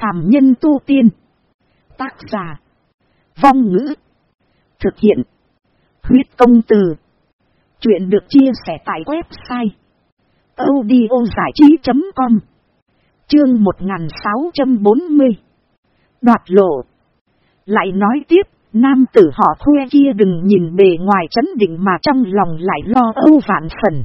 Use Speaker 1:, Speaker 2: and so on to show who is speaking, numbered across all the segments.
Speaker 1: phàm nhân tu tiên. Tác giả. Vong ngữ. Thực hiện. Huyết công từ. Chuyện được chia sẻ tại website. audiozảichí.com Chương 1640 Đoạt lộ Lại nói tiếp, nam tử họ khoe kia đừng nhìn bề ngoài chấn định mà trong lòng lại lo âu vạn phần.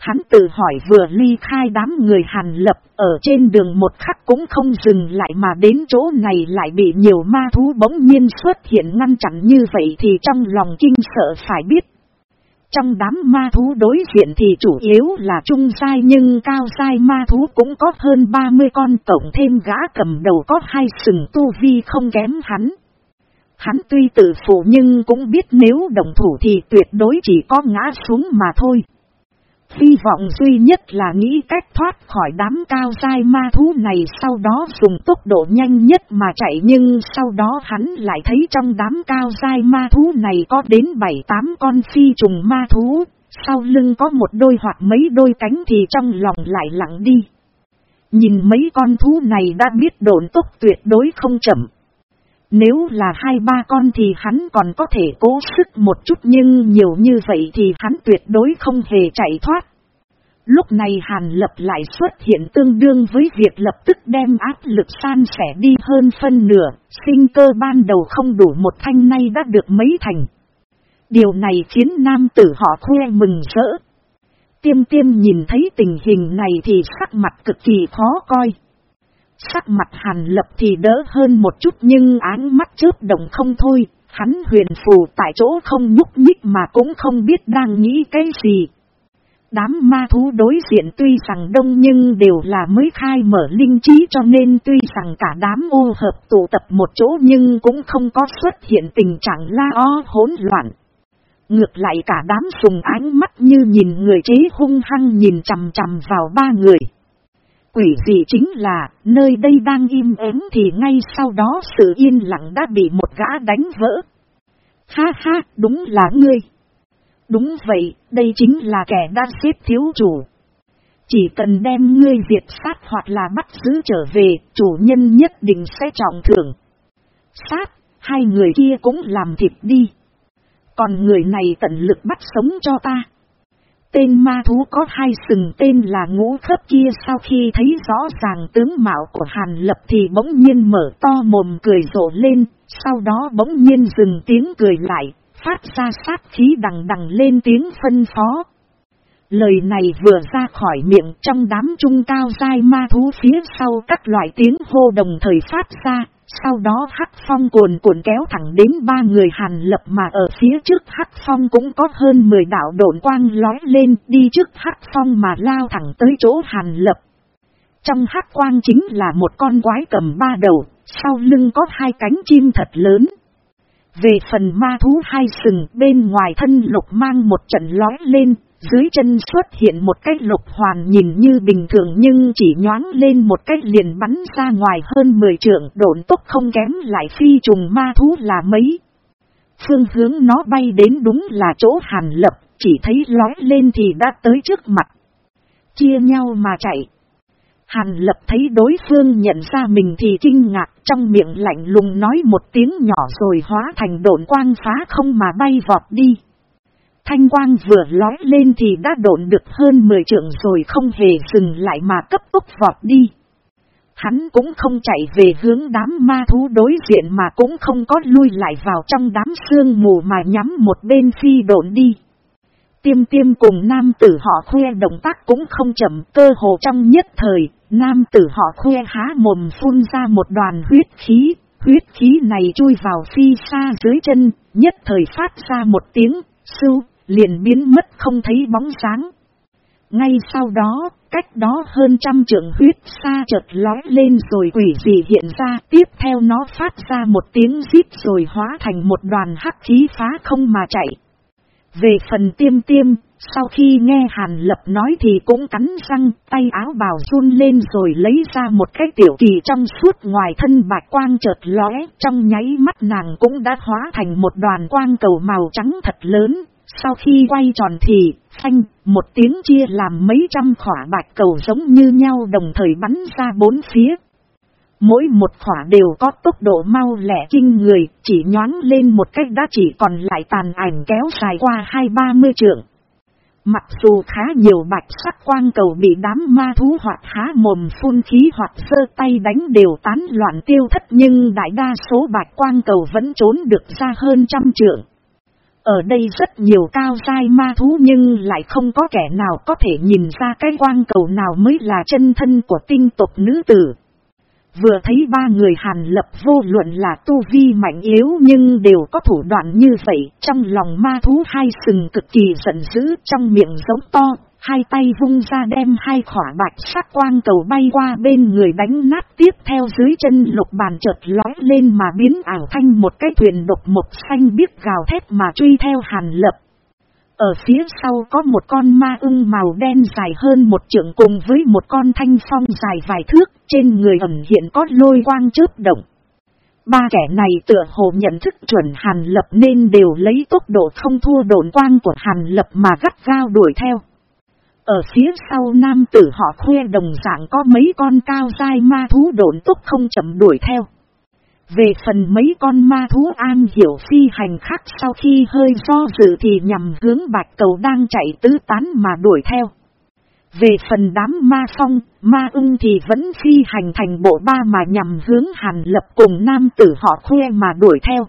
Speaker 1: Hắn tự hỏi vừa ly khai đám người hàn lập ở trên đường một khắc cũng không dừng lại mà đến chỗ này lại bị nhiều ma thú bỗng nhiên xuất hiện ngăn chặn như vậy thì trong lòng kinh sợ phải biết. Trong đám ma thú đối diện thì chủ yếu là trung sai nhưng cao sai ma thú cũng có hơn 30 con tổng thêm gã cầm đầu có hai sừng tu vi không kém hắn. Hắn tuy tự phụ nhưng cũng biết nếu đồng thủ thì tuyệt đối chỉ có ngã xuống mà thôi. Hy vọng duy nhất là nghĩ cách thoát khỏi đám cao dai ma thú này sau đó dùng tốc độ nhanh nhất mà chạy nhưng sau đó hắn lại thấy trong đám cao dai ma thú này có đến 7-8 con phi trùng ma thú, sau lưng có một đôi hoặc mấy đôi cánh thì trong lòng lại lặng đi. Nhìn mấy con thú này đã biết độn tốc tuyệt đối không chậm. Nếu là hai ba con thì hắn còn có thể cố sức một chút nhưng nhiều như vậy thì hắn tuyệt đối không hề chạy thoát. Lúc này Hàn Lập lại xuất hiện tương đương với việc lập tức đem áp lực san sẻ đi hơn phân nửa, sinh cơ ban đầu không đủ một thanh nay đã được mấy thành. Điều này khiến nam tử họ khoe mừng rỡ. Tiêm tiêm nhìn thấy tình hình này thì sắc mặt cực kỳ khó coi. Sắc mặt hàn lập thì đỡ hơn một chút nhưng áng mắt chớp động không thôi, hắn huyền phù tại chỗ không nhúc nhích mà cũng không biết đang nghĩ cái gì. Đám ma thú đối diện tuy rằng đông nhưng đều là mới khai mở linh trí cho nên tuy rằng cả đám ô hợp tụ tập một chỗ nhưng cũng không có xuất hiện tình trạng la o hỗn loạn. Ngược lại cả đám sùng ánh mắt như nhìn người chế hung hăng nhìn chằm chằm vào ba người. Quỷ gì chính là, nơi đây đang im ắng thì ngay sau đó sự yên lặng đã bị một gã đánh vỡ. Ha ha, đúng là ngươi. Đúng vậy, đây chính là kẻ đã xếp thiếu chủ. Chỉ cần đem ngươi diệt sát hoặc là bắt giữ trở về, chủ nhân nhất định sẽ trọng thưởng. Sát, hai người kia cũng làm thịt đi. Còn người này tận lực bắt sống cho ta. Tên ma thú có hai sừng tên là ngũ khớp kia sau khi thấy rõ ràng tướng mạo của Hàn Lập thì bỗng nhiên mở to mồm cười rộ lên, sau đó bỗng nhiên dừng tiếng cười lại, phát ra sát khí đằng đằng lên tiếng phân phó. Lời này vừa ra khỏi miệng trong đám trung cao dai ma thú phía sau các loại tiếng hô đồng thời phát ra, sau đó hắc phong cuồn cuộn kéo thẳng đến ba người hàn lập mà ở phía trước hắc phong cũng có hơn 10 đạo độn quang lói lên đi trước hắc phong mà lao thẳng tới chỗ hàn lập. Trong hắc quang chính là một con quái cầm ba đầu, sau lưng có hai cánh chim thật lớn. Về phần ma thú hai sừng bên ngoài thân lục mang một trận lói lên, dưới chân xuất hiện một cái lục hoàn nhìn như bình thường nhưng chỉ nhoáng lên một cái liền bắn ra ngoài hơn 10 trượng độn tốc không kém lại phi trùng ma thú là mấy. Phương hướng nó bay đến đúng là chỗ hàn lập, chỉ thấy lói lên thì đã tới trước mặt. Chia nhau mà chạy. Hàn lập thấy đối phương nhận ra mình thì kinh ngạc, trong miệng lạnh lùng nói một tiếng nhỏ rồi hóa thành độn quang phá không mà bay vọt đi. Thanh quang vừa lói lên thì đã độn được hơn 10 trượng rồi không hề dừng lại mà cấp tốc vọt đi. Hắn cũng không chạy về hướng đám ma thú đối diện mà cũng không có lui lại vào trong đám sương mù mà nhắm một bên phi độn đi. Tiêm tiêm cùng nam tử họ khoe động tác cũng không chậm cơ hồ trong nhất thời, nam tử họ khoe há mồm phun ra một đoàn huyết khí, huyết khí này chui vào phi xa dưới chân, nhất thời phát ra một tiếng, sưu, liền biến mất không thấy bóng sáng. Ngay sau đó, cách đó hơn trăm trượng huyết xa chợt lói lên rồi quỷ dị hiện ra, tiếp theo nó phát ra một tiếng rít rồi hóa thành một đoàn hắc khí phá không mà chạy. Về phần tiêm tiêm, sau khi nghe Hàn Lập nói thì cũng cắn răng, tay áo bào run lên rồi lấy ra một cái tiểu kỳ trong suốt ngoài thân bạch quang chợt lóe, trong nháy mắt nàng cũng đã hóa thành một đoàn quang cầu màu trắng thật lớn, sau khi quay tròn thì, phanh, một tiếng chia làm mấy trăm khỏa bạch cầu giống như nhau đồng thời bắn ra bốn phía. Mỗi một khỏa đều có tốc độ mau lẻ kinh người, chỉ nhoáng lên một cách đã chỉ còn lại tàn ảnh kéo dài qua hai ba mươi trượng. Mặc dù khá nhiều bạch sắc quang cầu bị đám ma thú hoặc há mồm phun khí hoặc sơ tay đánh đều tán loạn tiêu thất nhưng đại đa số bạch quang cầu vẫn trốn được ra hơn trăm trượng. Ở đây rất nhiều cao dai ma thú nhưng lại không có kẻ nào có thể nhìn ra cái quang cầu nào mới là chân thân của tinh tộc nữ tử. Vừa thấy ba người hàn lập vô luận là tu vi mạnh yếu nhưng đều có thủ đoạn như vậy, trong lòng ma thú hai sừng cực kỳ giận dữ trong miệng giống to, hai tay vung ra đem hai khỏa bạch sắc quang cầu bay qua bên người đánh nát tiếp theo dưới chân lục bàn chợt lói lên mà biến ảo thanh một cái thuyền độc mộc xanh biết gào thét mà truy theo hàn lập. Ở phía sau có một con ma ưng màu đen dài hơn một trượng cùng với một con thanh phong dài vài thước, trên người ẩn hiện có lôi quang chớp động. Ba kẻ này tựa hồ nhận thức chuẩn Hàn Lập nên đều lấy tốc độ không thua độn quang của Hàn Lập mà gắt gao đuổi theo. Ở phía sau nam tử họ khuê đồng dạng có mấy con cao dai ma thú độn tốc không chậm đuổi theo. Về phần mấy con ma thú an hiểu phi hành khác sau khi hơi do dự thì nhằm hướng bạch cầu đang chạy tứ tán mà đuổi theo. Về phần đám ma phong, ma ưng thì vẫn phi hành thành bộ ba mà nhằm hướng Hàn Lập cùng nam tử họ khuê mà đuổi theo.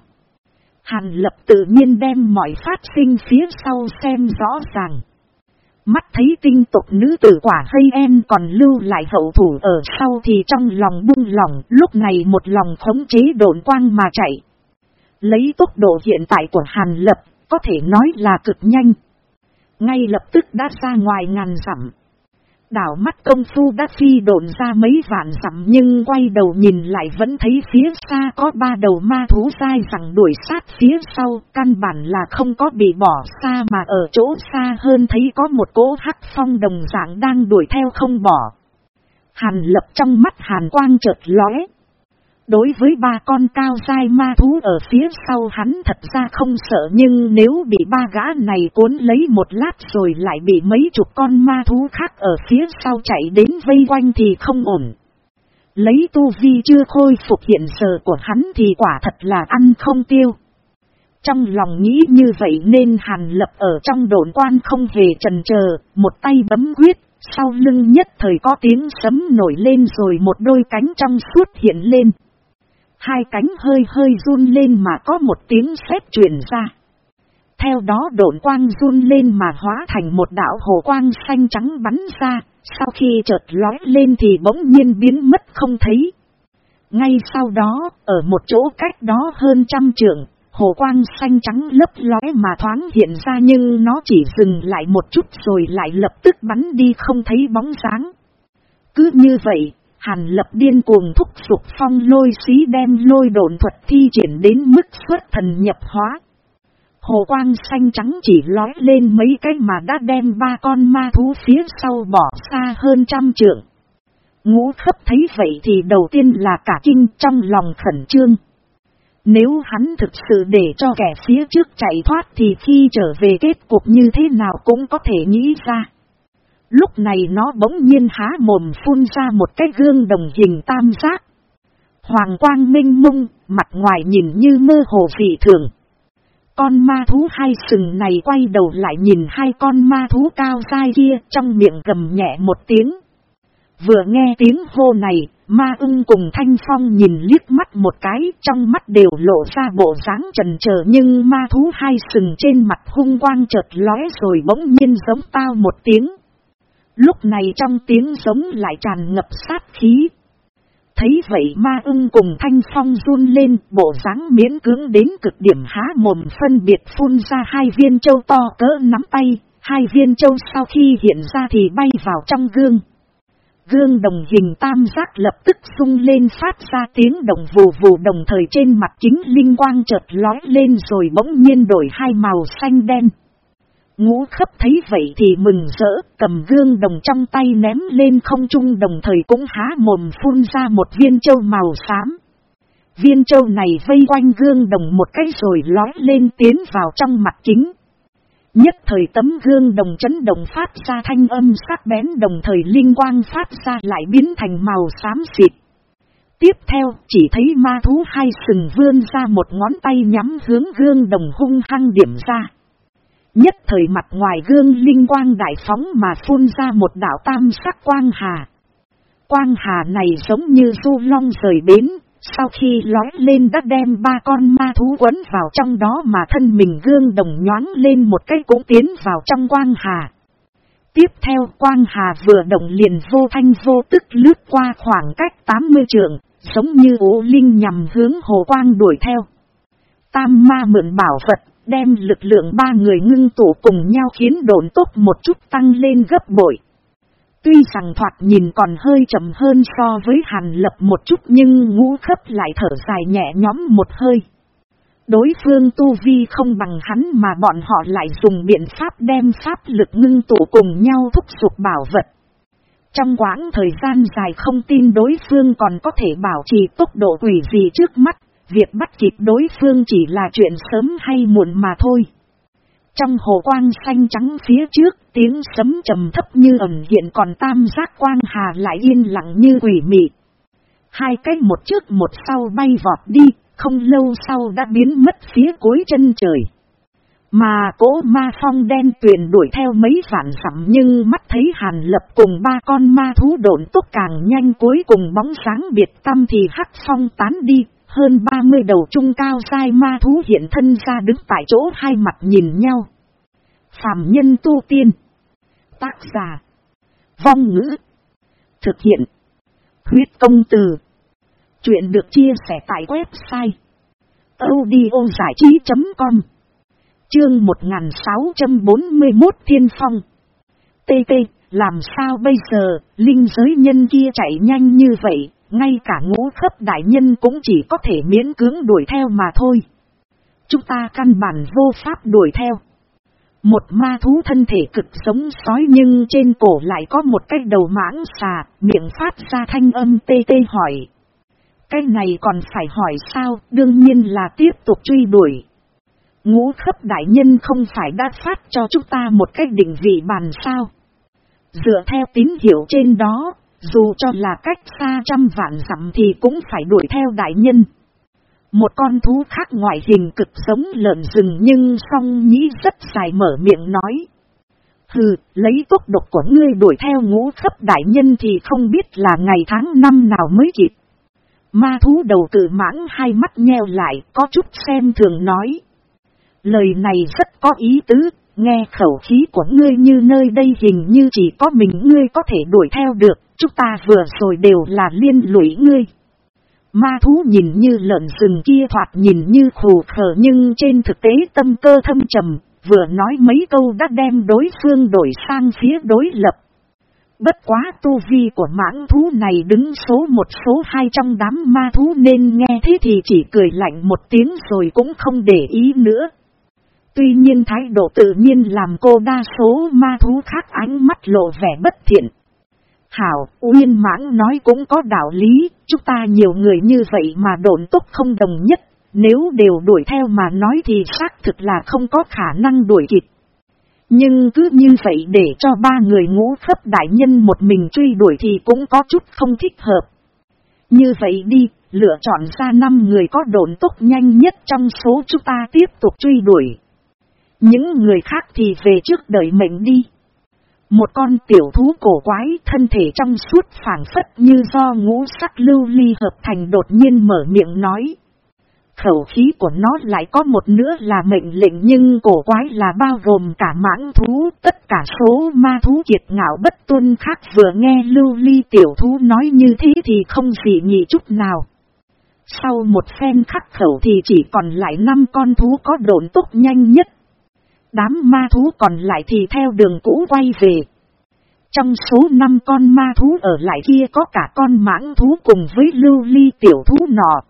Speaker 1: Hàn Lập tự nhiên đem mọi phát sinh phía sau xem rõ ràng. Mắt thấy tinh tục nữ tử quả hay em còn lưu lại hậu thủ ở sau thì trong lòng buông lòng lúc này một lòng khống chế độn quang mà chạy. Lấy tốc độ hiện tại của Hàn Lập, có thể nói là cực nhanh. Ngay lập tức đã ra ngoài ngàn dặm đảo mắt công phu đã phi độn ra mấy vạn dặm nhưng quay đầu nhìn lại vẫn thấy phía xa có ba đầu ma thú dai rằng đuổi sát phía sau, căn bản là không có bị bỏ xa mà ở chỗ xa hơn thấy có một cỗ hắc phong đồng dạng đang đuổi theo không bỏ. Hàn lập trong mắt hàn quang chợt lóe, Đối với ba con cao dai ma thú ở phía sau hắn thật ra không sợ nhưng nếu bị ba gã này cuốn lấy một lát rồi lại bị mấy chục con ma thú khác ở phía sau chạy đến vây quanh thì không ổn. Lấy tu vi chưa khôi phục hiện giờ của hắn thì quả thật là ăn không tiêu. Trong lòng nghĩ như vậy nên hàn lập ở trong đồn quan không hề trần chờ một tay bấm quyết, sau lưng nhất thời có tiếng sấm nổi lên rồi một đôi cánh trong suốt hiện lên. Hai cánh hơi hơi run lên mà có một tiếng sét truyền ra. Theo đó độn quang run lên mà hóa thành một đảo hồ quang xanh trắng bắn ra, sau khi chợt lói lên thì bỗng nhiên biến mất không thấy. Ngay sau đó, ở một chỗ cách đó hơn trăm trượng, hồ quang xanh trắng lấp lói mà thoáng hiện ra nhưng nó chỉ dừng lại một chút rồi lại lập tức bắn đi không thấy bóng dáng. Cứ như vậy, Hàn lập điên cuồng thúc sụp phong lôi xí đem lôi độn thuật thi triển đến mức xuất thần nhập hóa. Hồ quang xanh trắng chỉ lói lên mấy cái mà đã đem ba con ma thú phía sau bỏ xa hơn trăm trượng. Ngũ khấp thấy vậy thì đầu tiên là cả kinh trong lòng khẩn trương. Nếu hắn thực sự để cho kẻ phía trước chạy thoát thì khi trở về kết cục như thế nào cũng có thể nghĩ ra. Lúc này nó bỗng nhiên há mồm phun ra một cái gương đồng hình tam giác. Hoàng quang minh mông, mặt ngoài nhìn như mơ hồ dị thường. Con ma thú hai sừng này quay đầu lại nhìn hai con ma thú cao dai kia trong miệng gầm nhẹ một tiếng. Vừa nghe tiếng hô này, ma ưng cùng thanh phong nhìn liếc mắt một cái trong mắt đều lộ ra bộ dáng trần chờ nhưng ma thú hai sừng trên mặt hung quang chợt lóe rồi bỗng nhiên giống tao một tiếng. Lúc này trong tiếng giống lại tràn ngập sát khí. Thấy vậy ma ưng cùng thanh phong run lên, bộ dáng miễn cưỡng đến cực điểm há mồm phân biệt phun ra hai viên châu to cỡ nắm tay, hai viên châu sau khi hiện ra thì bay vào trong gương. Gương đồng hình tam giác lập tức sung lên phát ra tiếng đồng vù vù đồng thời trên mặt chính linh quang chợt lói lên rồi bỗng nhiên đổi hai màu xanh đen. Ngũ khấp thấy vậy thì mừng rỡ, cầm gương đồng trong tay ném lên không trung đồng thời cũng há mồm phun ra một viên châu màu xám. Viên châu này vây quanh gương đồng một cái rồi lói lên tiến vào trong mặt kính. Nhất thời tấm gương đồng chấn động phát ra thanh âm sắc bén đồng thời linh quang phát ra lại biến thành màu xám xịt. Tiếp theo chỉ thấy ma thú hai sừng vươn ra một ngón tay nhắm hướng gương đồng hung hăng điểm ra. Nhất thời mặt ngoài gương linh quang đại phóng mà phun ra một đảo tam sắc quang hà. Quang hà này giống như du long rời bến, sau khi lói lên đã đem ba con ma thú quấn vào trong đó mà thân mình gương đồng nhoáng lên một cái cũng tiến vào trong quang hà. Tiếp theo quang hà vừa động liền vô thanh vô tức lướt qua khoảng cách 80 trượng, giống như ố linh nhằm hướng hồ quang đuổi theo. Tam ma mượn bảo vật, đem lực lượng ba người ngưng tụ cùng nhau khiến độn tốc một chút tăng lên gấp bội. Tuy rằng thoạt nhìn còn hơi chậm hơn so với hàn lập một chút nhưng ngũ khấp lại thở dài nhẹ nhóm một hơi. Đối phương tu vi không bằng hắn mà bọn họ lại dùng biện pháp đem pháp lực ngưng tụ cùng nhau thúc giục bảo vật. Trong quãng thời gian dài không tin đối phương còn có thể bảo trì tốc độ quỷ gì trước mắt, việc bắt kịp đối phương chỉ là chuyện sớm hay muộn mà thôi. Trong hồ quang xanh trắng phía trước, tiếng sấm trầm thấp như ẩn hiện còn tam giác quang hà lại yên lặng như quỷ mị. Hai cái một trước một sau bay vọt đi, không lâu sau đã biến mất phía cuối chân trời. Mà cố ma phong đen tuyền đuổi theo mấy vạn dặm nhưng mắt thấy hàn lập cùng ba con ma thú độn tốt càng nhanh cuối cùng bóng sáng biệt tâm thì hắc phong tán đi, hơn 30 đầu trung cao sai ma thú hiện thân ra đứng tại chỗ hai mặt nhìn nhau. Phạm nhân tu tiên. Tác giả. Vong ngữ. Thực hiện. Huyết công từ. Chuyện được chia sẻ tại website. audiozảichí.com Chương 1641 Thiên Phong TT, làm sao bây giờ, linh giới nhân kia chạy nhanh như vậy, ngay cả ngũ khớp đại nhân cũng chỉ có thể miễn cưỡng đuổi theo mà thôi. Chúng ta căn bản vô pháp đuổi theo. Một ma thú thân thể cực giống sói nhưng trên cổ lại có một cái đầu mãng xà, miệng phát ra thanh âm tê tê hỏi. Cái này còn phải hỏi sao, đương nhiên là tiếp tục truy đuổi. Ngũ khấp đại nhân không phải đã phát cho chúng ta một cách định vị bàn sao. Dựa theo tín hiệu trên đó, dù cho là cách xa trăm vạn dặm thì cũng phải đuổi theo đại nhân. Một con thú khác ngoại hình cực giống lợn rừng nhưng song nhĩ rất dài mở miệng nói. Hừ, lấy tốc độ của ngươi đuổi theo ngũ cấp đại nhân thì không biết là ngày tháng năm nào mới kịp. Ma thú đầu tự mãng hai mắt nheo lại có chút xem thường nói. Lời này rất có ý tứ, nghe khẩu khí của ngươi như nơi đây hình như chỉ có mình ngươi có thể đuổi theo được, chúng ta vừa rồi đều là liên lụy ngươi. Ma thú nhìn như lợn rừng kia thoạt nhìn như khổ khờ nhưng trên thực tế tâm cơ thâm trầm, vừa nói mấy câu đã đem đối phương đổi sang phía đối lập. Bất quá tu vi của mãng thú này đứng số một số hai trong đám ma thú nên nghe thế thì chỉ cười lạnh một tiếng rồi cũng không để ý nữa. Tuy nhiên thái độ tự nhiên làm cô đa số ma thú khác ánh mắt lộ vẻ bất thiện. Hảo, Uyên Mãng nói cũng có đạo lý, chúng ta nhiều người như vậy mà độn tốc không đồng nhất, nếu đều đuổi theo mà nói thì xác thực là không có khả năng đuổi kịp. Nhưng cứ như vậy để cho ba người ngũ khắp đại nhân một mình truy đuổi thì cũng có chút không thích hợp. Như vậy đi, lựa chọn ra năm người có độn tốc nhanh nhất trong số chúng ta tiếp tục truy đuổi. Những người khác thì về trước đợi mệnh đi. Một con tiểu thú cổ quái thân thể trong suốt phản phất như do ngũ sắc lưu ly hợp thành đột nhiên mở miệng nói. Khẩu khí của nó lại có một nữa là mệnh lệnh nhưng cổ quái là bao gồm cả mãng thú, tất cả số ma thú kiệt ngạo bất tuân khác vừa nghe lưu ly tiểu thú nói như thế thì không gì nhị chút nào. Sau một phen khắc khẩu thì chỉ còn lại 5 con thú có độn tốc nhanh nhất Đám ma thú còn lại thì theo đường cũ quay về. Trong số 5 con ma thú ở lại kia có cả con mãng thú cùng với lưu ly tiểu thú nọ.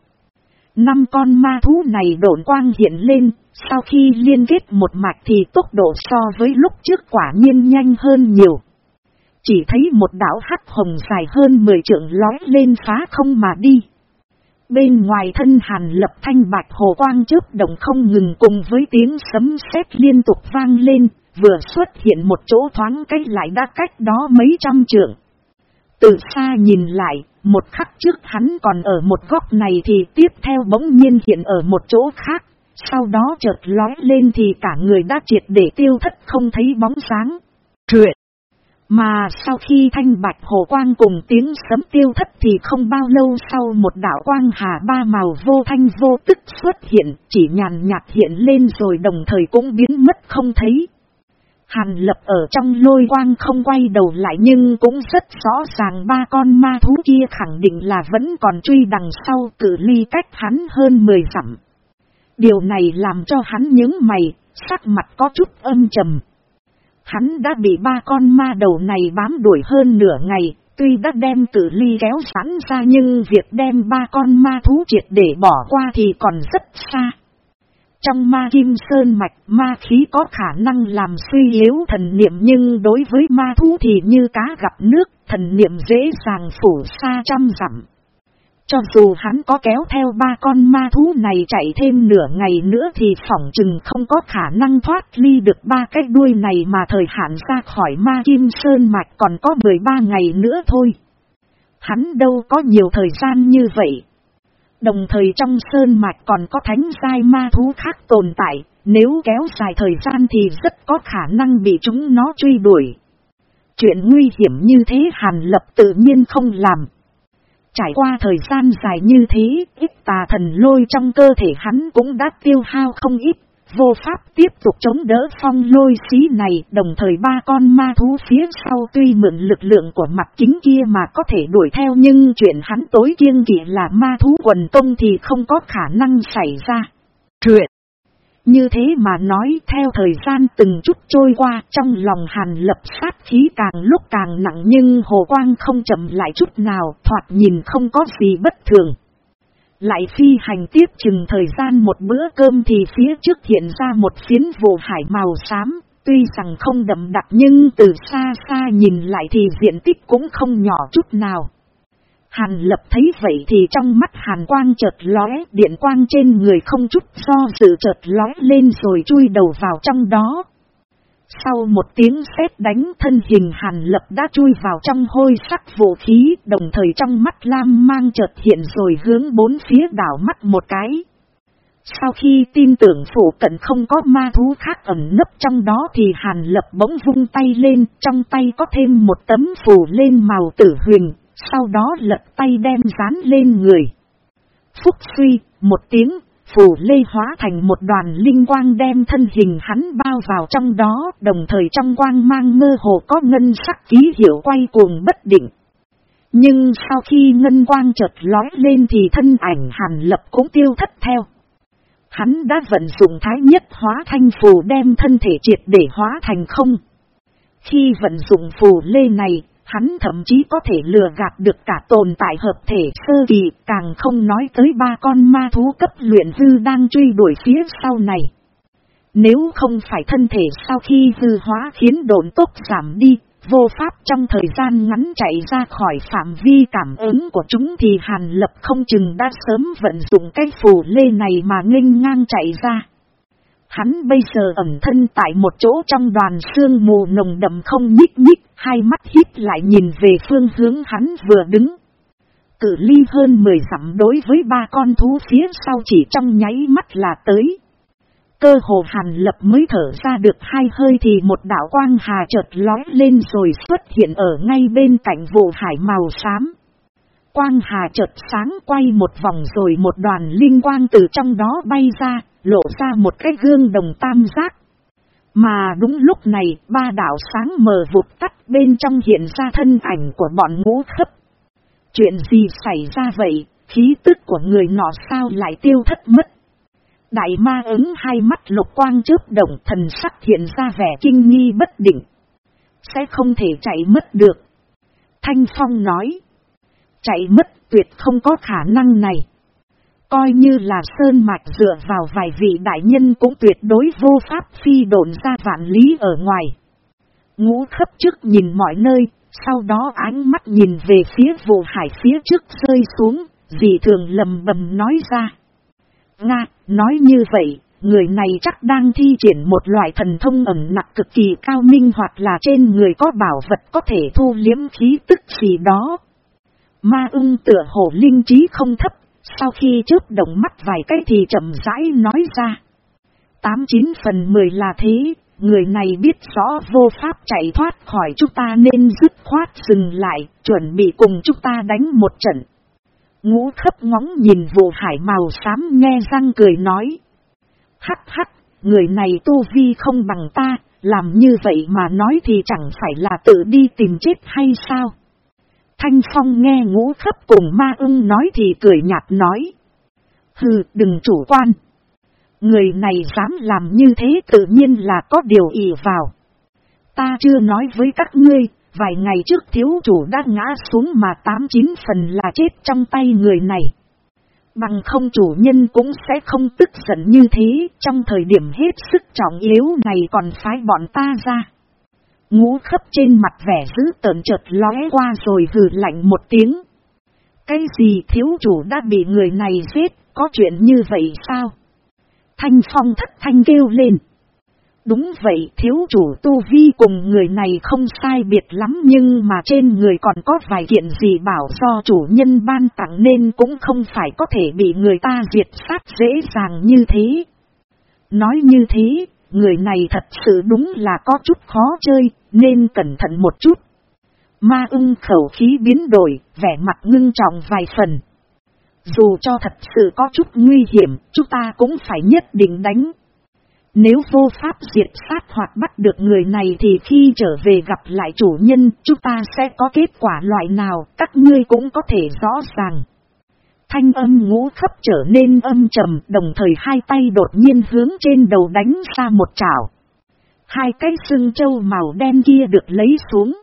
Speaker 1: Năm con ma thú này độn quang hiện lên, sau khi liên kết một mạch thì tốc độ so với lúc trước quả nhiên nhanh hơn nhiều. Chỉ thấy một đảo hắc hồng dài hơn 10 trượng lói lên phá không mà đi. Bên ngoài thân hàn lập thanh bạch hồ quang chớp đồng không ngừng cùng với tiếng sấm sét liên tục vang lên, vừa xuất hiện một chỗ thoáng cách lại đã cách đó mấy trăm trượng. từ xa nhìn lại, một khắc trước hắn còn ở một góc này thì tiếp theo bỗng nhiên hiện ở một chỗ khác, sau đó chợt lói lên thì cả người đã triệt để tiêu thất không thấy bóng sáng. Truyện mà sau khi thanh bạch hồ quang cùng tiếng sấm tiêu thất thì không bao lâu sau một đạo quang hà ba màu vô thanh vô tức xuất hiện, chỉ nhàn nhạt hiện lên rồi đồng thời cũng biến mất không thấy. Hàn lập ở trong lôi quang không quay đầu lại nhưng cũng rất rõ ràng ba con ma thú kia khẳng định là vẫn còn truy đằng sau cử ly cách hắn hơn 10 dặm. Điều này làm cho hắn những mày, sắc mặt có chút âm trầm. Hắn đã bị ba con ma đầu này bám đuổi hơn nửa ngày, tuy đã đem tử ly kéo sẵn ra nhưng việc đem ba con ma thú triệt để bỏ qua thì còn rất xa. Trong ma kim sơn mạch, ma khí có khả năng làm suy yếu thần niệm nhưng đối với ma thú thì như cá gặp nước, thần niệm dễ dàng phủ xa trăm dặm. Cho dù hắn có kéo theo ba con ma thú này chạy thêm nửa ngày nữa thì phỏng chừng không có khả năng thoát ly được ba cái đuôi này mà thời hạn ra khỏi ma kim sơn mạch còn có 13 ngày nữa thôi. Hắn đâu có nhiều thời gian như vậy, Đồng thời trong sơn mạch còn có thánh sai ma thú khác tồn tại, nếu kéo dài thời gian thì rất có khả năng bị chúng nó truy đuổi. Chuyện nguy hiểm như thế Hàn Lập tự nhiên không làm. Trải qua thời gian dài như thế, ít tà thần lôi trong cơ thể hắn cũng đã tiêu hao không ít, Vô pháp tiếp tục chống đỡ phong lôi xí này, đồng thời ba con ma thú phía sau tuy mượn lực lượng của mặt chính kia mà có thể đuổi theo nhưng chuyện hắn tối kiêng kỵ là ma thú quần tông thì không có khả năng xảy ra. Chuyện như thế mà nói theo thời gian từng chút trôi qua trong lòng hàn lập sát khí càng lúc càng nặng nhưng hồ quang không chậm lại chút nào thoạt nhìn không có gì bất thường. Lại phi hành tiếp chừng thời gian một bữa cơm thì phía trước hiện ra một phiến vụ hải màu xám, tuy rằng không đậm đặc nhưng từ xa xa nhìn lại thì diện tích cũng không nhỏ chút nào. Hàn lập thấy vậy thì trong mắt hàn quang chợt lóe, điện quang trên người không chút do sự chợt lóe lên rồi chui đầu vào trong đó. Sau một tiếng sét đánh thân hình hàn lập đã chui vào trong hôi sắc vũ khí đồng thời trong mắt lam mang chợt hiện rồi hướng bốn phía đảo mắt một cái. Sau khi tin tưởng phủ cận không có ma thú khác ẩn nấp trong đó thì hàn lập bỗng vung tay lên, trong tay có thêm một tấm phủ lên màu tử huyền, sau đó lật tay đem dán lên người. Phúc suy, một tiếng, Phủ lê hóa thành một đoàn linh quang đem thân hình hắn bao vào trong đó, đồng thời trong quang mang mơ hồ có ngân sắc ký hiệu quay cuồng bất định. Nhưng sau khi ngân quang chợt lói lên thì thân ảnh hàn lập cũng tiêu thất theo. Hắn đã vận dụng thái nhất hóa thanh phù đem thân thể triệt để hóa thành không. Khi vận dụng phù lê này, Hắn thậm chí có thể lừa gạt được cả tồn tại hợp thể sơ kỳ, càng không nói tới ba con ma thú cấp luyện hư đang truy đuổi phía sau này. Nếu không phải thân thể sau khi hư hóa khiến độn tốc giảm đi, vô pháp trong thời gian ngắn chạy ra khỏi phạm vi cảm ứng của chúng thì Hàn Lập không chừng đã sớm vận dụng cái phù lê này mà nghênh ngang chạy ra. Hắn bây giờ ẩn thân tại một chỗ trong đoàn sương mù nồng đậm không nhích nhích, hai mắt hít lại nhìn về phương hướng hắn vừa đứng. cự ly hơn 10 dặm đối với ba con thú phía sau chỉ trong nháy mắt là tới. Cơ hồ hàn lập mới thở ra được hai hơi thì một đảo quang hà chợt lói lên rồi xuất hiện ở ngay bên cạnh vụ hải màu xám. Quang hà chợt sáng quay một vòng rồi một đoàn linh quang từ trong đó bay ra, lộ ra một cái gương đồng tam giác. Mà đúng lúc này, ba đảo sáng mờ vụt tắt bên trong hiện ra thân ảnh của bọn ngũ khấp. Chuyện gì xảy ra vậy, khí tức của người nọ sao lại tiêu thất mất. Đại ma ứng hai mắt lục quang chớp động thần sắc hiện ra vẻ kinh nghi bất định. Sẽ không thể chạy mất được. Thanh Phong nói. Chạy mất tuyệt không có khả năng này. Coi như là sơn mạch dựa vào vài vị đại nhân cũng tuyệt đối vô pháp phi độn ra vạn lý ở ngoài. Ngũ khấp trước nhìn mọi nơi, sau đó ánh mắt nhìn về phía vụ hải phía trước rơi xuống, dị thường lầm bầm nói ra. Nga, nói như vậy, người này chắc đang thi triển một loại thần thông ẩn nặng cực kỳ cao minh hoặc là trên người có bảo vật có thể thu liếm khí tức gì đó. Ma ưng tựa hồ linh trí không thấp, sau khi chớp động mắt vài cái thì chậm rãi nói ra. Tám chín phần mười là thế, người này biết rõ vô pháp chạy thoát khỏi chúng ta nên dứt khoát dừng lại, chuẩn bị cùng chúng ta đánh một trận. Ngũ khấp ngóng nhìn vụ hải màu xám nghe răng cười nói. Hắc hắc, người này tu vi không bằng ta, làm như vậy mà nói thì chẳng phải là tự đi tìm chết hay sao? Thanh Phong nghe ngũ khắp cùng ma ưng nói thì cười nhạt nói. Hừ, đừng chủ quan. Người này dám làm như thế tự nhiên là có điều ỷ vào. Ta chưa nói với các ngươi, vài ngày trước thiếu chủ đã ngã xuống mà tám chín phần là chết trong tay người này. Bằng không chủ nhân cũng sẽ không tức giận như thế, trong thời điểm hết sức trọng yếu này còn phái bọn ta ra. Ngũ khắp trên mặt vẻ dữ tợn chợt lóe qua rồi hừ lạnh một tiếng. Cái gì thiếu chủ đã bị người này giết, có chuyện như vậy sao? Thanh phong thất thanh kêu lên. Đúng vậy thiếu chủ tu vi cùng người này không sai biệt lắm nhưng mà trên người còn có vài kiện gì bảo do chủ nhân ban tặng nên cũng không phải có thể bị người ta diệt sát dễ dàng như thế. Nói như thế, người này thật sự đúng là có chút khó chơi, nên cẩn thận một chút. Ma ưng khẩu khí biến đổi, vẻ mặt ngưng trọng vài phần. Dù cho thật sự có chút nguy hiểm, chúng ta cũng phải nhất định đánh. Nếu vô pháp diệt sát hoặc bắt được người này thì khi trở về gặp lại chủ nhân, chúng ta sẽ có kết quả loại nào, các ngươi cũng có thể rõ ràng. Thanh âm ngũ khắp trở nên âm trầm, đồng thời hai tay đột nhiên hướng trên đầu đánh ra một chảo. Hai cái xương trâu màu đen kia được lấy xuống.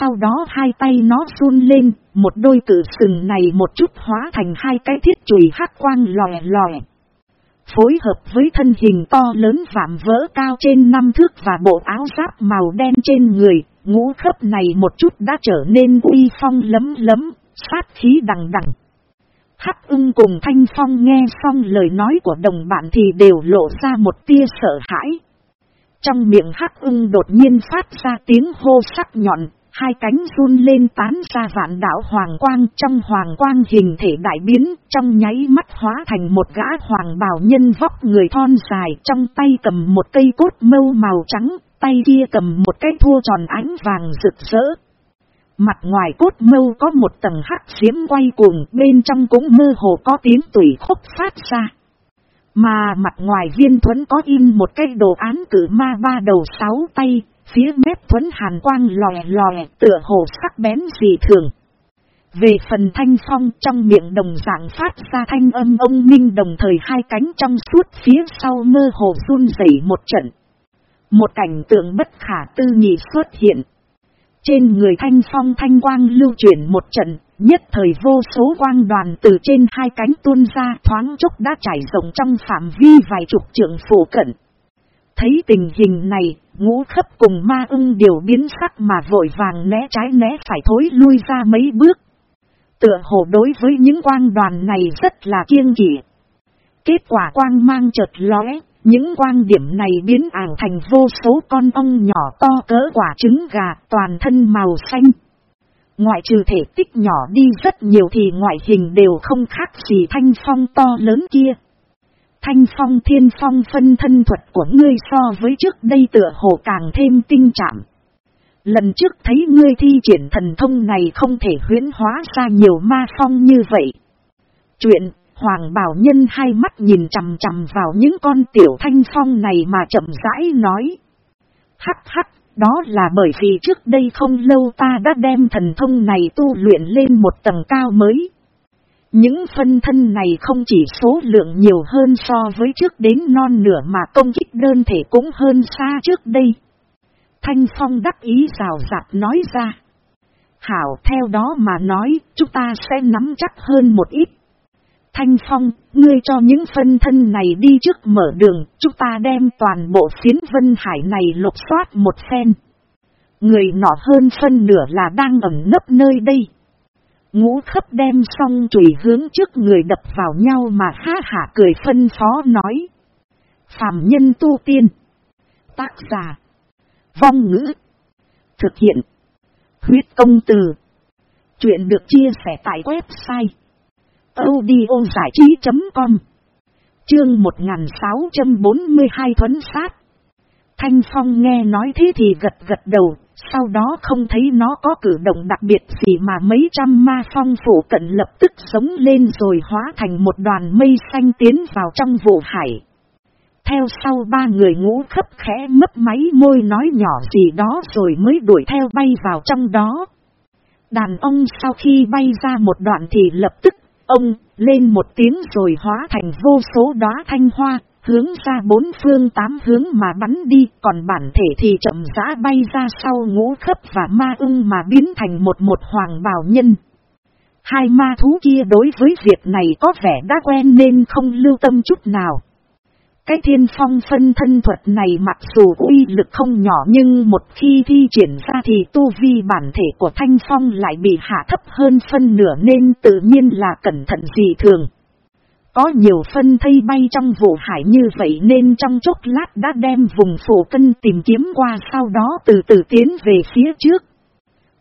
Speaker 1: Sau đó hai tay nó run lên, một đôi cử sừng này một chút hóa thành hai cái thiết chùy hắc quang lòe lòe. Phối hợp với thân hình to lớn vạm vỡ cao trên năm thước và bộ áo giáp màu đen trên người, ngũ khớp này một chút đã trở nên uy phong lấm lấm, sát khí đằng đằng. Hắc ưng cùng Thanh Phong nghe xong lời nói của đồng bạn thì đều lộ ra một tia sợ hãi. Trong miệng Hắc ưng đột nhiên phát ra tiếng hô sắc nhọn, hai cánh run lên tán ra vạn đảo hoàng quang trong hoàng quang hình thể đại biến, trong nháy mắt hóa thành một gã hoàng bào nhân vóc người thon dài trong tay cầm một cây cốt mâu màu trắng, tay kia cầm một cái thua tròn ánh vàng rực rỡ. Mặt ngoài cốt mâu có một tầng hắc diễm quay cuồng, bên trong cũng mơ hồ có tiếng tủy khúc phát ra. Mà mặt ngoài viên thuẫn có in một cái đồ án cử ma ba đầu sáu tay, Phía mép thuấn hàn quang lòe lòe tựa hồ sắc bén dị thường. Về phần thanh phong trong miệng đồng dạng phát ra thanh âm ông minh đồng thời hai cánh trong suốt phía sau mơ hồ run rẩy một trận. Một cảnh tượng bất khả tư nghị xuất hiện. Trên người thanh phong thanh quang lưu chuyển một trận, nhất thời vô số quang đoàn từ trên hai cánh tuôn ra thoáng chốc đã trải rộng trong phạm vi vài chục trượng phủ cận. Thấy tình hình này, ngũ khấp cùng ma ưng đều biến sắc mà vội vàng né trái né phải thối lui ra mấy bước. Tựa hồ đối với những quang đoàn này rất là kiêng kỵ. Kết quả quang mang chợt lóe, những quang điểm này biến ảng thành vô số con ong nhỏ to cỡ quả trứng gà toàn thân màu xanh. Ngoại trừ thể tích nhỏ đi rất nhiều thì ngoại hình đều không khác gì thanh phong to lớn kia. Thanh phong thiên phong phân thân thuật của ngươi so với trước đây tựa hồ càng thêm tinh chạm. Lần trước thấy ngươi thi triển thần thông này không thể huyến hóa ra nhiều ma phong như vậy. Chuyện, Hoàng Bảo Nhân hai mắt nhìn chằm chằm vào những con tiểu thanh phong này mà chậm rãi nói. Hắc hắc, đó là bởi vì trước đây không lâu ta đã đem thần thông này tu luyện lên một tầng cao mới. Những phân thân này không chỉ số lượng nhiều hơn so với trước đến non nửa mà công kích đơn thể cũng hơn xa trước đây. Thanh Phong đắc ý rào rạt nói ra. Hảo theo đó mà nói, chúng ta sẽ nắm chắc hơn một ít. Thanh Phong, ngươi cho những phân thân này đi trước mở đường, chúng ta đem toàn bộ phiến vân hải này lục soát một phen. Người nọ hơn phân nửa là đang ẩn nấp nơi đây. Ngũ khấp đem xong chùy hướng trước người đập vào nhau mà ha hả cười phân phó nói. Phạm nhân tu tiên. Tác giả. Vong ngữ. Thực hiện. Huyết công từ. Chuyện được chia sẻ tại website audiozải trí.com Chương 1642 Thuấn Sát Thanh Phong nghe nói thế thì gật gật đầu, sau đó không thấy nó có cử động đặc biệt gì mà mấy trăm ma phong phủ cận lập tức sống lên rồi hóa thành một đoàn mây xanh tiến vào trong vụ hải. Theo sau ba người ngũ khấp khẽ mấp máy môi nói nhỏ gì đó rồi mới đuổi theo bay vào trong đó. Đàn ông sau khi bay ra một đoạn thì lập tức, ông, lên một tiếng rồi hóa thành vô số đóa thanh hoa, hướng ra bốn phương tám hướng mà bắn đi, còn bản thể thì chậm rãi bay ra sau ngũ khớp và ma ưng mà biến thành một một hoàng bào nhân. Hai ma thú kia đối với việc này có vẻ đã quen nên không lưu tâm chút nào. Cái thiên phong phân thân thuật này mặc dù uy lực không nhỏ nhưng một khi thi triển ra thì tu vi bản thể của thanh phong lại bị hạ thấp hơn phân nửa nên tự nhiên là cẩn thận dị thường. Có nhiều phân thây bay trong vụ hải như vậy nên trong chốc lát đã đem vùng phổ cân tìm kiếm qua sau đó từ từ tiến về phía trước.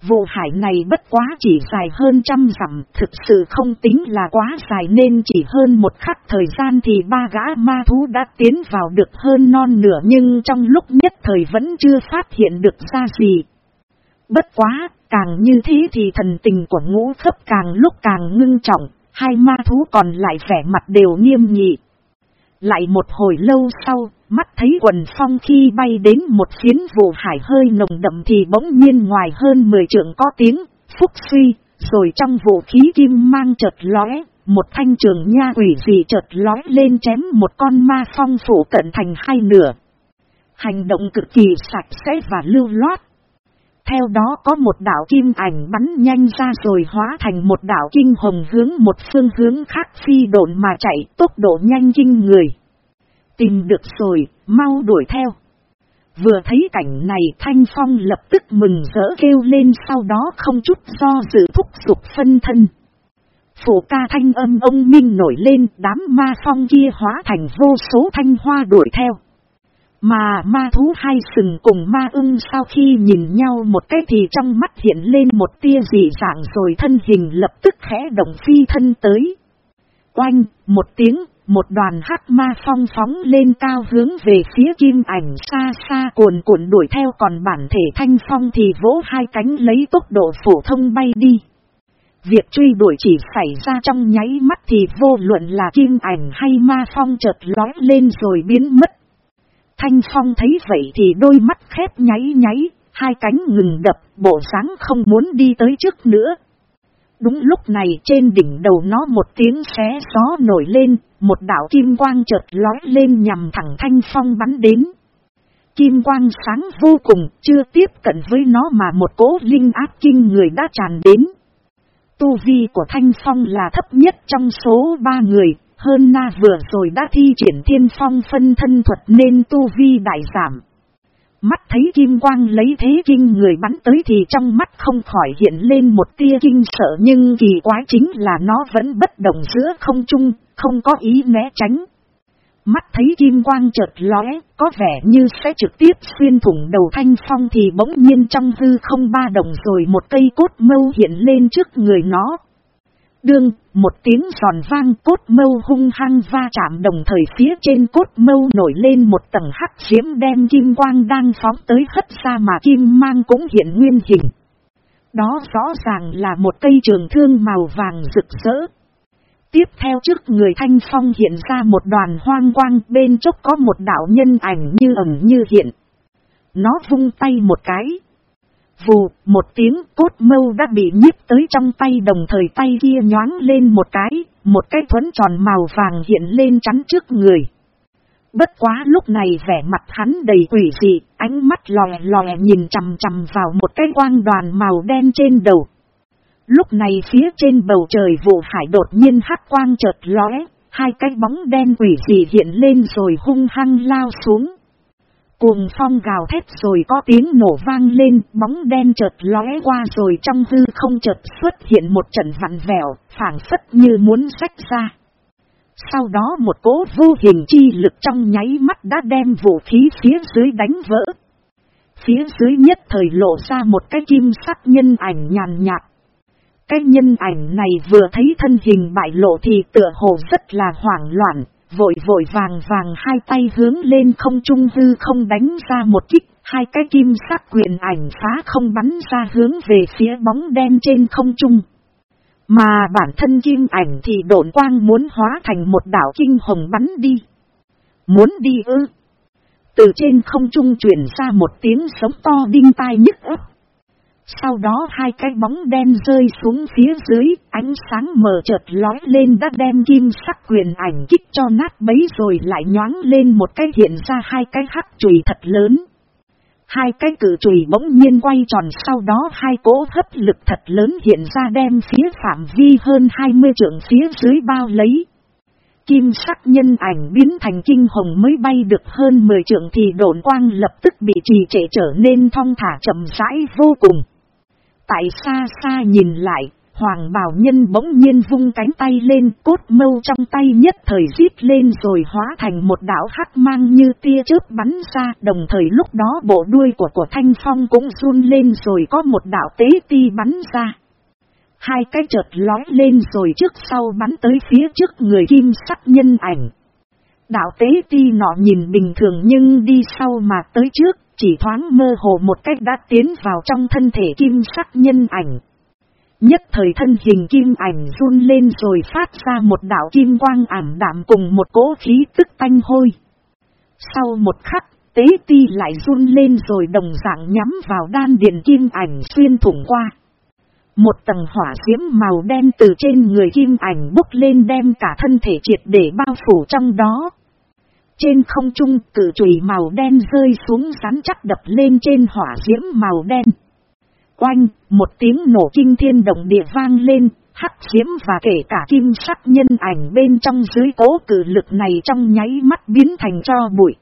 Speaker 1: Vụ hải này bất quá chỉ dài hơn trăm dặm, thực sự không tính là quá dài nên chỉ hơn một khắc thời gian thì ba gã ma thú đã tiến vào được hơn non nửa nhưng trong lúc nhất thời vẫn chưa phát hiện được ra gì. Bất quá, càng như thế thì thần tình của ngũ thấp càng lúc càng ngưng trọng, hai ma thú còn lại vẻ mặt đều nghiêm nghị. Lại một hồi lâu sau, mắt thấy quần phong khi bay đến một phiến vụ hải hơi nồng đậm thì bỗng nhiên ngoài hơn 10 trượng có tiếng, phúc suy, rồi trong vũ khí kim mang chợt lóe, một thanh trường nha quỷ dị chợt lóe lên chém một con ma phong phủ cận thành hai nửa. Hành động cực kỳ sạch sẽ và lưu loát. Theo đó có một đảo kim ảnh bắn nhanh ra rồi hóa thành một đảo kinh hồng hướng một phương hướng khác phi độn mà chạy tốc độ nhanh kinh người. Tìm được rồi, mau đuổi theo. Vừa thấy cảnh này Thanh Phong lập tức mừng rỡ kêu lên sau đó không chút do dự thúc dục phân thân. Phủ ca thanh âm ông Minh nổi lên đám ma phong kia hóa thành vô số thanh hoa đuổi theo. Mà ma thú hai sừng cùng ma ưng sau khi nhìn nhau một cái thì trong mắt hiện lên một tia dị dạng rồi thân hình lập tức khẽ động phi thân tới. Oanh, một tiếng, một đoàn hắc ma phong phóng lên cao hướng về phía kim ảnh xa xa cuồn cuộn đuổi theo còn bản thể thanh phong thì vỗ hai cánh lấy tốc độ phổ thông bay đi. Việc truy đuổi chỉ xảy ra trong nháy mắt thì vô luận là kim ảnh hay ma phong chợt lói lên rồi biến mất. Thanh Phong thấy vậy thì đôi mắt khép nháy nháy, hai cánh ngừng đập, bộ dáng không muốn đi tới trước nữa. Đúng lúc này trên đỉnh đầu nó một tiếng xé gió nổi lên, một đảo kim quang chợt lói lên nhằm thẳng Thanh Phong bắn đến. Kim quang sáng vô cùng, chưa tiếp cận với nó mà một cỗ linh áp kinh người đã tràn đến. Tu vi của Thanh Phong là thấp nhất trong số ba người, hơn na vừa rồi đã thi triển thiên phong phân thân thuật nên tu vi đại giảm. Mắt thấy kim quang lấy thế kinh người bắn tới thì trong mắt không khỏi hiện lên một tia kinh sợ nhưng kỳ quái chính là nó vẫn bất động giữa không trung, không có ý né tránh. Mắt thấy kim quang chợt lóe, có vẻ như sẽ trực tiếp xuyên thủng đầu thanh phong thì bỗng nhiên trong hư không ba đồng rồi một cây cốt mâu hiện lên trước người nó. Đương, một tiếng giòn vang cốt mâu hung hăng va chạm đồng thời phía trên cốt mâu nổi lên một tầng hắc diễm đem kim quang đang phóng tới hất xa mà kim mang cũng hiện nguyên hình. Đó rõ ràng là một cây trường thương màu vàng rực rỡ. Tiếp theo trước người thanh phong hiện ra một đoàn hoang quang bên chốc có một đạo nhân ảnh như ẩn như hiện. Nó vung tay một cái. Vù, một tiếng cốt mâu đã bị nhíp tới trong tay đồng thời tay kia nhoáng lên một cái, một cái thuẫn tròn màu vàng hiện lên chắn trước người. Bất quá lúc này vẻ mặt hắn đầy quỷ dị, ánh mắt lòe lòe nhìn chằm chằm vào một cái quang đoàn màu đen trên đầu. Lúc này phía trên bầu trời vụ hải đột nhiên hắc quang chợt lóe, hai cái bóng đen quỷ dị hiện lên rồi hung hăng lao xuống. Cuồng phong gào thét rồi có tiếng nổ vang lên, bóng đen chợt lóe qua rồi trong hư không chợt xuất hiện một trận vặn vẹo, phản phất như muốn sách ra. Sau đó một cố vô hình chi lực trong nháy mắt đã đem vũ khí phía dưới đánh vỡ. Phía dưới nhất thời lộ ra một cái kim sắc nhân ảnh nhàn nhạt. Cái nhân ảnh này vừa thấy thân hình bại lộ thì tựa hồ rất là hoảng loạn, vội vội vàng vàng hai tay hướng lên không trung hư không đánh ra một kích, hai cái kim sắc quyền ảnh phá không bắn ra hướng về phía bóng đen trên không trung. Mà bản thân kim ảnh thì độn quang muốn hóa thành một đảo kinh hồng bắn đi. Muốn đi ư. Từ trên không trung chuyển ra một tiếng sống to đinh tai nhức ấp. Sau đó hai cái bóng đen rơi xuống phía dưới, ánh sáng mờ chợt lói lên đã đem kim sắc quyền ảnh kích cho nát bấy rồi lại nhoáng lên một cái hiện ra hai cái hắc chùy thật lớn. Hai cái cử chùy bỗng nhiên quay tròn sau đó hai cỗ hấp lực thật lớn hiện ra đem phía phạm vi hơn 20 trượng phía dưới bao lấy. Kim sắc nhân ảnh biến thành kinh hồng mới bay được hơn 10 trượng thì độn quang lập tức bị trì trệ trở nên thong thả chậm rãi vô cùng. Tại xa xa nhìn lại, Hoàng Bảo Nhân bỗng nhiên vung cánh tay lên, cốt mâu trong tay nhất thời giết lên rồi hóa thành một đảo hắc mang như tia chớp bắn ra, đồng thời lúc đó bộ đuôi của của Thanh Phong cũng run lên rồi có một đảo tế ti bắn ra. Hai cái chợt lói lên rồi trước sau bắn tới phía trước người kim sắc nhân ảnh. Đạo tế ti nọ nhìn bình thường nhưng đi sau mà tới trước, chỉ thoáng mơ hồ một cách đã tiến vào trong thân thể kim sắc nhân ảnh. Nhất thời thân hình kim ảnh run lên rồi phát ra một đảo kim quang ảm đạm cùng một cỗ khí tức tanh hôi. Sau một khắc, tế ti lại run lên rồi đồng dạng nhắm vào đan điện kim ảnh xuyên thủng qua. Một tầng hỏa diễm màu đen từ trên người kim ảnh bốc lên đem cả thân thể triệt để bao phủ trong đó. Trên không trung cử chùy màu đen rơi xuống rắn chắc đập lên trên hỏa diễm màu đen. Oanh, một tiếng nổ kinh thiên động địa vang lên, hắc diễm và kể cả kim sắc nhân ảnh bên trong dưới cố cử lực này trong nháy mắt biến thành cho bụi.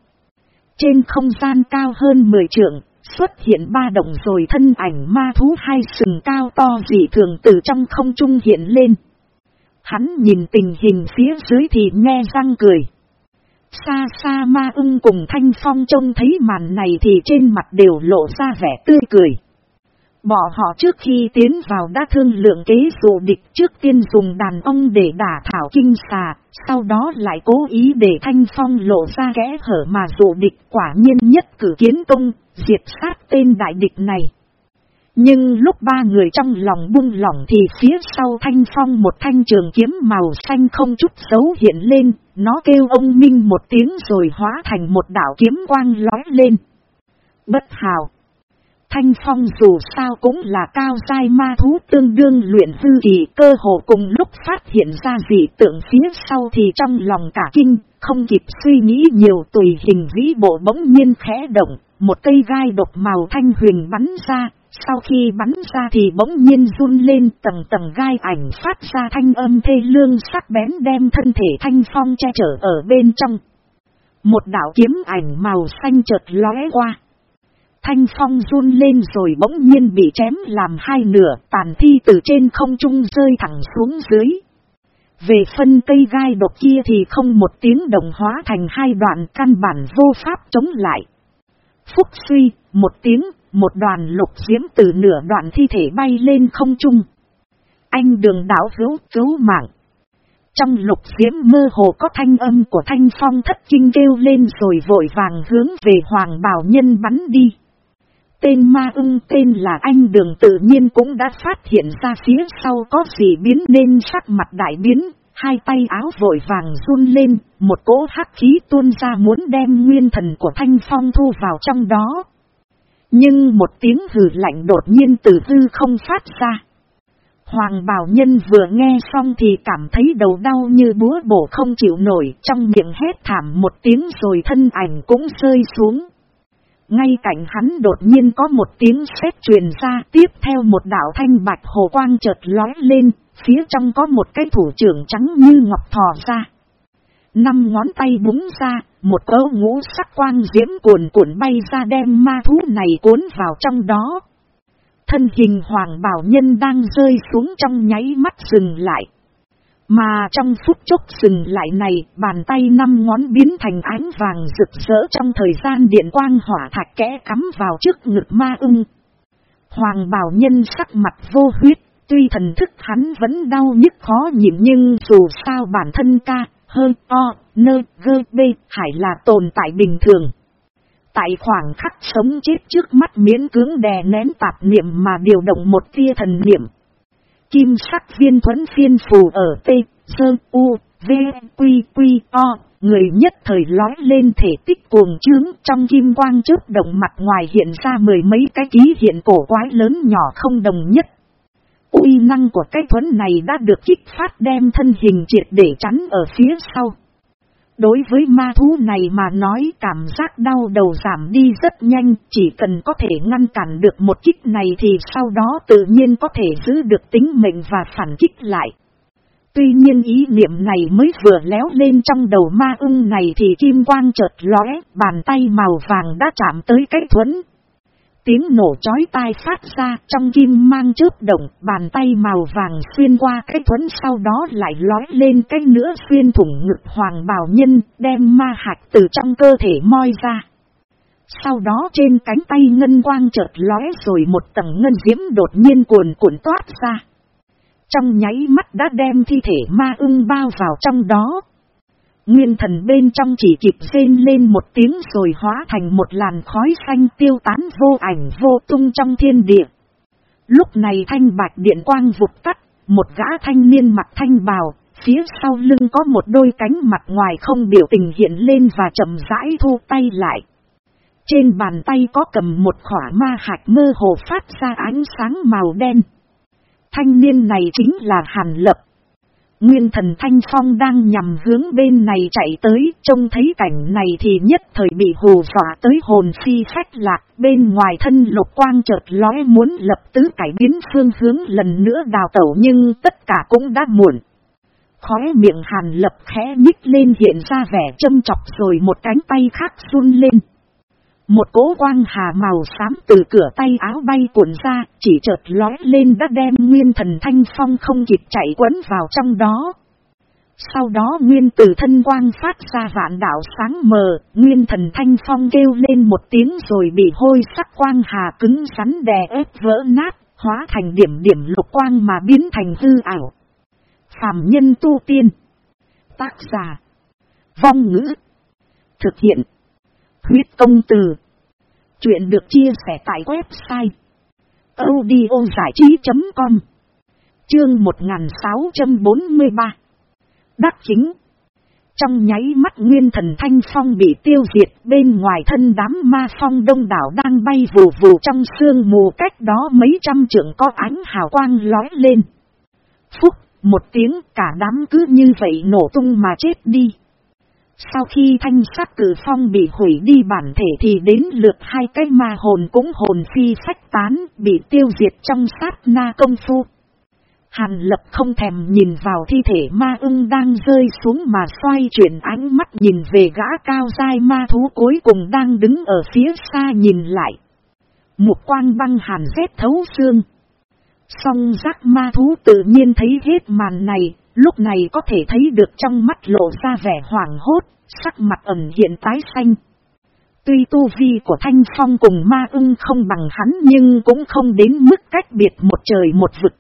Speaker 1: Trên không gian cao hơn 10 trượng, xuất hiện ba động rồi thân ảnh ma thú hai sừng cao to dị thường từ trong không trung hiện lên. Hắn nhìn tình hình phía dưới thì nghe răng cười. Xa xa ma ưng cùng thanh phong trông thấy màn này thì trên mặt đều lộ ra vẻ tươi cười. Bỏ họ trước khi tiến vào đã thương lượng kế dụ địch trước tiên dùng đàn ông để đả thảo kinh xà, sau đó lại cố ý để thanh phong lộ ra kẽ hở mà dụ địch quả nhiên nhất cử kiến công, diệt sát tên đại địch này. Nhưng lúc ba người trong lòng buông lỏng thì phía sau thanh phong một thanh trường kiếm màu xanh không chút xấu hiện lên, nó kêu ông Minh một tiếng rồi hóa thành một đảo kiếm quang lói lên. Bất hào. Thanh phong dù sao cũng là cao dai ma thú tương đương luyện hư kỳ cơ hồ cùng lúc phát hiện ra dị tượng phía sau thì trong lòng cả kinh, không kịp suy nghĩ nhiều tùy hình vĩ bộ bỗng nhiên khẽ động, một cây gai độc màu thanh huyền bắn ra, sau khi bắn ra thì bỗng nhiên run lên tầng tầng gai ảnh phát ra thanh âm thê lương sắc bén đem thân thể thanh phong che chở ở bên trong. Một đảo kiếm ảnh màu xanh chợt lóe qua. Thanh phong run lên rồi bỗng nhiên bị chém làm hai nửa tàn thi từ trên không trung rơi thẳng xuống dưới. Về phân cây gai độc kia thì không một tiếng đồng hóa thành hai đoạn căn bản vô pháp chống lại. Phúc suy, một tiếng, một đoàn lục diễm từ nửa đoạn thi thể bay lên không trung. Anh đường đảo hữu cứu mạng. Trong lục diễm mơ hồ có thanh âm của thanh phong thất kinh kêu lên rồi vội vàng hướng về hoàng bảo nhân bắn đi. Tên ma ưng tên là anh đường tự nhiên cũng đã phát hiện ra phía sau có gì biến nên sắc mặt đại biến, hai tay áo vội vàng run lên, một cỗ hắc khí tuôn ra muốn đem nguyên thần của thanh phong thu vào trong đó. Nhưng một tiếng hừ lạnh đột nhiên từ hư không phát ra. Hoàng bảo nhân vừa nghe xong thì cảm thấy đầu đau như búa bổ không chịu nổi trong miệng hét thảm một tiếng rồi thân ảnh cũng rơi xuống. Ngay cạnh hắn đột nhiên có một tiếng sét truyền ra tiếp theo một đảo thanh bạch hồ quang chợt lói lên, phía trong có một cái thủ trưởng trắng như ngọc thò ra. Năm ngón tay búng ra, một cấu ngũ sắc quang diễm cuồn cuộn bay ra đem ma thú này cuốn vào trong đó. Thân hình hoàng bảo nhân đang rơi xuống trong nháy mắt dừng lại. Mà trong phút chốc dừng lại này, bàn tay năm ngón biến thành ánh vàng rực rỡ trong thời gian điện quang hỏa thạch kẽ cắm vào trước ngực ma ưng. Hoàng bảo nhân sắc mặt vô huyết, tuy thần thức hắn vẫn đau nhức khó nhịn nhưng dù sao bản thân ca, hơn o, nơ, gơ, bê, hải là tồn tại bình thường. Tại khoảng khắc sống chết trước mắt miễn cưỡng đè nén tạp niệm mà điều động một tia thần niệm. Kim sắc viên thuẫn phiên phù ở T, Sơ, U, V, Quy, Quy, O, người nhất thời lói lên thể tích cuồng trướng trong kim quang chớp động mặt ngoài hiện ra mười mấy cái ký hiện cổ quái lớn nhỏ không đồng nhất uy năng của cái thuẫn này đã được kích phát đem thân hình triệt để chắn ở phía sau. Đối với ma thú này mà nói cảm giác đau đầu giảm đi rất nhanh, chỉ cần có thể ngăn cản được một kích này thì sau đó tự nhiên có thể giữ được tính mệnh và phản kích lại. Tuy nhiên ý niệm này mới vừa léo lên trong đầu ma ưng này thì kim quang chợt lóe, bàn tay màu vàng đã chạm tới cái thuẫn. Tiếng nổ chói tai phát ra trong kim mang chớp động, bàn tay màu vàng xuyên qua cái thuẫn sau đó lại lói lên cái nữa xuyên thủng ngực hoàng bào nhân, đem ma hạch từ trong cơ thể moi ra. Sau đó trên cánh tay ngân quang chợt lóe rồi một tầng ngân diễm đột nhiên cuồn cuộn toát ra. Trong nháy mắt đã đem thi thể ma ưng bao vào trong đó. Nguyên thần bên trong chỉ kịp rên lên một tiếng rồi hóa thành một làn khói xanh tiêu tán vô ảnh vô tung trong thiên địa. Lúc này thanh bạch điện quang vụt tắt, một gã thanh niên mặt thanh bào, phía sau lưng có một đôi cánh mặt ngoài không biểu tình hiện lên và chậm rãi thu tay lại. Trên bàn tay có cầm một khỏa ma hạt mơ hồ phát ra ánh sáng màu đen. Thanh niên này chính là Hàn Lập. Nguyên thần Thanh Phong đang nhằm hướng bên này chạy tới, trông thấy cảnh này thì nhất thời bị hù dọa tới hồn phi phách lạc, bên ngoài thân lục quang chợt lóe muốn lập tứ cải biến phương hướng lần nữa đào tẩu nhưng tất cả cũng đã muộn. Khóe miệng Hàn Lập khẽ nhích lên hiện ra vẻ châm chọc rồi một cánh tay khác run lên. Một cố quang hà màu xám từ cửa tay áo bay cuộn ra, chỉ chợt lói lên đã đem nguyên thần thanh phong không kịp chạy quấn vào trong đó. Sau đó nguyên tử thân quang phát ra vạn đạo sáng mờ, nguyên thần thanh phong kêu lên một tiếng rồi bị hôi sắc quang hà cứng rắn đè ép vỡ nát, hóa thành điểm điểm lục quang mà biến thành hư ảo. Phạm nhân tu tiên. Tác giả. Vong ngữ. Thực hiện. Huyết công từ. Chuyện được chia sẻ tại website. audiozảichí.com Chương 1643 Đắc chính Trong nháy mắt nguyên thần thanh phong bị tiêu diệt bên ngoài thân đám ma phong đông đảo đang bay vù vù trong sương mù cách đó mấy trăm trượng có ánh hào quang lói lên. Phúc, một tiếng cả đám cứ như vậy nổ tung mà chết đi. Sau khi thanh sắc cử phong bị hủy đi bản thể thì đến lượt hai cái ma hồn cũng hồn phi phách tán, bị tiêu diệt trong sát na công phu. Hàn lập không thèm nhìn vào thi thể ma ưng đang rơi xuống mà xoay chuyển ánh mắt nhìn về gã cao dai ma thú cuối cùng đang đứng ở phía xa nhìn lại. Một quang băng hàn rét thấu xương. Song giác ma thú tự nhiên thấy hết màn này, Lúc này có thể thấy được trong mắt lộ ra vẻ hoảng hốt, sắc mặt ẩn hiện tái xanh. Tuy tu vi của Thanh Phong cùng ma ưng không bằng hắn nhưng cũng không đến mức cách biệt một trời một vực.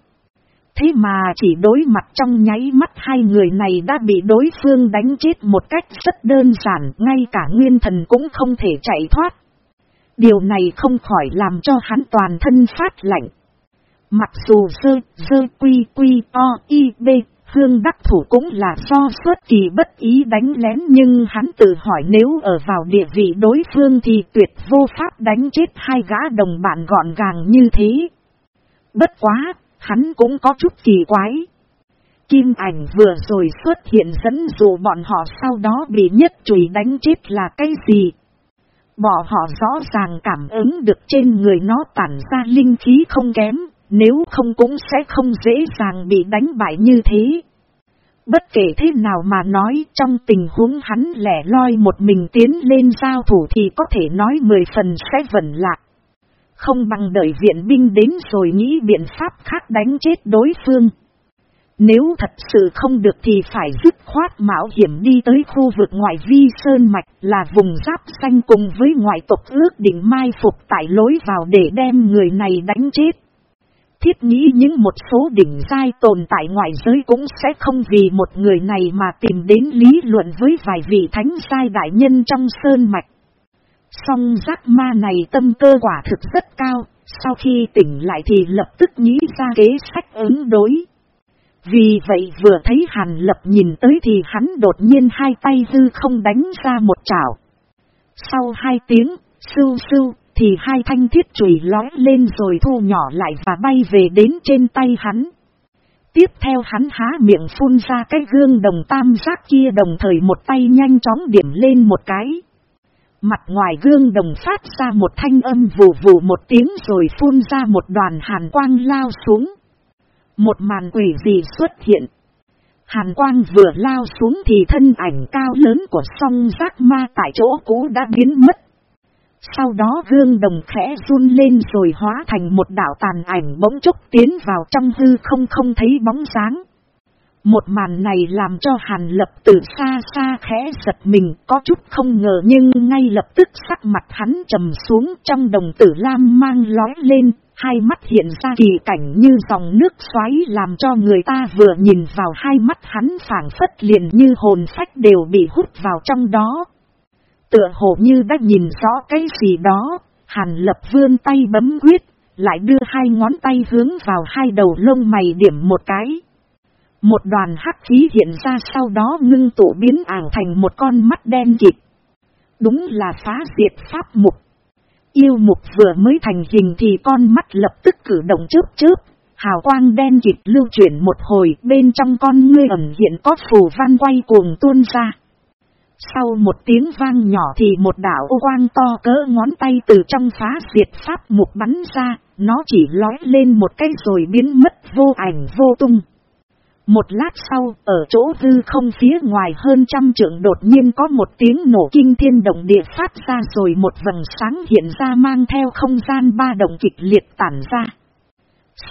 Speaker 1: Thế mà chỉ đối mặt trong nháy mắt hai người này đã bị đối phương đánh chết một cách rất đơn giản, ngay cả nguyên thần cũng không thể chạy thoát. Điều này không khỏi làm cho hắn toàn thân phát lạnh. Mặc dù dơ, dơ quy quy o y b Hương đắc thủ cũng là do suốt kỳ bất ý đánh lén nhưng hắn tự hỏi nếu ở vào địa vị đối phương thì tuyệt vô pháp đánh chết hai gã đồng bạn gọn gàng như thế. Bất quá, hắn cũng có chút kỳ quái. Kim ảnh vừa rồi xuất hiện dẫn dụ bọn họ sau đó bị nhất chùy đánh chết là cái gì? Bỏ họ rõ ràng cảm ứng được trên người nó tản ra linh khí không kém, nếu không cũng sẽ không dễ dàng bị đánh bại như thế. Bất kể thế nào mà nói, trong tình huống hắn lẻ loi một mình tiến lên giao thủ thì có thể nói mười phần sẽ vẩn lạc. Không bằng đợi viện binh đến rồi nghĩ biện pháp khác đánh chết đối phương. Nếu thật sự không được thì phải dứt khoát mạo hiểm đi tới khu vực ngoại vi Sơn Mạch là vùng giáp xanh cùng với ngoại tộc ước định mai phục tại lối vào để đem người này đánh chết. Thiết nghĩ những một số đỉnh giai tồn tại ngoại giới cũng sẽ không vì một người này mà tìm đến lý luận với vài vị thánh giai đại nhân trong Sơn Mạch. Song giác ma này tâm cơ quả thực rất cao, sau khi tỉnh lại thì lập tức nghĩ ra kế sách ứng đối. Vì vậy vừa thấy Hàn Lập nhìn tới thì hắn đột nhiên hai tay dư không đánh ra một chảo. Sau hai tiếng, sưu sưu, thì hai thanh thiết chùy lói lên rồi thu nhỏ lại và bay về đến trên tay hắn. Tiếp theo hắn há miệng phun ra cái gương đồng tam giác kia đồng thời một tay nhanh chóng điểm lên một cái. Mặt ngoài gương đồng phát ra một thanh âm vù vù một tiếng rồi phun ra một đoàn hàn quang lao xuống. Một màn quỷ gì xuất hiện. Hàn quang vừa lao xuống thì thân ảnh cao lớn của song giác ma tại chỗ cũ đã biến mất. Sau đó gương đồng khẽ run lên rồi hóa thành một đảo tàn ảnh bỗng chốc tiến vào trong hư không không thấy bóng sáng. Một màn này làm cho Hàn Lập từ xa xa khẽ giật mình có chút không ngờ nhưng ngay lập tức sắc mặt hắn trầm xuống trong đồng tử lam mang lói lên, hai mắt hiện ra kỳ cảnh như dòng nước xoáy làm cho người ta vừa nhìn vào hai mắt hắn phản phất liền như hồn phách đều bị hút vào trong đó. Tựa hồ như đã nhìn rõ cái gì đó, Hàn Lập vươn tay bấm quyết, lại đưa hai ngón tay hướng vào hai đầu lông mày điểm một cái. Một đoàn hắc khí hiện ra sau đó ngưng tụ biến ảng thành một con mắt đen kịt. Đúng là phá diệt pháp mục. Yêu mục vừa mới thành hình thì con mắt lập tức cử động chớp chớp. Hào quang đen kịt lưu chuyển một hồi bên trong con ngươi ẩn hiện có phù văn quay cuồng tuôn ra. Sau một tiếng vang nhỏ thì một đảo ô quang to cỡ ngón tay từ trong phá diệt pháp mục bắn ra, nó chỉ lói lên một cái rồi biến mất vô ảnh vô tung. Một lát sau, ở chỗ hư không phía ngoài hơn trăm trượng đột nhiên có một tiếng nổ kinh thiên động địa phát ra rồi một vầng sáng hiện ra mang theo không gian ba động kịch liệt tản ra.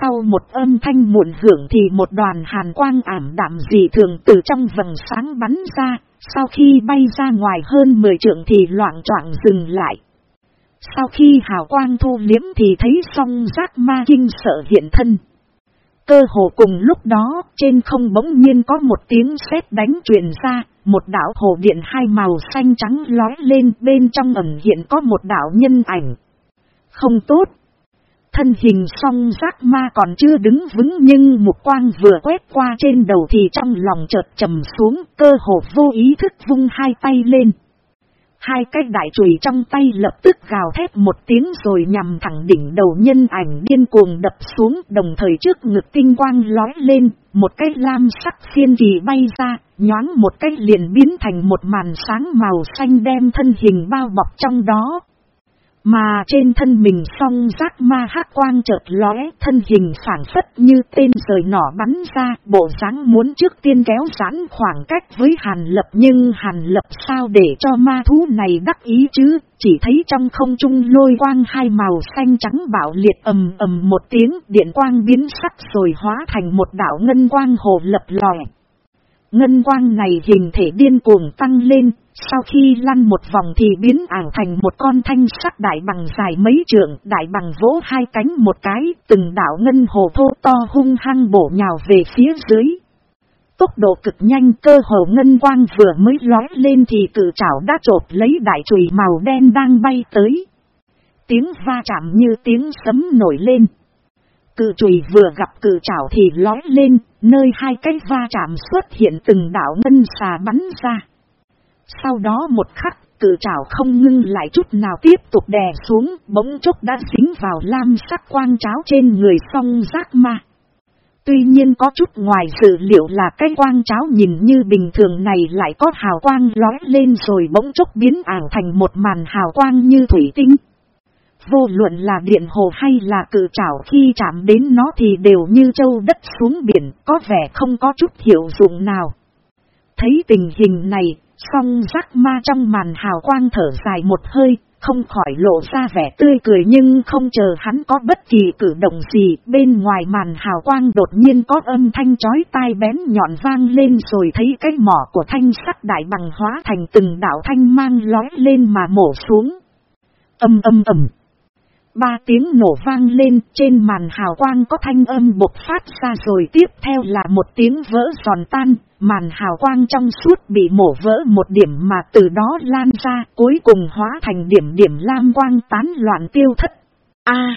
Speaker 1: Sau một âm thanh muộn hưởng thì một đoàn hàn quang ảm đạm dị thường từ trong vầng sáng bắn ra, sau khi bay ra ngoài hơn 10 trượng thì loạn trọng dừng lại. Sau khi hào quang thu liếm thì thấy song giác ma kinh sợ hiện thân. Cơ hồ cùng lúc đó, trên không bỗng nhiên có một tiếng sét đánh truyền ra, một đảo hồ điện hai màu xanh trắng lói lên bên trong ẩn hiện có một đảo nhân ảnh. Không tốt. Thân hình song giác ma còn chưa đứng vững nhưng một quang vừa quét qua trên đầu thì trong lòng chợt trầm xuống cơ hồ vô ý thức vung hai tay lên. Hai cái đại chùy trong tay lập tức gào thét một tiếng rồi nhằm thẳng đỉnh đầu nhân ảnh điên cuồng đập xuống đồng thời trước ngực tinh quang lói lên, một cái lam sắc phiên kỳ bay ra, nhoáng một cái liền biến thành một màn sáng màu xanh đem thân hình bao bọc trong đó. Mà trên thân mình song giác ma hát quang chợt lóe, thân hình phản phất như tên rời nỏ bắn ra, bộ dáng muốn trước tiên kéo giãn khoảng cách với Hàn Lập nhưng Hàn Lập sao để cho ma thú này đắc ý chứ, chỉ thấy trong không trung lôi quang hai màu xanh trắng bạo liệt ầm ầm một tiếng, điện quang biến sắc rồi hóa thành một đảo ngân quang hồ lập lòe. Ngân quang này hình thể điên cuồng tăng lên, sau khi lăn một vòng thì biến ảo thành một con thanh sắc đại bằng dài mấy trượng, đại bằng vỗ hai cánh một cái, từng đảo ngân hồ thô to hung hăng bổ nhào về phía dưới. Tốc độ cực nhanh cơ hồ ngân quang vừa mới lói lên thì cử chảo đã trột lấy đại chùy màu đen đang bay tới. Tiếng va chạm như tiếng sấm nổi lên. Cự chùy vừa gặp cự chảo thì lói lên, nơi hai cái va chạm xuất hiện từng đảo ngân xà bắn ra. Sau đó một khắc, cử trảo không ngưng lại chút nào tiếp tục đè xuống, bỗng chốc đã dính vào lam sắc quang cháo trên người song giác ma. Tuy nhiên có chút ngoài dự liệu là cái quang cháo nhìn như bình thường này lại có hào quang lói lên rồi bỗng chốc biến ảo thành một màn hào quang như thủy tinh. Vô luận là điện hồ hay là cử trảo khi chạm đến nó thì đều như châu đất xuống biển, có vẻ không có chút hiệu dụng nào. Thấy tình hình này, Song giác ma trong màn hào quang thở dài một hơi, không khỏi lộ ra vẻ tươi cười nhưng không chờ hắn có bất kỳ cử động gì, bên ngoài màn hào quang đột nhiên có âm thanh chói tai bén nhọn vang lên rồi thấy cái mỏ của thanh sắc đại bằng hóa thành từng đạo thanh mang lói lên mà mổ xuống. Âm âm ầm. Ba tiếng nổ vang lên trên màn hào quang có thanh âm bộc phát ra rồi tiếp theo là một tiếng vỡ giòn tan, màn hào quang trong suốt bị mổ vỡ một điểm mà từ đó lan ra cuối cùng hóa thành điểm điểm lam quang tán loạn tiêu thất. A.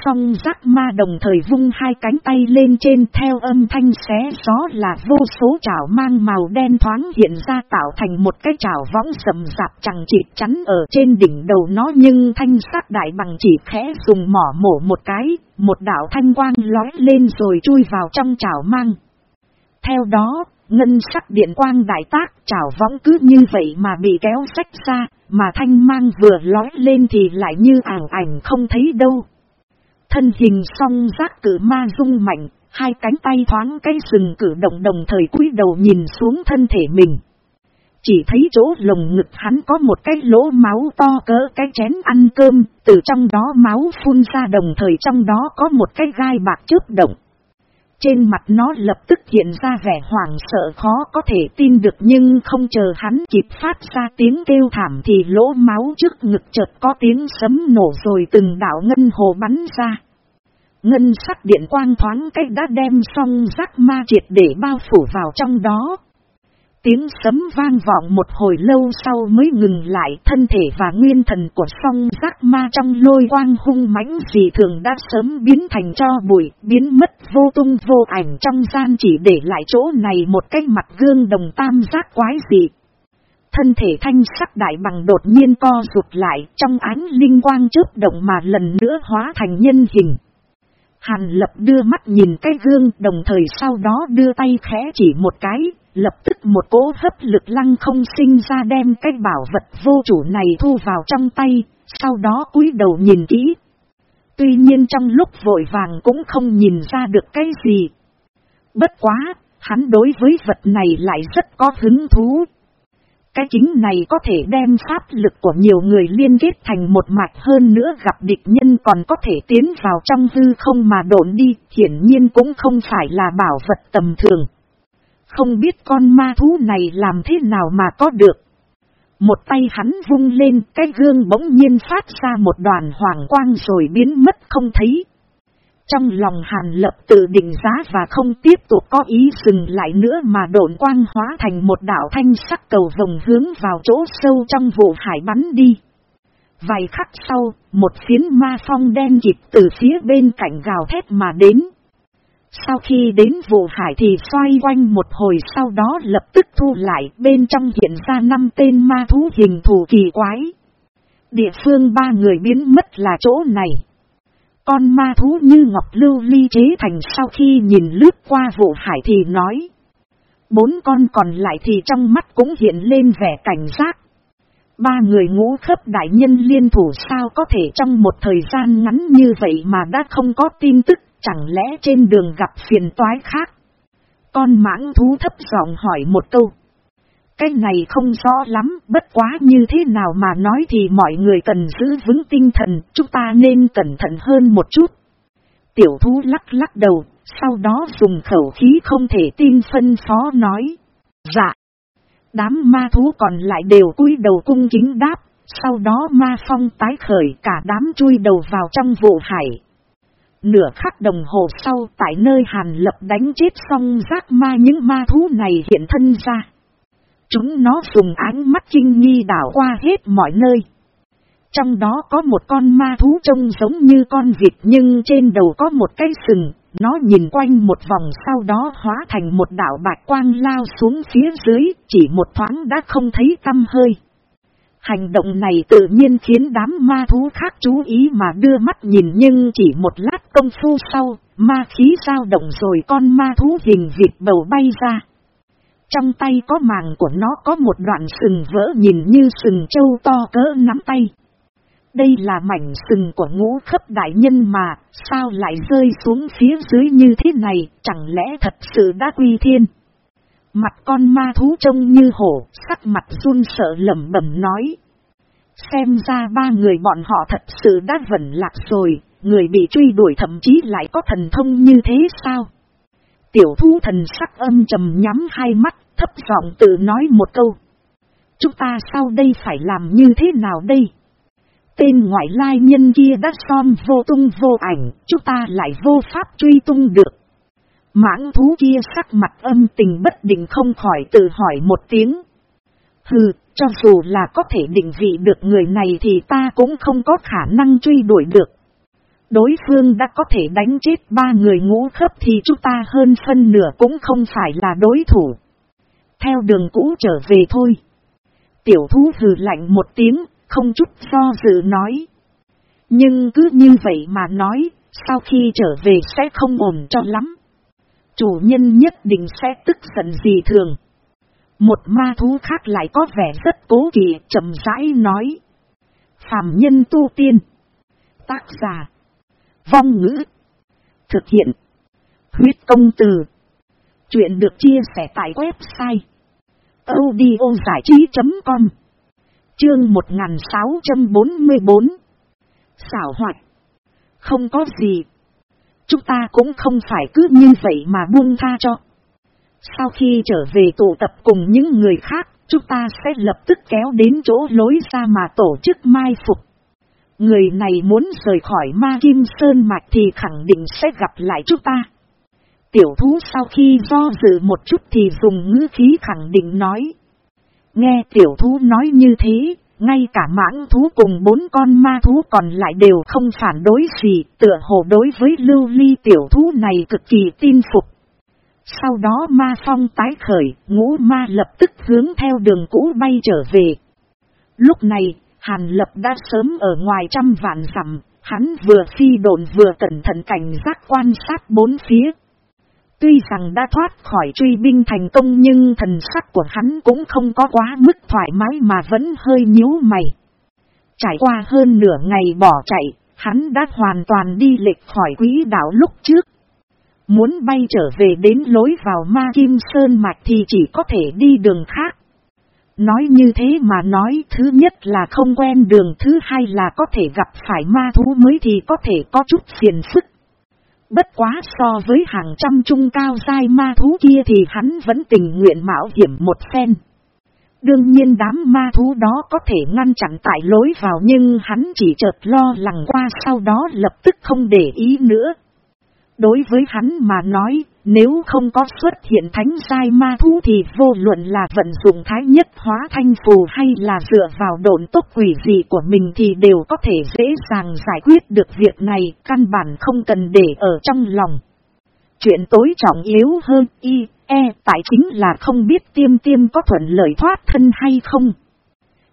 Speaker 1: Song giác ma đồng thời vung hai cánh tay lên trên theo âm thanh xé gió là vô số chảo mang màu đen thoáng hiện ra tạo thành một cái chảo võng sầm sạp chẳng chỉ chắn ở trên đỉnh đầu nó nhưng thanh sát đại bằng chỉ khẽ dùng mỏ mổ một cái, một đạo thanh quang lói lên rồi chui vào trong chảo mang. Theo đó, ngân sắc điện quang đại tác chảo võng cứ như vậy mà bị kéo sách ra, mà thanh mang vừa lói lên thì lại như ảng ảnh không thấy đâu. Thân hình song giác cử ma rung mạnh, hai cánh tay thoáng cái sừng cử động đồng thời cúi đầu nhìn xuống thân thể mình. Chỉ thấy chỗ lồng ngực hắn có một cái lỗ máu to cỡ cái chén ăn cơm, từ trong đó máu phun ra đồng thời trong đó có một cái gai bạc chớp động. Trên mặt nó lập tức hiện ra vẻ hoảng sợ khó có thể tin được nhưng không chờ hắn kịp phát ra tiếng kêu thảm thì lỗ máu trước ngực chợt có tiếng sấm nổ rồi từng đảo ngân hồ bắn ra. Ngân sắc điện quang thoáng cách đã đem xong rắc ma triệt để bao phủ vào trong đó. Tiếng sấm vang vọng một hồi lâu sau mới ngừng lại thân thể và nguyên thần của song giác ma trong lôi quang hung mãnh dị thường đã sớm biến thành cho bụi, biến mất vô tung vô ảnh trong gian chỉ để lại chỗ này một cái mặt gương đồng tam giác quái dị. Thân thể thanh sắc đại bằng đột nhiên co rụt lại trong ánh linh quang chớp động mà lần nữa hóa thành nhân hình. Hàn lập đưa mắt nhìn cái gương đồng thời sau đó đưa tay khẽ chỉ một cái, lập tức một cỗ hấp lực lăng không sinh ra đem cái bảo vật vô chủ này thu vào trong tay, sau đó cúi đầu nhìn kỹ. Tuy nhiên trong lúc vội vàng cũng không nhìn ra được cái gì. Bất quá, hắn đối với vật này lại rất có hứng thú. Cái chính này có thể đem pháp lực của nhiều người liên kết thành một mạch hơn nữa gặp địch nhân còn có thể tiến vào trong hư không mà độn đi, hiển nhiên cũng không phải là bảo vật tầm thường. Không biết con ma thú này làm thế nào mà có được. Một tay hắn vung lên, cái gương bỗng nhiên phát ra một đoàn hoàng quang rồi biến mất không thấy. Trong lòng hàn lập tự định giá và không tiếp tục có ý dừng lại nữa mà độn quang hóa thành một đảo thanh sắc cầu vòng hướng vào chỗ sâu trong vụ hải bắn đi. Vài khắc sau, một phiến ma phong đen kịp từ phía bên cạnh gào thét mà đến. Sau khi đến vụ hải thì xoay quanh một hồi sau đó lập tức thu lại bên trong hiện ra năm tên ma thú hình thù kỳ quái. Địa phương ba người biến mất là chỗ này. Con ma thú như ngọc lưu ly chế thành sau khi nhìn lướt qua vụ hải thì nói. Bốn con còn lại thì trong mắt cũng hiện lên vẻ cảnh giác. Ba người ngũ khớp đại nhân liên thủ sao có thể trong một thời gian ngắn như vậy mà đã không có tin tức, chẳng lẽ trên đường gặp phiền toái khác. Con mãng thú thấp giọng hỏi một câu. Cái này không rõ lắm, bất quá như thế nào mà nói thì mọi người cần giữ vững tinh thần, chúng ta nên cẩn thận hơn một chút. Tiểu thú lắc lắc đầu, sau đó dùng khẩu khí không thể tin phân phó nói. Dạ. Đám ma thú còn lại đều cúi đầu cung kính đáp, sau đó ma phong tái khởi cả đám chui đầu vào trong vụ hải. Nửa khắc đồng hồ sau tại nơi hàn lập đánh chết xong giác ma những ma thú này hiện thân ra. Chúng nó dùng ánh mắt kinh nghi đảo qua hết mọi nơi. Trong đó có một con ma thú trông giống như con vịt nhưng trên đầu có một cái sừng, nó nhìn quanh một vòng sau đó hóa thành một đảo bạch quang lao xuống phía dưới, chỉ một thoáng đã không thấy tâm hơi. Hành động này tự nhiên khiến đám ma thú khác chú ý mà đưa mắt nhìn nhưng chỉ một lát công phu sau, ma khí dao động rồi con ma thú hình vịt bầu bay ra. Trong tay có màng của nó có một đoạn sừng vỡ nhìn như sừng trâu to cỡ nắm tay. Đây là mảnh sừng của ngũ khấp đại nhân mà, sao lại rơi xuống phía dưới như thế này, chẳng lẽ thật sự đã quy thiên. Mặt con ma thú trông như hổ, sắc mặt run sợ lẩm bẩm nói. Xem ra ba người bọn họ thật sự đã vẩn lạc rồi, người bị truy đuổi thậm chí lại có thần thông như thế sao? Tiểu thú thần sắc âm trầm nhắm hai mắt, thấp giọng tự nói một câu. Chúng ta sau đây phải làm như thế nào đây? Tên ngoại lai nhân kia đã xong vô tung vô ảnh, chúng ta lại vô pháp truy tung được. Mãng thú kia sắc mặt âm tình bất định không khỏi tự hỏi một tiếng. Hừ, cho dù là có thể định vị được người này thì ta cũng không có khả năng truy đuổi được. Đối phương đã có thể đánh chết ba người ngũ khớp thì chúng ta hơn phân nửa cũng không phải là đối thủ. Theo đường cũ trở về thôi. Tiểu thú hừ lạnh một tiếng, không chút do dự nói. Nhưng cứ như vậy mà nói, sau khi trở về sẽ không ổn cho lắm. Chủ nhân nhất định sẽ tức giận gì thường. Một ma thú khác lại có vẻ rất cố kỳ chậm rãi nói. Phạm nhân tu tiên. Tác giả. Vong ngữ. Thực hiện. Huyết công từ. Chuyện được chia sẻ tại website. audiozảichí.com Chương 1644 Xảo hoạt. Không có gì. Chúng ta cũng không phải cứ như vậy mà buông tha cho. Sau khi trở về tụ tập cùng những người khác, chúng ta sẽ lập tức kéo đến chỗ lối ra mà tổ chức mai phục. Người này muốn rời khỏi ma kim sơn mạch thì khẳng định sẽ gặp lại chúng ta. Tiểu thú sau khi do dự một chút thì dùng ngữ khí khẳng định nói. Nghe tiểu thú nói như thế, ngay cả mãng thú cùng bốn con ma thú còn lại đều không phản đối gì, tựa hồ đối với lưu ly tiểu thú này cực kỳ tin phục. Sau đó ma phong tái khởi, ngũ ma lập tức hướng theo đường cũ bay trở về. Lúc này, Hàn Lập đã sớm ở ngoài trăm vạn dặm, hắn vừa phi độn vừa cẩn thận cảnh giác quan sát bốn phía. Tuy rằng đã thoát khỏi truy binh thành công nhưng thần sắc của hắn cũng không có quá mức thoải mái mà vẫn hơi nhíu mày. Trải qua hơn nửa ngày bỏ chạy, hắn đã hoàn toàn đi lệch khỏi quỹ đảo lúc trước. Muốn bay trở về đến lối vào ma kim sơn mạch thì chỉ có thể đi đường khác. Nói như thế mà nói thứ nhất là không quen đường thứ hai là có thể gặp phải ma thú mới thì có thể có chút phiền phức. Bất quá so với hàng trăm trung cao dai ma thú kia thì hắn vẫn tình nguyện mạo hiểm một phen. Đương nhiên đám ma thú đó có thể ngăn chặn tại lối vào nhưng hắn chỉ chợt lo lắng qua sau đó lập tức không để ý nữa. Đối với hắn mà nói, nếu không có xuất hiện thánh sai ma thú thì vô luận là vận dụng thái nhất hóa thanh phù hay là dựa vào độn tốc quỷ gì của mình thì đều có thể dễ dàng giải quyết được việc này, căn bản không cần để ở trong lòng. Chuyện tối trọng yếu hơn y, e tại chính là không biết tiêm tiêm có thuận lợi thoát thân hay không.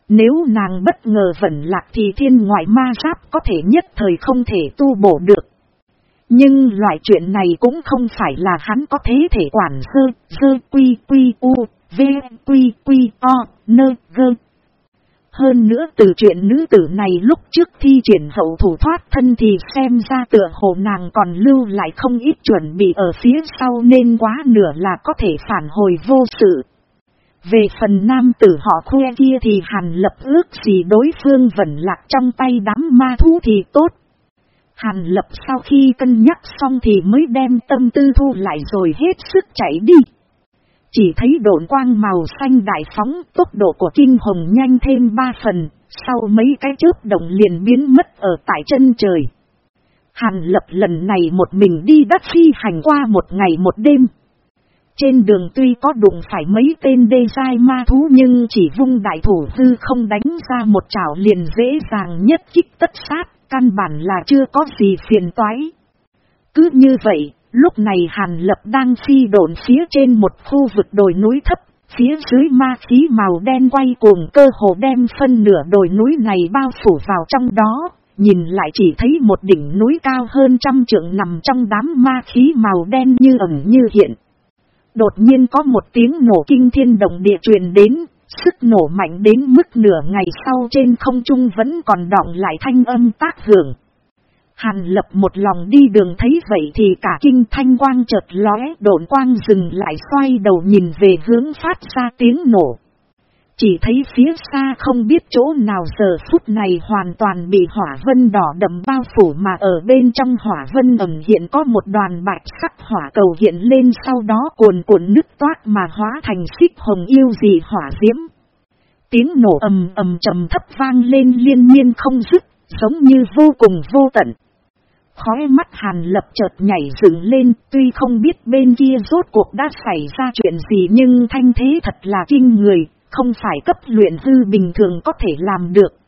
Speaker 1: Nếu nàng bất ngờ vẩn lạc thì thiên ngoại ma giáp có thể nhất thời không thể tu bổ được. Nhưng loại chuyện này cũng không phải là hắn có thế thể quản sơ, sơ quy quy u, v quy quy o, nơ gơ. Hơn nữa từ chuyện nữ tử này lúc trước thi triển hậu thủ thoát thân thì xem ra tựa hồ nàng còn lưu lại không ít chuẩn bị ở phía sau nên quá nửa là có thể phản hồi vô sự. Về phần nam tử họ khoe kia thì hàn lập ước gì đối phương vẫn lạc trong tay đám ma thú thì tốt. Hàn lập sau khi cân nhắc xong thì mới đem tâm tư thu lại rồi hết sức chạy đi. Chỉ thấy độn quang màu xanh đại phóng tốc độ của kinh hồng nhanh thêm ba phần, sau mấy cái chớp động liền biến mất ở tại chân trời. Hàn lập lần này một mình đi đất phi hành qua một ngày một đêm. Trên đường tuy có đụng phải mấy tên đê dai ma thú nhưng chỉ vung đại thủ hư không đánh ra một chảo liền dễ dàng nhất kích tất sát căn bản là chưa có gì phiền toái. Cứ như vậy, lúc này Hàn Lập đang phi độn phía trên một khu vực đồi núi thấp, phía dưới ma khí màu đen quay cuồng cơ hồ đem phân nửa đồi núi này bao phủ vào trong đó, nhìn lại chỉ thấy một đỉnh núi cao hơn trăm trượng nằm trong đám ma khí màu đen như ẩn như hiện. Đột nhiên có một tiếng nổ kinh thiên động địa truyền đến, Sức nổ mạnh đến mức nửa ngày sau trên không trung vẫn còn đọng lại thanh âm tác hưởng. Hàn lập một lòng đi đường thấy vậy thì cả kinh thanh quang chợt lóe, độn quang dừng lại, xoay đầu nhìn về hướng phát ra tiếng nổ. Chỉ thấy phía xa không biết chỗ nào giờ phút này hoàn toàn bị hỏa vân đỏ đậm bao phủ mà ở bên trong hỏa vân ẩm hiện có một đoàn bạch sắc hỏa cầu hiện lên sau đó cuồn cuộn nứt toát mà hóa thành xích hồng yêu dị hỏa diễm. Tiếng nổ ầm ầm trầm thấp vang lên liên miên không dứt, giống như vô cùng vô tận. Khói mắt hàn lập chợt nhảy dựng lên, tuy không biết bên kia rốt cuộc đã xảy ra chuyện gì nhưng thanh thế thật là kinh người, không phải cấp luyện hư bình thường có thể làm được.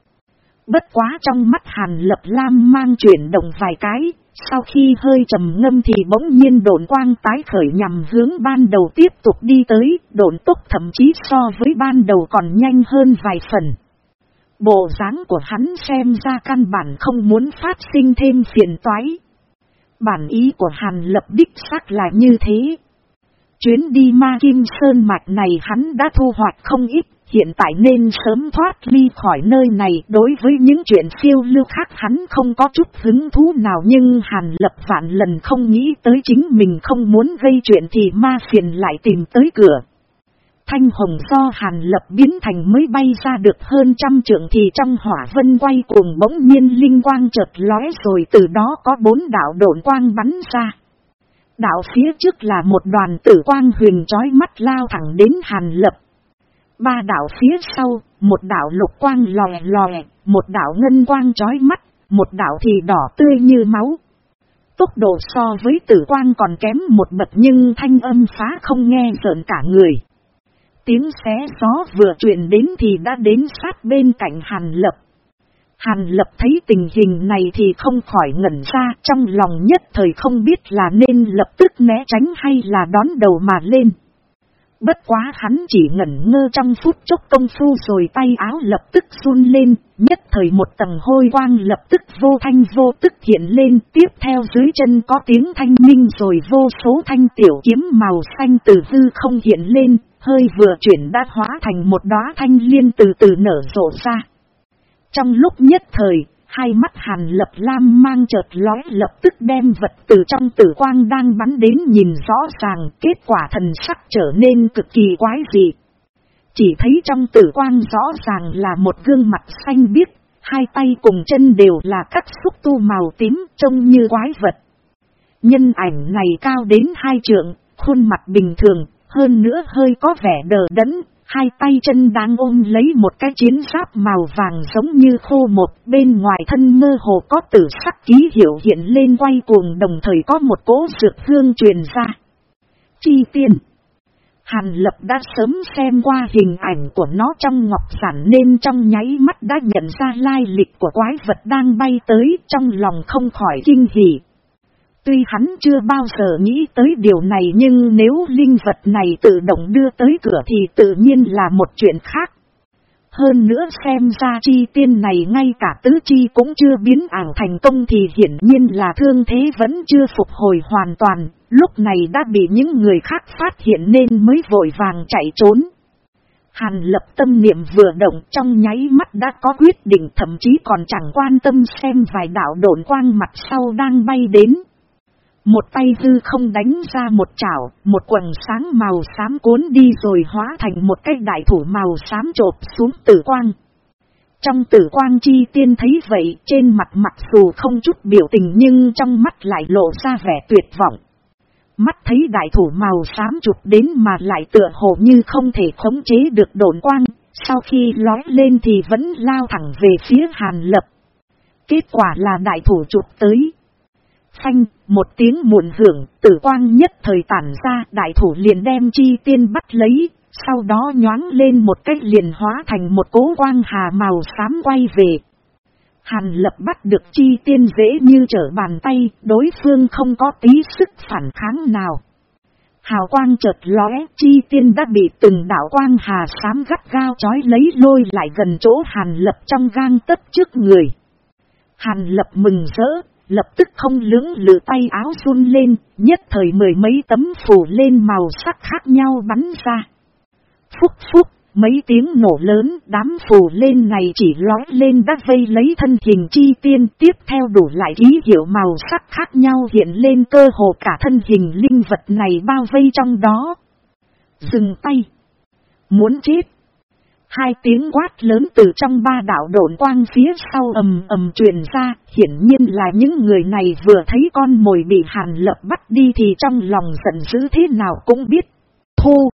Speaker 1: Bất quá trong mắt hàn lập lam mang chuyển động vài cái, sau khi hơi trầm ngâm thì bỗng nhiên độn quang tái khởi nhằm hướng ban đầu tiếp tục đi tới, độn tốc thậm chí so với ban đầu còn nhanh hơn vài phần. Bộ dáng của hắn xem ra căn bản không muốn phát sinh thêm phiền toái. Bản ý của Hàn Lập đích xác là như thế. Chuyến đi ma kim sơn mạch này hắn đã thu hoạch không ít, hiện tại nên sớm thoát ly khỏi nơi này. Đối với những chuyện siêu lưu khác hắn không có chút hứng thú nào nhưng Hàn Lập vạn lần không nghĩ tới chính mình không muốn gây chuyện thì ma phiền lại tìm tới cửa. Thanh hồng do hàn lập biến thành mới bay ra được hơn trăm trượng thì trong hỏa vân quay cuồng bỗng nhiên linh quang chợt lóe rồi từ đó có bốn đạo độn quang bắn ra. Đạo phía trước là một đoàn tử quang huyền trói mắt lao thẳng đến hàn lập. Ba đạo phía sau, một đạo lục quang lòe lòe, một đạo ngân quang trói mắt, một đạo thì đỏ tươi như máu. Tốc độ so với tử quang còn kém một bậc nhưng thanh âm phá không nghe rợn cả người. Tiếng xé gió vừa truyền đến thì đã đến sát bên cạnh Hàn Lập. Hàn Lập thấy tình hình này thì không khỏi ngẩn ra trong lòng nhất thời không biết là nên lập tức né tránh hay là đón đầu mà lên. Bất quá hắn chỉ ngẩn ngơ trong phút chốc công phu rồi tay áo lập tức run lên, nhất thời một tầng hôi quang lập tức vô thanh vô tức hiện lên, tiếp theo dưới chân có tiếng thanh minh rồi vô số thanh tiểu kiếm màu xanh từ dư không hiện lên, hơi vừa chuyển đã hóa thành một đóa thanh liên từ từ nở rộ ra. Trong lúc nhất thời, hai mắt hàn lập lam mang chợt lói lập tức đem vật từ trong tử quang đang bắn đến nhìn rõ ràng kết quả thần sắc trở nên cực kỳ quái dị. Chỉ thấy trong tử quang rõ ràng là một gương mặt xanh biếc, hai tay cùng chân đều là các xúc tu màu tím trông như quái vật. Nhân ảnh này cao đến hai trượng, khuôn mặt bình thường, hơn nữa hơi có vẻ đờ đẫn, hai tay chân đang ôm lấy một cái chiến giáp màu vàng giống như khô một, bên ngoài thân mơ hồ có tử sắc ký hiệu hiện lên quay cuồng đồng thời có một cỗ dược hương truyền ra. Chi tiên Hàn Lập đã sớm xem qua hình ảnh của nó trong ngọc sản nên trong nháy mắt đã nhận ra lai lịch của quái vật đang bay tới trong lòng không khỏi kinh hỉ. Tuy hắn chưa bao giờ nghĩ tới điều này nhưng nếu linh vật này tự động đưa tới cửa thì tự nhiên là một chuyện khác. Hơn nữa xem ra chi tiên này ngay cả tứ chi cũng chưa biến ảo thành công thì hiển nhiên là thương thế vẫn chưa phục hồi hoàn toàn, lúc này đã bị những người khác phát hiện nên mới vội vàng chạy trốn. Hàn lập tâm niệm vừa động trong nháy mắt đã có quyết định thậm chí còn chẳng quan tâm xem vài đạo độn quang mặt sau đang bay đến. Một tay hư không đánh ra một chảo, một quần sáng màu xám cuốn đi rồi hóa thành một cái đại thủ màu xám trộp xuống tử quang. Trong tử quang chi tiên thấy vậy, trên mặt mặc dù không chút biểu tình nhưng trong mắt lại lộ ra vẻ tuyệt vọng. Mắt thấy đại thủ màu xám chụp đến mà lại tựa hồ như không thể khống chế được đồn quang, sau khi lói lên thì vẫn lao thẳng về phía hàn lập. Kết quả là đại thủ chụp tới, Phanh, một tiếng muộn hưởng, tử quang nhất thời tản ra, đại thủ liền đem chi tiên bắt lấy, sau đó nhoáng lên một cách liền hóa thành một cố quang hà màu xám quay về. Hàn lập bắt được chi tiên dễ như trở bàn tay, đối phương không có tí sức phản kháng nào. Hào quang chợt lóe, chi tiên đã bị từng đảo quang hà xám gắt gao chói lấy lôi lại gần chỗ hàn lập trong gang tất trước người. Hàn lập mừng rỡ, lập tức không lưỡng lự tay áo run lên, nhất thời mười mấy tấm phủ lên màu sắc khác nhau bắn ra. Phúc phúc, mấy tiếng nổ lớn đám phủ lên này chỉ lói lên đã vây lấy thân hình chi tiên tiếp theo đủ lại ký hiệu màu sắc khác nhau hiện lên cơ hồ cả thân hình linh vật này bao vây trong đó. Dừng tay. Muốn chết. Hai tiếng quát lớn từ trong ba đảo độn quang phía sau ầm ầm truyền ra, hiển nhiên là những người này vừa thấy con mồi bị hàn lập bắt đi thì trong lòng giận dữ thế nào cũng biết. Thu!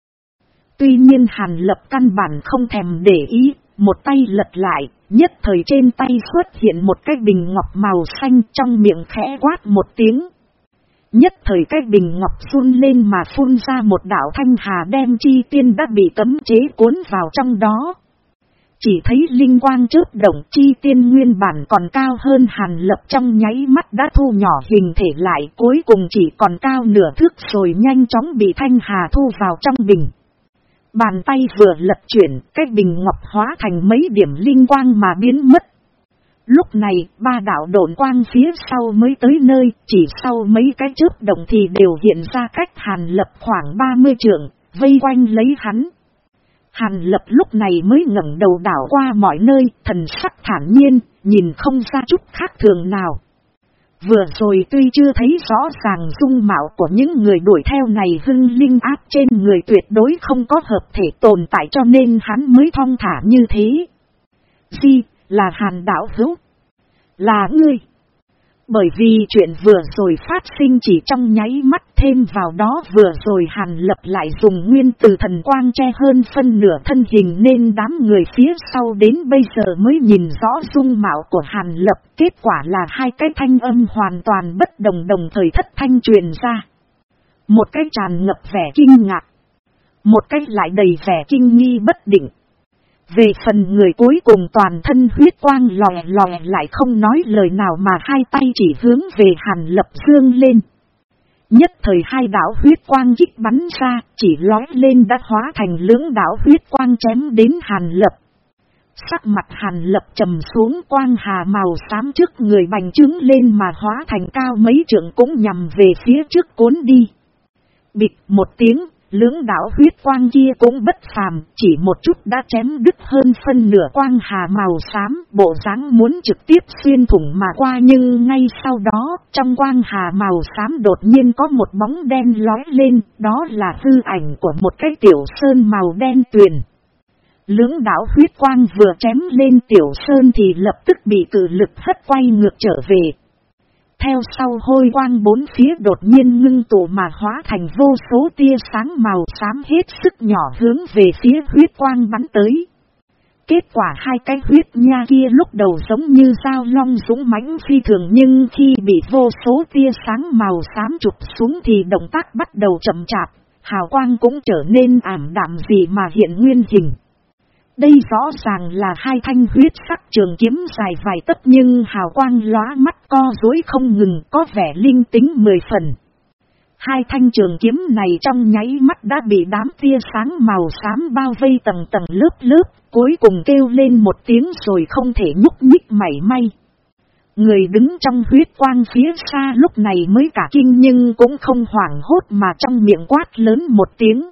Speaker 1: Tuy nhiên hàn lập căn bản không thèm để ý, một tay lật lại, nhất thời trên tay xuất hiện một cái bình ngọc màu xanh trong miệng khẽ quát một tiếng. Nhất thời cái bình ngọc phun lên mà phun ra một đảo thanh hà đem chi tiên đã bị cấm chế cuốn vào trong đó. Chỉ thấy linh quang chớp động chi tiên nguyên bản còn cao hơn hàn lập trong nháy mắt đã thu nhỏ hình thể lại cuối cùng chỉ còn cao nửa thước rồi nhanh chóng bị thanh hà thu vào trong bình. Bàn tay vừa lật chuyển, cái bình ngọc hóa thành mấy điểm linh quang mà biến mất. Lúc này, ba đạo độn quang phía sau mới tới nơi, chỉ sau mấy cái chớp động thì đều hiện ra cách hàn lập khoảng 30 trượng, vây quanh lấy hắn. Hàn lập lúc này mới ngẩng đầu đảo qua mọi nơi, thần sắc thản nhiên, nhìn không ra chút khác thường nào. Vừa rồi tuy chưa thấy rõ ràng dung mạo của những người đuổi theo này hưng linh áp trên người tuyệt đối không có hợp thể tồn tại cho nên hắn mới thong thả như thế. Di, là hàn đảo hữu. Là ngươi. Bởi vì chuyện vừa rồi phát sinh chỉ trong nháy mắt thêm vào đó vừa rồi Hàn Lập lại dùng nguyên từ thần quang che hơn phân nửa thân hình nên đám người phía sau đến bây giờ mới nhìn rõ dung mạo của Hàn Lập. Kết quả là hai cái thanh âm hoàn toàn bất đồng đồng thời thất thanh truyền ra. Một cái tràn ngập vẻ kinh ngạc. Một cái lại đầy vẻ kinh nghi bất định. Về phần người cuối cùng toàn thân huyết quang lòe lòe lại không nói lời nào mà hai tay chỉ hướng về hàn lập dương lên. Nhất thời hai đảo huyết quang dích bắn ra, chỉ lói lên đã hóa thành lưỡng đảo huyết quang chém đến hàn lập. Sắc mặt hàn lập trầm xuống quang hà màu xám trước người bành trướng lên mà hóa thành cao mấy trượng cũng nhằm về phía trước cuốn đi. Bịch một tiếng, Lưỡng đảo huyết quang kia cũng bất phàm, chỉ một chút đã chém đứt hơn phân nửa quang hà màu xám, bộ dáng muốn trực tiếp xuyên thủng mà qua nhưng ngay sau đó, trong quang hà màu xám đột nhiên có một bóng đen lói lên, đó là hư ảnh của một cái tiểu sơn màu đen tuyền. Lưỡng đảo huyết quang vừa chém lên tiểu sơn thì lập tức bị cử lực hất quay ngược trở về, theo sau hôi quang bốn phía đột nhiên ngưng tụ mà hóa thành vô số tia sáng màu xám hết sức nhỏ hướng về phía huyết quang bắn tới. Kết quả hai cái huyết nha kia lúc đầu giống như dao long dũng mãnh phi thường nhưng khi bị vô số tia sáng màu xám chụp xuống thì động tác bắt đầu chậm chạp, hào quang cũng trở nên ảm đạm gì mà hiện nguyên hình. Đây rõ ràng là hai thanh huyết sắc trường kiếm dài vài tấc nhưng hào quang lóa mắt co dối không ngừng có vẻ linh tính mười phần. Hai thanh trường kiếm này trong nháy mắt đã bị đám tia sáng màu xám bao vây tầng tầng lớp lớp, cuối cùng kêu lên một tiếng rồi không thể nhúc nhích mảy may. Người đứng trong huyết quang phía xa lúc này mới cả kinh nhưng cũng không hoảng hốt mà trong miệng quát lớn một tiếng.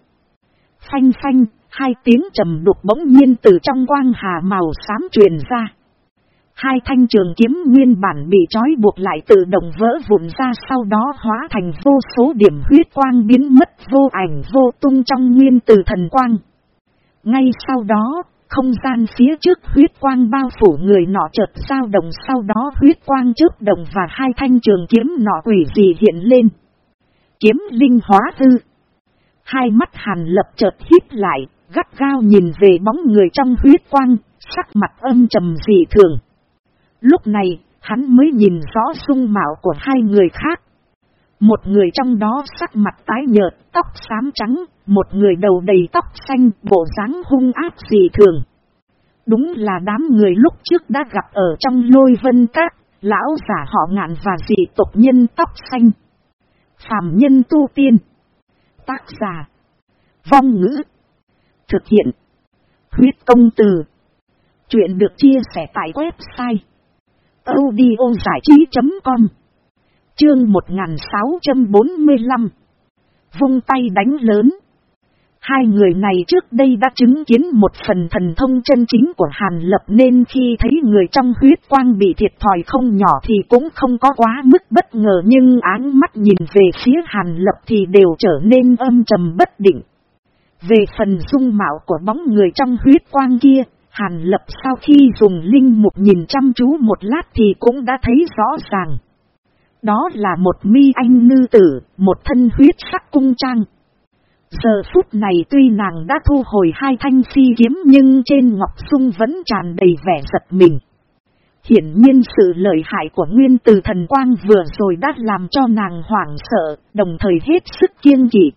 Speaker 1: Phanh phanh, Hai tiếng trầm đục bỗng nhiên từ trong quang hà màu xám truyền ra. Hai thanh trường kiếm nguyên bản bị trói buộc lại tự động vỡ vụn ra sau đó hóa thành vô số điểm huyết quang biến mất vô ảnh vô tung trong nguyên từ thần quang. Ngay sau đó, không gian phía trước huyết quang bao phủ người nọ chợt sao động sau đó huyết quang trước đồng và hai thanh trường kiếm nọ quỷ gì hiện lên. Kiếm linh hóa hư. Hai mắt hàn lập chợt hít lại, gắt gao nhìn về bóng người trong huyết quang, sắc mặt âm trầm dị thường. Lúc này, hắn mới nhìn rõ sung mạo của hai người khác. Một người trong đó sắc mặt tái nhợt, tóc xám trắng, một người đầu đầy tóc xanh, bộ dáng hung ác dị thường. Đúng là đám người lúc trước đã gặp ở trong lôi vân các, lão giả họ ngạn và dị tộc nhân tóc xanh. Phạm nhân tu tiên. Tác giả. Vong ngữ. Thực hiện. Huyết công từ. Chuyện được chia sẻ tại website. audiozảichí.com Chương 1645 Vung tay đánh lớn. Hai người này trước đây đã chứng kiến một phần thần thông chân chính của Hàn Lập nên khi thấy người trong huyết quang bị thiệt thòi không nhỏ thì cũng không có quá mức bất ngờ nhưng áng mắt nhìn về phía Hàn Lập thì đều trở nên âm trầm bất định. Về phần dung mạo của bóng người trong huyết quang kia, Hàn Lập sau khi dùng linh mục nhìn chăm chú một lát thì cũng đã thấy rõ ràng. Đó là một mi anh ngư tử, một thân huyết sắc cung trang. Giờ phút này tuy nàng đã thu hồi hai thanh phi kiếm nhưng trên ngọc sung vẫn tràn đầy vẻ giật mình. Hiển nhiên sự lợi hại của nguyên từ thần quang vừa rồi đã làm cho nàng hoảng sợ, đồng thời hết sức kiên kỵ.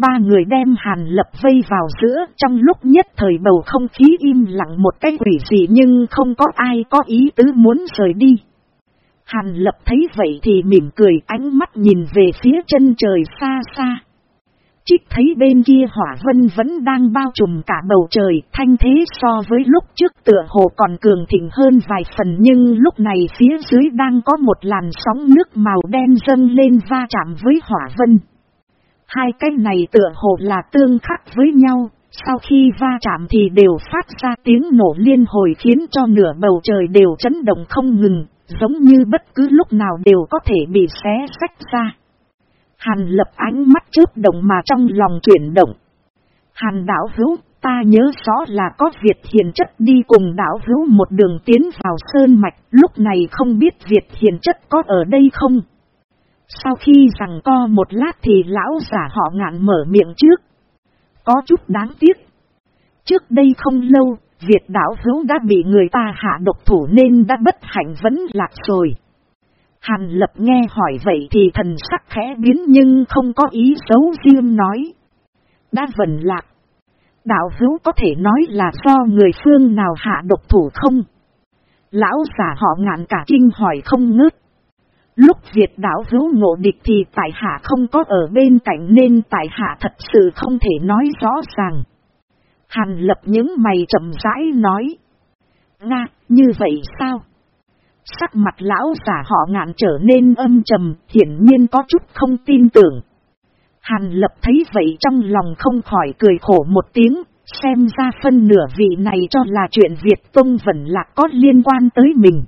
Speaker 1: Ba người đem hàn lập vây vào giữa trong lúc nhất thời bầu không khí im lặng một cái quỷ gì nhưng không có ai có ý tứ muốn rời đi. Hàn lập thấy vậy thì mỉm cười ánh mắt nhìn về phía chân trời xa xa. Trích thấy bên kia hỏa vân vẫn đang bao trùm cả bầu trời, thanh thế so với lúc trước tựa hồ còn cường thịnh hơn vài phần nhưng lúc này phía dưới đang có một làn sóng nước màu đen dâng lên va chạm với hỏa vân. Hai cái này tựa hồ là tương khắc với nhau, sau khi va chạm thì đều phát ra tiếng nổ liên hồi khiến cho nửa bầu trời đều chấn động không ngừng, giống như bất cứ lúc nào đều có thể bị xé sách ra. Hàn lập ánh mắt chớp động mà trong lòng chuyển động. Hàn đảo hữu, ta nhớ rõ là có Việt hiền chất đi cùng đảo hữu một đường tiến vào sơn mạch, lúc này không biết Việt hiền chất có ở đây không? Sau khi rằng co một lát thì lão giả họ ngạn mở miệng trước. Có chút đáng tiếc. Trước đây không lâu, Việt đảo hữu đã bị người ta hạ độc thủ nên đã bất hạnh vẫn lạc rồi. Hàn lập nghe hỏi vậy thì thần sắc khẽ biến nhưng không có ý xấu riêng nói. Đã vần lạc. Đạo hữu có thể nói là do người phương nào hạ độc thủ không? Lão giả họ ngạn cả kinh hỏi không ngớt. Lúc Việt đảo hữu ngộ địch thì tại hạ không có ở bên cạnh nên tại hạ thật sự không thể nói rõ ràng. Hàn lập những mày chậm rãi nói. Nga, như vậy sao? Sắc mặt lão giả họ ngạn trở nên âm trầm, hiển nhiên có chút không tin tưởng. Hàn lập thấy vậy trong lòng không khỏi cười khổ một tiếng, xem ra phân nửa vị này cho là chuyện Việt Tông vẫn là có liên quan tới mình.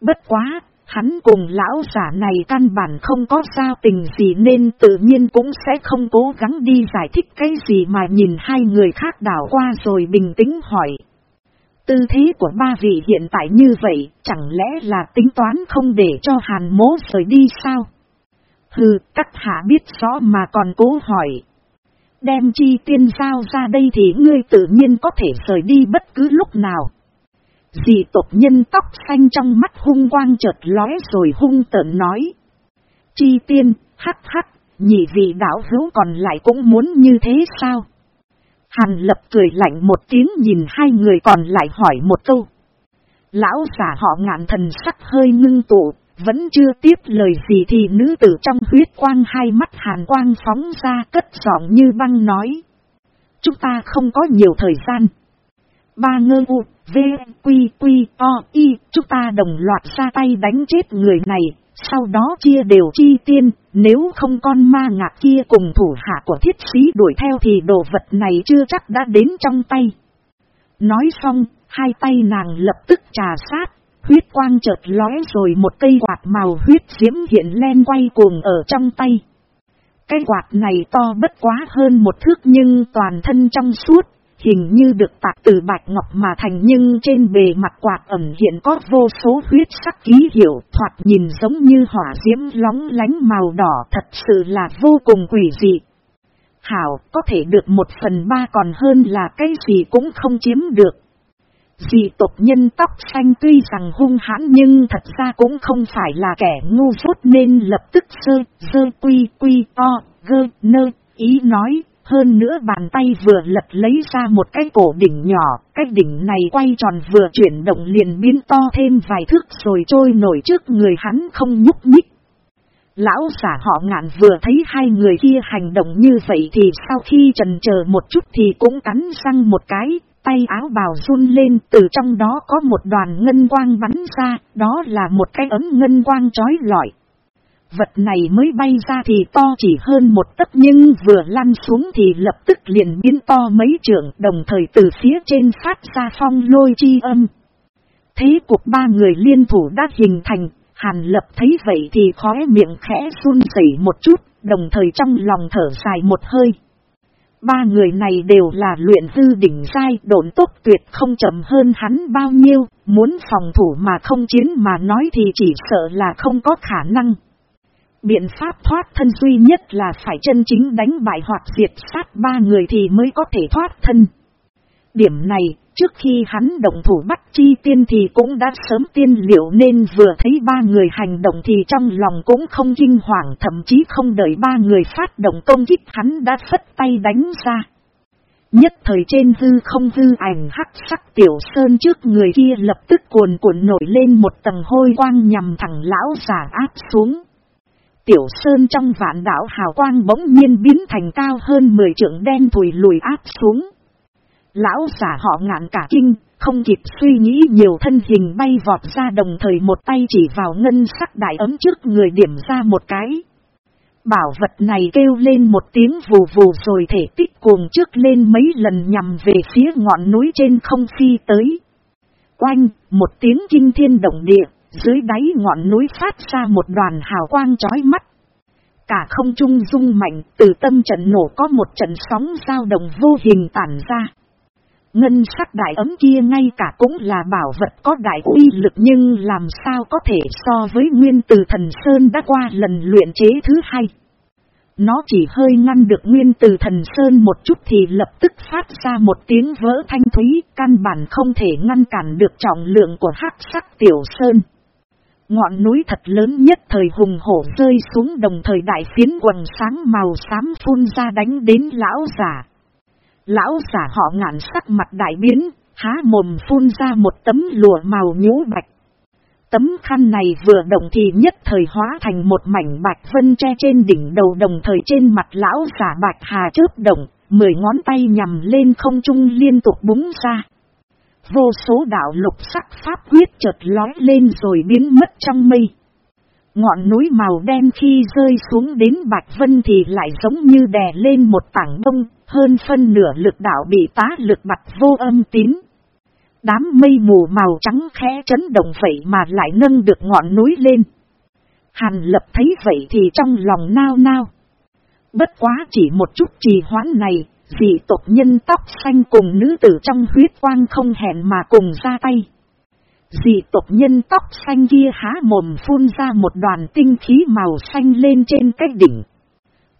Speaker 1: Bất quá, hắn cùng lão giả này căn bản không có giao tình gì nên tự nhiên cũng sẽ không cố gắng đi giải thích cái gì mà nhìn hai người khác đảo qua rồi bình tĩnh hỏi. Tư thế của ba vị hiện tại như vậy, chẳng lẽ là tính toán không để cho hàn mố rời đi sao? Hừ, các hạ biết rõ mà còn cố hỏi. Đem chi tiên giao ra đây thì ngươi tự nhiên có thể rời đi bất cứ lúc nào. Dì tộc nhân tóc xanh trong mắt hung quang chợt lóe rồi hung tợn nói. Chi tiên, hắc hắc, nhị vị đảo hữu còn lại cũng muốn như thế sao? Hàn lập cười lạnh một tiếng nhìn hai người còn lại hỏi một câu. Lão giả họ ngạn thần sắc hơi ngưng tụ, vẫn chưa tiếp lời gì thì nữ tử trong huyết quang hai mắt hàn quang phóng ra cất giọng như băng nói. Chúng ta không có nhiều thời gian. Ba ngơ u, v, quy, quy, o, y, chúng ta đồng loạt ra tay đánh chết người này, sau đó chia đều chi tiên, nếu không con ma ngạc kia cùng thủ hạ của thiết sĩ đuổi theo thì đồ vật này chưa chắc đã đến trong tay. Nói xong, hai tay nàng lập tức trà sát, huyết quang chợt lóe rồi một cây quạt màu huyết diễm hiện len quay cuồng ở trong tay. Cái quạt này to bất quá hơn một thước nhưng toàn thân trong suốt, hình như được tạc từ bạch ngọc mà thành nhưng trên bề mặt quạt ẩm hiện có vô số huyết sắc ký hiệu thoạt nhìn giống như hỏa diễm lóng lánh màu đỏ thật sự là vô cùng quỷ dị. Hảo có thể được một phần ba còn hơn là cái gì cũng không chiếm được. Dị tộc nhân tóc xanh tuy rằng hung hãn nhưng thật ra cũng không phải là kẻ ngu dốt nên lập tức sơ, sơ quy quy o, gơ, nơ, ý nói hơn nữa bàn tay vừa lật lấy ra một cái cổ đỉnh nhỏ, cái đỉnh này quay tròn vừa chuyển động liền biến to thêm vài thước rồi trôi nổi trước người hắn không nhúc nhích. Lão giả họ ngạn vừa thấy hai người kia hành động như vậy thì sau khi trần chờ một chút thì cũng cắn răng một cái, tay áo bào run lên từ trong đó có một đoàn ngân quang bắn ra, đó là một cái ấm ngân quang trói lọi. Vật này mới bay ra thì to chỉ hơn một tấc nhưng vừa lăn xuống thì lập tức liền biến to mấy trượng đồng thời từ phía trên phát ra phong lôi chi âm. Thế cuộc ba người liên thủ đã hình thành, Hàn lập thấy vậy thì khóe miệng khẽ run rẩy một chút, đồng thời trong lòng thở dài một hơi. Ba người này đều là luyện dư đỉnh sai độn tốt tuyệt không chậm hơn hắn bao nhiêu, muốn phòng thủ mà không chiến mà nói thì chỉ sợ là không có khả năng. Biện pháp thoát thân duy nhất là phải chân chính đánh bại hoặc diệt sát ba người thì mới có thể thoát thân. Điểm này, trước khi hắn động thủ bắt chi tiên thì cũng đã sớm tiên liệu nên vừa thấy ba người hành động thì trong lòng cũng không kinh hoàng thậm chí không đợi ba người phát động công kích hắn đã phất tay đánh ra. Nhất thời trên hư không hư ảnh hắc sắc tiểu sơn trước người kia lập tức cuồn cuộn nổi lên một tầng hôi quang nhằm thẳng lão giả áp xuống. Tiểu sơn trong vạn đảo hào quang bỗng nhiên biến thành cao hơn 10 trượng đen thùi lùi áp xuống. Lão giả họ ngạn cả kinh, không kịp suy nghĩ nhiều thân hình bay vọt ra đồng thời một tay chỉ vào ngân sắc đại ấm trước người điểm ra một cái. Bảo vật này kêu lên một tiếng vù vù rồi thể tích cuồng trước lên mấy lần nhằm về phía ngọn núi trên không phi tới. Quanh, một tiếng kinh thiên động địa, dưới đáy ngọn núi phát ra một đoàn hào quang chói mắt. Cả không trung rung mạnh, từ tâm trận nổ có một trận sóng dao động vô hình tản ra. Ngân sắc đại ấm kia ngay cả cũng là bảo vật có đại uy lực nhưng làm sao có thể so với nguyên từ thần Sơn đã qua lần luyện chế thứ hai. Nó chỉ hơi ngăn được nguyên từ thần Sơn một chút thì lập tức phát ra một tiếng vỡ thanh thúy, căn bản không thể ngăn cản được trọng lượng của hắc sắc tiểu Sơn. Ngọn núi thật lớn nhất thời hùng hổ rơi xuống đồng thời đại phiến quần sáng màu xám phun ra đánh đến lão giả. Lão giả họ ngạn sắc mặt đại biến, há mồm phun ra một tấm lụa màu nhũ bạch. Tấm khăn này vừa động thì nhất thời hóa thành một mảnh bạch vân tre trên đỉnh đầu đồng thời trên mặt lão giả bạch hà chớp động, mười ngón tay nhằm lên không trung liên tục búng ra. Vô số đạo lục sắc pháp quyết chợt lói lên rồi biến mất trong mây. Ngọn núi màu đen khi rơi xuống đến Bạch Vân thì lại giống như đè lên một tảng bông, hơn phân nửa lực đạo bị tá lực bạch vô âm tín. Đám mây mù màu trắng khẽ chấn động vậy mà lại nâng được ngọn núi lên. Hàn lập thấy vậy thì trong lòng nao nao. Bất quá chỉ một chút trì hoãn này, dị tộc nhân tóc xanh cùng nữ tử trong huyết quang không hẹn mà cùng ra tay. Dị tộc nhân tóc xanh kia há mồm phun ra một đoàn tinh khí màu xanh lên trên cái đỉnh.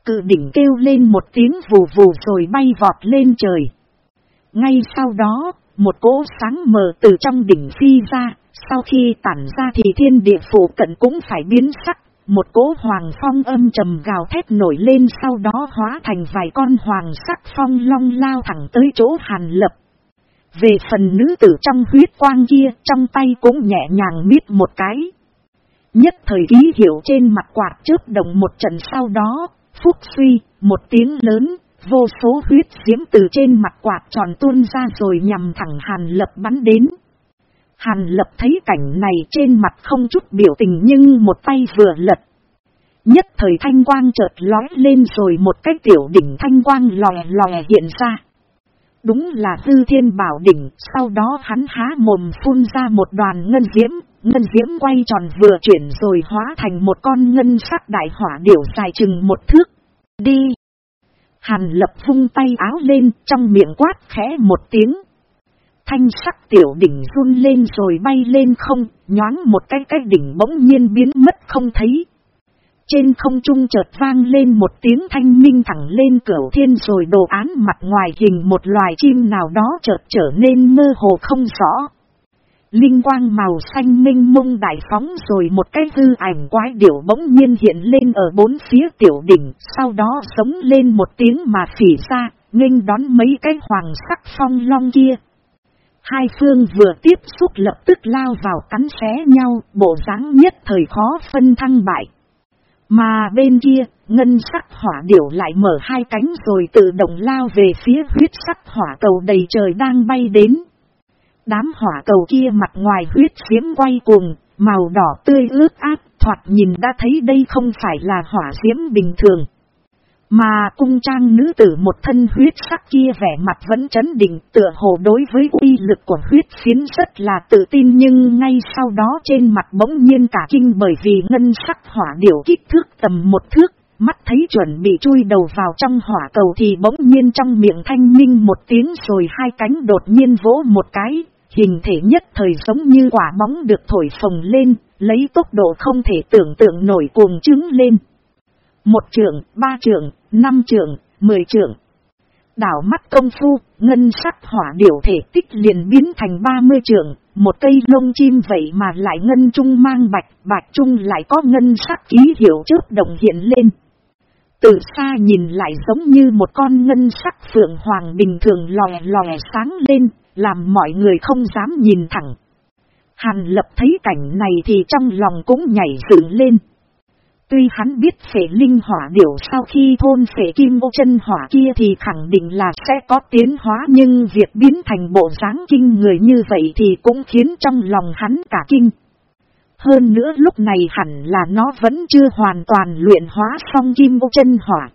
Speaker 1: Cự đỉnh kêu lên một tiếng vù vù rồi bay vọt lên trời. Ngay sau đó, một cỗ sáng mờ từ trong đỉnh phi ra, sau khi tản ra thì thiên địa phủ cận cũng phải biến sắc. Một cỗ hoàng phong âm trầm gào thét nổi lên sau đó hóa thành vài con hoàng sắc phong long lao thẳng tới chỗ hàn lập. Về phần nữ tử trong huyết quang kia, trong tay cũng nhẹ nhàng miết một cái. Nhất thời ký hiệu trên mặt quạt trước động một trận sau đó, phúc suy, một tiếng lớn, vô số huyết diễm từ trên mặt quạt tròn tuôn ra rồi nhằm thẳng Hàn Lập bắn đến. Hàn Lập thấy cảnh này trên mặt không chút biểu tình nhưng một tay vừa lật. Nhất thời thanh quang chợt lói lên rồi một cái tiểu đỉnh thanh quang lòe lòe hiện ra. Đúng là tư thiên bảo đỉnh, sau đó hắn há mồm phun ra một đoàn ngân diễm, ngân diễm quay tròn vừa chuyển rồi hóa thành một con ngân sắc đại hỏa điểu dài chừng một thước. Đi! Hàn lập vung tay áo lên, trong miệng quát khẽ một tiếng. Thanh sắc tiểu đỉnh run lên rồi bay lên không, nhoáng một cái cái đỉnh bỗng nhiên biến mất không thấy. Trên không trung chợt vang lên một tiếng thanh minh thẳng lên cửu thiên rồi đồ án mặt ngoài hình một loài chim nào đó chợt trở nên mơ hồ không rõ. Linh quang màu xanh minh mông đại phóng rồi một cái hư ảnh quái điểu bỗng nhiên hiện lên ở bốn phía tiểu đỉnh, sau đó sống lên một tiếng mà phỉ ra, nghênh đón mấy cái hoàng sắc phong long kia. Hai phương vừa tiếp xúc lập tức lao vào cắn xé nhau, bộ dáng nhất thời khó phân thăng bại. Mà bên kia, ngân sắc hỏa điểu lại mở hai cánh rồi tự động lao về phía huyết sắc hỏa cầu đầy trời đang bay đến. Đám hỏa cầu kia mặt ngoài huyết diễm quay cuồng, màu đỏ tươi ướt át, thoạt nhìn đã thấy đây không phải là hỏa diễm bình thường. Mà cung trang nữ tử một thân huyết sắc kia vẻ mặt vẫn chấn định tựa hồ đối với uy lực của huyết phiến rất là tự tin nhưng ngay sau đó trên mặt bỗng nhiên cả kinh bởi vì ngân sắc hỏa điểu kích thước tầm một thước, mắt thấy chuẩn bị chui đầu vào trong hỏa cầu thì bỗng nhiên trong miệng thanh minh một tiếng rồi hai cánh đột nhiên vỗ một cái, hình thể nhất thời giống như quả bóng được thổi phồng lên, lấy tốc độ không thể tưởng tượng nổi cuồng trứng lên. Một trượng, ba trượng, năm trượng, mười trượng. Đảo mắt công phu, ngân sắc hỏa điểu thể tích liền biến thành ba mươi trượng, một cây lông chim vậy mà lại ngân trung mang bạch, bạch trung lại có ngân sắc ký hiệu trước đồng hiện lên. Từ xa nhìn lại giống như một con ngân sắc phượng hoàng bình thường lòe lòe sáng lên, làm mọi người không dám nhìn thẳng. Hàn lập thấy cảnh này thì trong lòng cũng nhảy dựng lên. Tuy hắn biết phể linh hỏa điểu sau khi thôn phể kim ô chân hỏa kia thì khẳng định là sẽ có tiến hóa nhưng việc biến thành bộ dáng kinh người như vậy thì cũng khiến trong lòng hắn cả kinh. Hơn nữa lúc này hẳn là nó vẫn chưa hoàn toàn luyện hóa xong kim ô chân hỏa.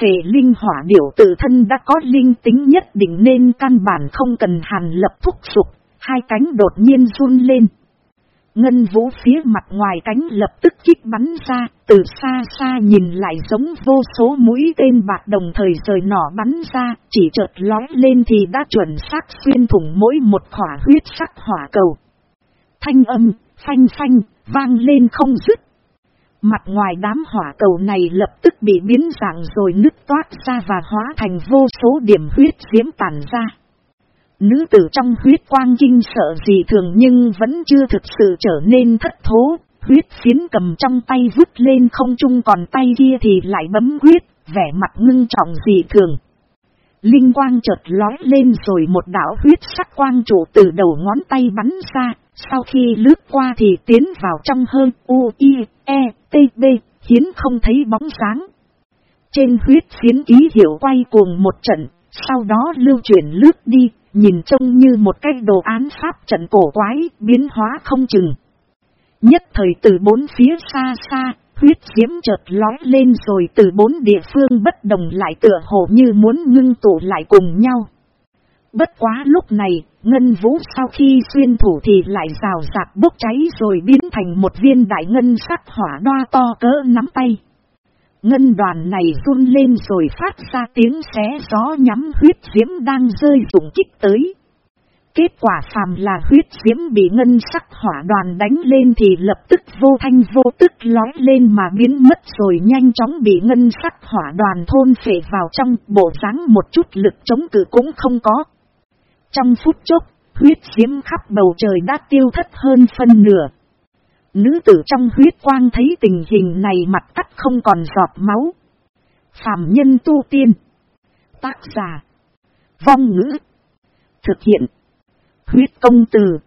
Speaker 1: Phể linh hỏa điểu tự thân đã có linh tính nhất định nên căn bản không cần hàn lập thúc sụp, hai cánh đột nhiên run lên. Ngân vũ phía mặt ngoài cánh lập tức chích bắn ra, từ xa xa nhìn lại giống vô số mũi tên bạc đồng thời rời nỏ bắn ra, chỉ chợt lói lên thì đã chuẩn xác xuyên thủng mỗi một khỏa huyết sắc hỏa cầu. Thanh âm, phanh phanh, vang lên không dứt. Mặt ngoài đám hỏa cầu này lập tức bị biến dạng rồi nứt toát ra và hóa thành vô số điểm huyết diễm tàn ra. Nữ tử trong huyết quang kinh sợ gì thường nhưng vẫn chưa thực sự trở nên thất thố, huyết phiến cầm trong tay vút lên không trung còn tay kia thì lại bấm huyết, vẻ mặt ngưng trọng gì thường. Linh quang chợt lói lên rồi một đảo huyết sắc quang trụ từ đầu ngón tay bắn ra, sau khi lướt qua thì tiến vào trong hơn U, I, E, T, B, hiến không thấy bóng sáng. Trên huyết phiến ký hiệu quay cuồng một trận, sau đó lưu chuyển lướt đi, nhìn trông như một cái đồ án pháp trận cổ quái, biến hóa không chừng. Nhất thời từ bốn phía xa xa, huyết diễm chợt lói lên rồi từ bốn địa phương bất đồng lại tựa hồ như muốn ngưng tụ lại cùng nhau. Bất quá lúc này, ngân vũ sau khi xuyên thủ thì lại rào rạc bốc cháy rồi biến thành một viên đại ngân sắc hỏa đoa to cỡ nắm tay. Ngân đoàn này run lên rồi phát ra tiếng xé gió nhắm huyết diễm đang rơi dụng kích tới. Kết quả phàm là huyết diễm bị ngân sắc hỏa đoàn đánh lên thì lập tức vô thanh vô tức lói lên mà biến mất rồi nhanh chóng bị ngân sắc hỏa đoàn thôn phệ vào trong bộ dáng một chút lực chống cự cũng không có. Trong phút chốc, huyết diễm khắp bầu trời đã tiêu thất hơn phân nửa. Nữ tử trong huyết quang thấy tình hình này mặt cắt không còn giọt máu. Phạm nhân tu tiên. Tác giả. Vong ngữ. Thực hiện. Huyết công từ.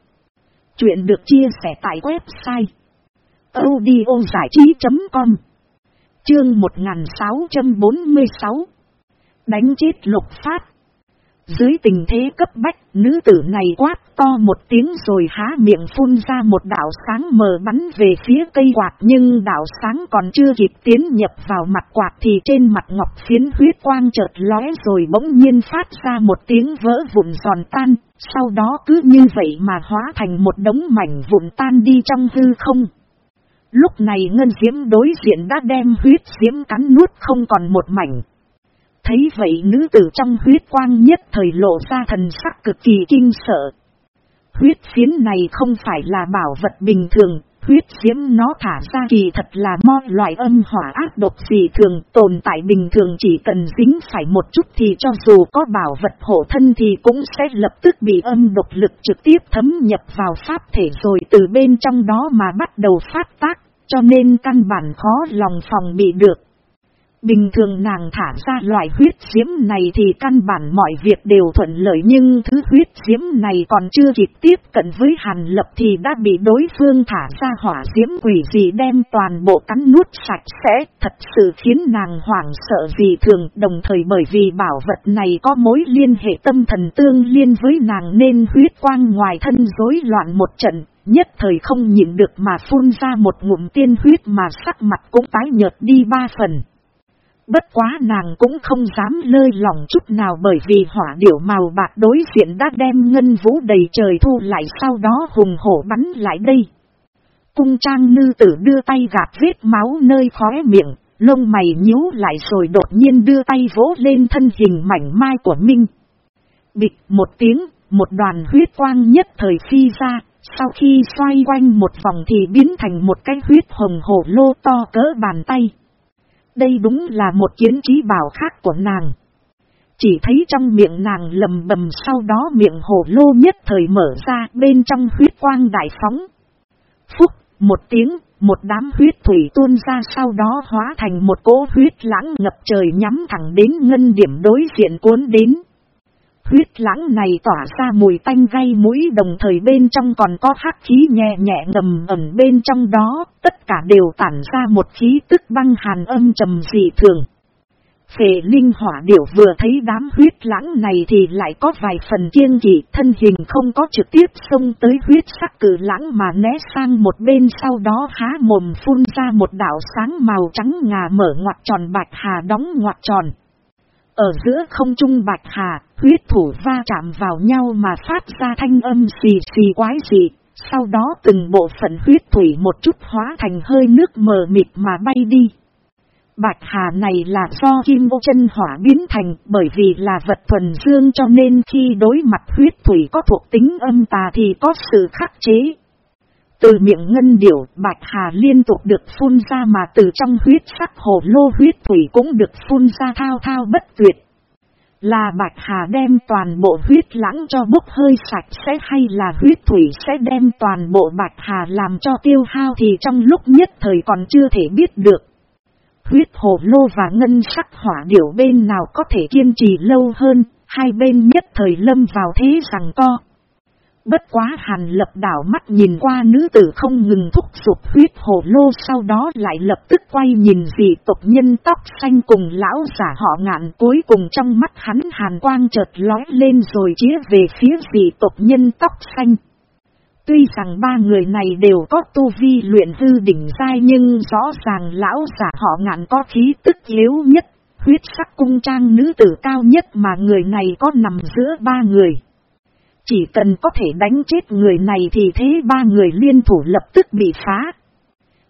Speaker 1: Chuyện được chia sẻ tại website. audiozảichí.com Chương 1646 Đánh chết lục phát dưới tình thế cấp bách, nữ tử này quát to một tiếng rồi há miệng phun ra một đảo sáng mờ bắn về phía cây quạt nhưng đảo sáng còn chưa kịp tiến nhập vào mặt quạt thì trên mặt ngọc phiến huyết quang chợt lóe rồi bỗng nhiên phát ra một tiếng vỡ vụn giòn tan, sau đó cứ như vậy mà hóa thành một đống mảnh vụn tan đi trong hư không. Lúc này ngân diễm đối diện đã đem huyết diễm cắn nuốt không còn một mảnh. Thấy vậy nữ tử trong huyết quang nhất thời lộ ra thần sắc cực kỳ kinh sợ. Huyết phiến này không phải là bảo vật bình thường, huyết diễm nó thả ra kỳ thật là mo loại âm hỏa ác độc gì thường tồn tại bình thường chỉ cần dính phải một chút thì cho dù có bảo vật hộ thân thì cũng sẽ lập tức bị âm độc lực trực tiếp thấm nhập vào pháp thể rồi từ bên trong đó mà bắt đầu phát tác, cho nên căn bản khó lòng phòng bị được. Bình thường nàng thả ra loại huyết diễm này thì căn bản mọi việc đều thuận lợi nhưng thứ huyết diễm này còn chưa kịp tiếp cận với hàn lập thì đã bị đối phương thả ra hỏa diễm quỷ gì đem toàn bộ cắn nuốt sạch sẽ thật sự khiến nàng hoảng sợ gì thường, đồng thời bởi vì bảo vật này có mối liên hệ tâm thần tương liên với nàng nên huyết quang ngoài thân rối loạn một trận, nhất thời không nhịn được mà phun ra một ngụm tiên huyết mà sắc mặt cũng tái nhợt đi ba phần. Bất quá nàng cũng không dám lơi lòng chút nào bởi vì hỏa điểu màu bạc đối diện đã đem ngân vũ đầy trời thu lại sau đó hùng hổ bắn lại đây. Cung trang nư tử đưa tay gạt vết máu nơi khóe miệng, Lông mày nhíu lại rồi đột nhiên đưa tay vỗ lên thân hình mảnh mai của Minh. Bịch một tiếng, một đoàn huyết quang nhất thời phi ra, sau khi xoay quanh một vòng thì biến thành một cái huyết hồng hổ lô to cỡ bàn tay. Đây đúng là một kiến trí bảo khác của nàng. Chỉ thấy trong miệng nàng lầm bầm sau đó miệng hồ lô nhất thời mở ra bên trong huyết quang đại phóng. Phúc, một tiếng, một đám huyết thủy tuôn ra sau đó hóa thành một cỗ huyết lãng ngập trời nhắm thẳng đến ngân điểm đối diện cuốn đến. Huyết lãng này tỏa ra mùi tanh gây mũi đồng thời bên trong còn có hắc khí nhẹ nhẹ ngầm ẩn bên trong đó, tất cả đều tản ra một khí tức băng hàn âm trầm dị thường. Phệ linh hỏa điểu vừa thấy đám huyết lãng này thì lại có vài phần kiêng kỵ thân hình không có trực tiếp xông tới huyết sắc cử lãng mà né sang một bên sau đó há mồm phun ra một đảo sáng màu trắng ngà mở ngoặt tròn bạch hà đóng ngoặt tròn. Ở giữa không trung bạch hà, huyết thủ va chạm vào nhau mà phát ra thanh âm xì xì quái dị, sau đó từng bộ phận huyết thủy một chút hóa thành hơi nước mờ mịt mà bay đi. Bạch hà này là do kim vô chân hỏa biến thành bởi vì là vật thuần dương cho nên khi đối mặt huyết thủy có thuộc tính âm tà thì có sự khắc chế. Từ miệng ngân điểu, bạch hà liên tục được phun ra mà từ trong huyết sắc hồ lô huyết thủy cũng được phun ra thao thao bất tuyệt. Là bạch hà đem toàn bộ huyết lãng cho bốc hơi sạch sẽ hay là huyết thủy sẽ đem toàn bộ bạch hà làm cho tiêu hao thì trong lúc nhất thời còn chưa thể biết được. Huyết hồ lô và ngân sắc hỏa điểu bên nào có thể kiên trì lâu hơn, hai bên nhất thời lâm vào thế rằng co. Bất quá hàn lập đảo mắt nhìn qua nữ tử không ngừng thúc sụp huyết hồ lô sau đó lại lập tức quay nhìn dị tộc nhân tóc xanh cùng lão giả họ ngạn cuối cùng trong mắt hắn hàn quang chợt lói lên rồi chĩa về phía dị tộc nhân tóc xanh. Tuy rằng ba người này đều có tu vi luyện hư đỉnh dai nhưng rõ ràng lão giả họ ngạn có khí tức yếu nhất, huyết sắc cung trang nữ tử cao nhất mà người này có nằm giữa ba người. Chỉ cần có thể đánh chết người này thì thế ba người liên thủ lập tức bị phá.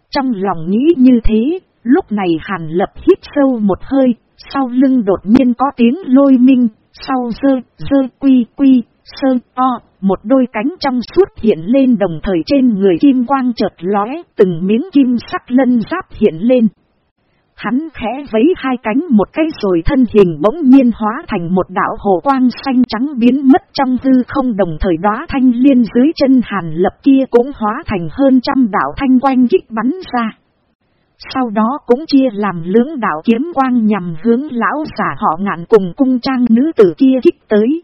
Speaker 1: Trong lòng nghĩ như thế, lúc này hàn lập hít sâu một hơi, sau lưng đột nhiên có tiếng lôi minh, sau dơ, dơ quy quy, sơ o, một đôi cánh trong suốt hiện lên đồng thời trên người kim quang chợt lóe, từng miếng kim sắc lân giáp hiện lên. Hắn khẽ vấy hai cánh một cái rồi thân hình bỗng nhiên hóa thành một đạo hồ quang xanh trắng biến mất trong hư không đồng thời đó thanh liên dưới chân hàn lập kia cũng hóa thành hơn trăm đạo thanh quanh kích bắn ra. Sau đó cũng chia làm lưỡng đạo kiếm quang nhằm hướng lão giả họ ngạn cùng cung trang nữ tử kia kích tới.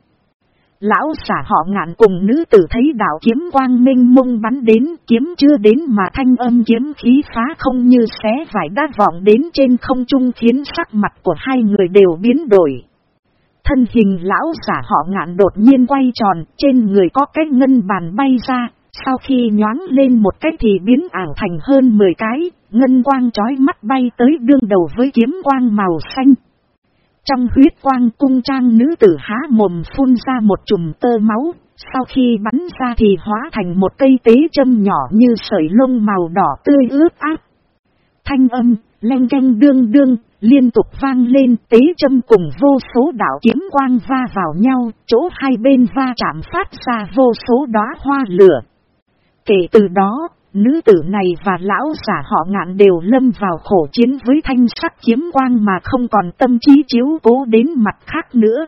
Speaker 1: Lão giả họ ngạn cùng nữ tử thấy đạo kiếm quang minh mông bắn đến kiếm chưa đến mà thanh âm kiếm khí phá không như xé vải đá vọng đến trên không trung khiến sắc mặt của hai người đều biến đổi. Thân hình lão giả họ ngạn đột nhiên quay tròn, trên người có cái ngân bàn bay ra, sau khi nhoáng lên một cái thì biến ảo thành hơn 10 cái, ngân quang trói mắt bay tới đương đầu với kiếm quang màu xanh. Trong huyết quang cung trang nữ tử há mồm phun ra một chùm tơ máu, sau khi bắn ra thì hóa thành một cây tế châm nhỏ như sợi lông màu đỏ tươi ướt áp. Thanh âm, len canh đương đương, liên tục vang lên tế châm cùng vô số đảo kiếm quang va vào nhau, chỗ hai bên va chạm phát ra vô số đóa hoa lửa. Kể từ đó, Nữ tử này và lão giả họ ngạn đều lâm vào khổ chiến với thanh sắc kiếm quang mà không còn tâm trí chiếu cố đến mặt khác nữa.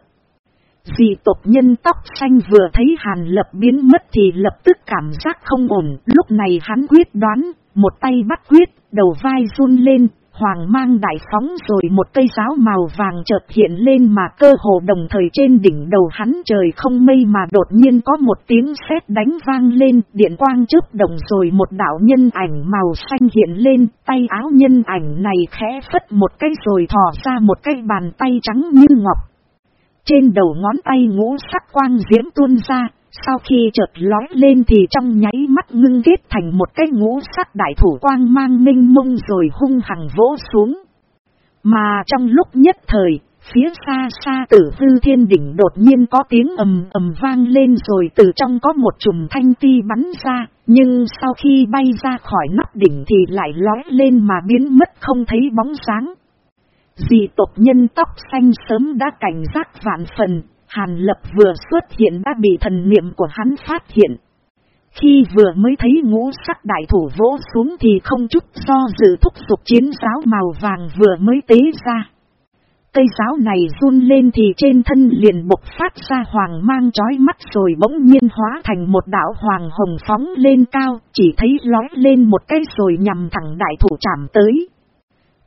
Speaker 1: Vì tộc nhân tóc xanh vừa thấy hàn lập biến mất thì lập tức cảm giác không ổn, lúc này hắn quyết đoán, một tay bắt quyết, đầu vai run lên, Hoàng mang đại phóng rồi một cây giáo màu vàng chợt hiện lên mà cơ hồ đồng thời trên đỉnh đầu hắn trời không mây mà đột nhiên có một tiếng sét đánh vang lên, điện quang chớp đồng rồi một đạo nhân ảnh màu xanh hiện lên, tay áo nhân ảnh này khẽ phất một cái rồi thò ra một cái bàn tay trắng như ngọc. Trên đầu ngón tay ngũ sắc quang diễm tuôn ra, sau khi chợt lói lên thì trong nháy mắt ngưng kết thành một cái ngũ sắc đại thủ quang mang minh mông rồi hung hằng vỗ xuống. Mà trong lúc nhất thời, Phía xa xa tử hư thiên đỉnh đột nhiên có tiếng ầm ầm vang lên rồi từ trong có một chùm thanh ti bắn ra, nhưng sau khi bay ra khỏi nắp đỉnh thì lại lói lên mà biến mất không thấy bóng sáng. Dì tộc nhân tóc xanh sớm đã cảnh giác vạn phần, Hàn Lập vừa xuất hiện đã bị thần niệm của hắn phát hiện. Khi vừa mới thấy ngũ sắc đại thủ vỗ xuống thì không chút do dự thúc dục chiến giáo màu vàng vừa mới tế ra. Cây giáo này run lên thì trên thân liền bộc phát ra hoàng mang chói mắt rồi bỗng nhiên hóa thành một đạo hoàng hồng phóng lên cao, chỉ thấy lói lên một cây rồi nhằm thẳng đại thủ chạm tới.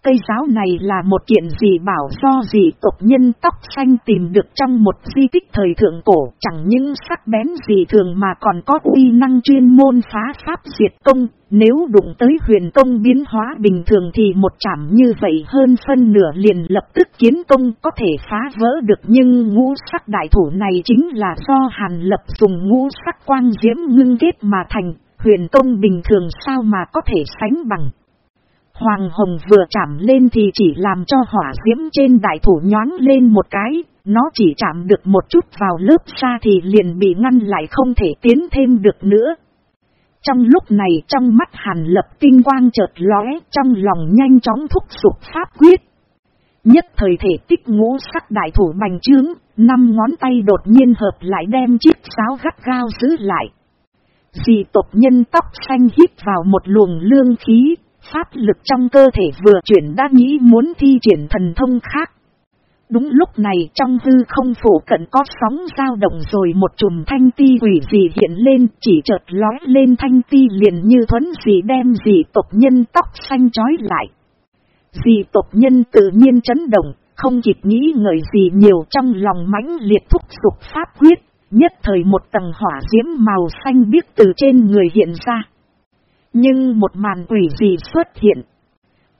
Speaker 1: Cây giáo này là một kiện gì bảo do gì tộc nhân tóc xanh tìm được trong một di tích thời thượng cổ, chẳng những sắc bén gì thường mà còn có uy năng chuyên môn phá pháp diệt công, nếu đụng tới huyền công biến hóa bình thường thì một chảm như vậy hơn phân nửa liền lập tức kiến công có thể phá vỡ được. Nhưng ngũ sắc đại thủ này chính là do hàn lập dùng ngũ sắc quang diễm ngưng kết mà thành, huyền công bình thường sao mà có thể sánh bằng. Hoàng hồng vừa chạm lên thì chỉ làm cho hỏa diễm trên đại thủ nhoáng lên một cái, nó chỉ chạm được một chút vào lớp xa thì liền bị ngăn lại không thể tiến thêm được nữa. Trong lúc này trong mắt hàn lập tinh quang chợt lóe trong lòng nhanh chóng thúc sụp pháp quyết. Nhất thời thể tích ngũ sắc đại thủ bành trướng, năm ngón tay đột nhiên hợp lại đem chiếc sáo gắt gao giữ lại. Dì tộc nhân tóc xanh hít vào một luồng lương khí, Pháp lực trong cơ thể vừa chuyển đã nghĩ muốn thi triển thần thông khác. Đúng lúc này trong hư không phủ cận có sóng dao động rồi một chùm thanh ti quỷ gì hiện lên chỉ chợt lói lên thanh ti liền như thuấn gì đem gì tộc nhân tóc xanh trói lại. Dì tộc nhân tự nhiên chấn động, không kịp nghĩ ngợi gì nhiều trong lòng mãnh liệt thúc dục pháp quyết, nhất thời một tầng hỏa diễm màu xanh biếc từ trên người hiện ra. Nhưng một màn quỷ gì xuất hiện.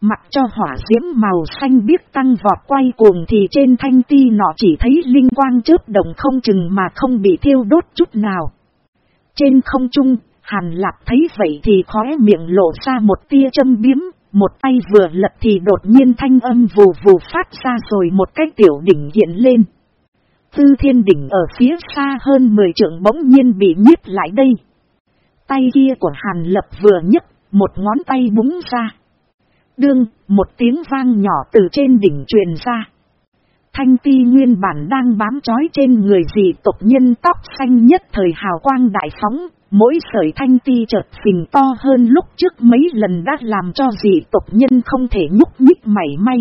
Speaker 1: Mặc cho hỏa diễm màu xanh biếc tăng vọt quay cuồng thì trên thanh ti nọ chỉ thấy linh quang chớp động không chừng mà không bị thiêu đốt chút nào. Trên không trung, hàn lạp thấy vậy thì khóe miệng lộ ra một tia châm biếm, một tay vừa lật thì đột nhiên thanh âm vù vù phát ra rồi một cái tiểu đỉnh hiện lên. Tư thiên đỉnh ở phía xa hơn 10 trượng bỗng nhiên bị nhiếp lại đây. Tay kia của Hàn Lập vừa nhấc, một ngón tay búng ra. Đương, một tiếng vang nhỏ từ trên đỉnh truyền ra. Thanh ti nguyên bản đang bám trói trên người dì tộc nhân tóc xanh nhất thời hào quang đại phóng, mỗi sợi thanh ti chợt phình to hơn lúc trước mấy lần đã làm cho dì tộc nhân không thể nhúc nhích mảy may.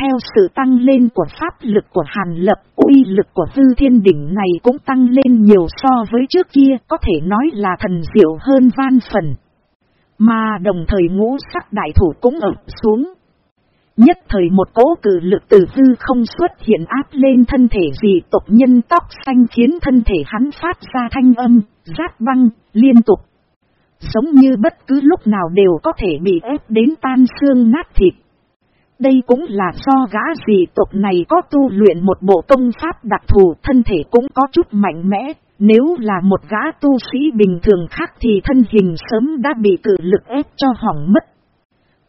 Speaker 1: Theo sự tăng lên của pháp lực của Hàn Lập, uy lực của Hư Thiên Đỉnh này cũng tăng lên nhiều so với trước kia, có thể nói là thần diệu hơn van phần. Mà đồng thời ngũ sắc đại thủ cũng ập xuống. Nhất thời một cố cử lực từ hư không xuất hiện áp lên thân thể dị tộc nhân tóc xanh khiến thân thể hắn phát ra thanh âm, rát băng, liên tục. Giống như bất cứ lúc nào đều có thể bị ép đến tan xương nát thịt. Đây cũng là do gã dị tộc này có tu luyện một bộ công pháp đặc thù thân thể cũng có chút mạnh mẽ. Nếu là một gã tu sĩ bình thường khác thì thân hình sớm đã bị cử lực ép cho hỏng mất.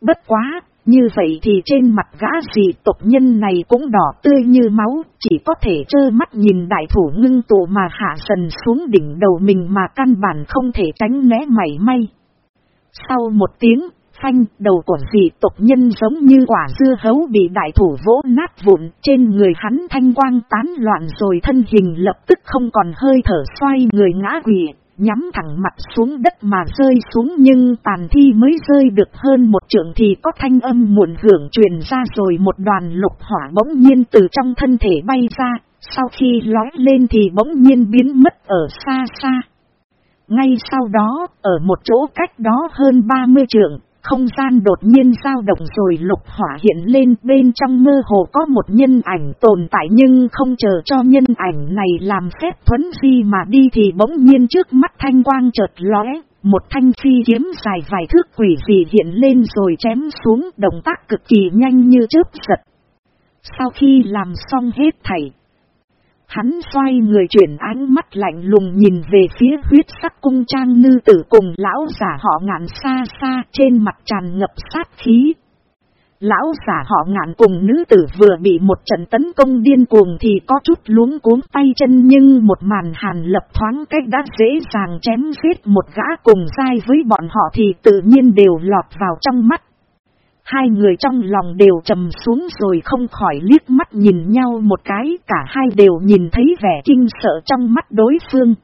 Speaker 1: Bất quá, như vậy thì trên mặt gã dị tộc nhân này cũng đỏ tươi như máu, chỉ có thể trơ mắt nhìn đại thủ ngưng tụ mà hạ dần xuống đỉnh đầu mình mà căn bản không thể tránh né mảy may. Sau một tiếng, phanh, đầu của dị tộc nhân giống như quả dưa hấu bị đại thủ vỗ nát vụn, trên người hắn thanh quang tán loạn rồi thân hình lập tức không còn hơi thở xoay người ngã quỷ, nhắm thẳng mặt xuống đất mà rơi xuống nhưng tàn thi mới rơi được hơn một trượng thì có thanh âm muộn hưởng truyền ra rồi một đoàn lục hỏa bỗng nhiên từ trong thân thể bay ra, sau khi lói lên thì bỗng nhiên biến mất ở xa xa. Ngay sau đó, ở một chỗ cách đó hơn 30 trượng, không gian đột nhiên dao động rồi lục hỏa hiện lên bên trong mơ hồ có một nhân ảnh tồn tại nhưng không chờ cho nhân ảnh này làm phép thuấn di mà đi thì bỗng nhiên trước mắt thanh quang chợt lóe. Một thanh phi kiếm dài vài thước quỷ dị hiện lên rồi chém xuống động tác cực kỳ nhanh như chớp giật. Sau khi làm xong hết thảy, Hắn xoay người chuyển ánh mắt lạnh lùng nhìn về phía huyết sắc cung trang nư tử cùng lão giả họ ngạn xa xa trên mặt tràn ngập sát khí. Lão giả họ ngạn cùng nữ tử vừa bị một trận tấn công điên cuồng thì có chút luống cuốn tay chân nhưng một màn hàn lập thoáng cách đã dễ dàng chém giết một gã cùng dai với bọn họ thì tự nhiên đều lọt vào trong mắt. Hai người trong lòng đều trầm xuống rồi không khỏi liếc mắt nhìn nhau một cái cả hai đều nhìn thấy vẻ kinh sợ trong mắt đối phương.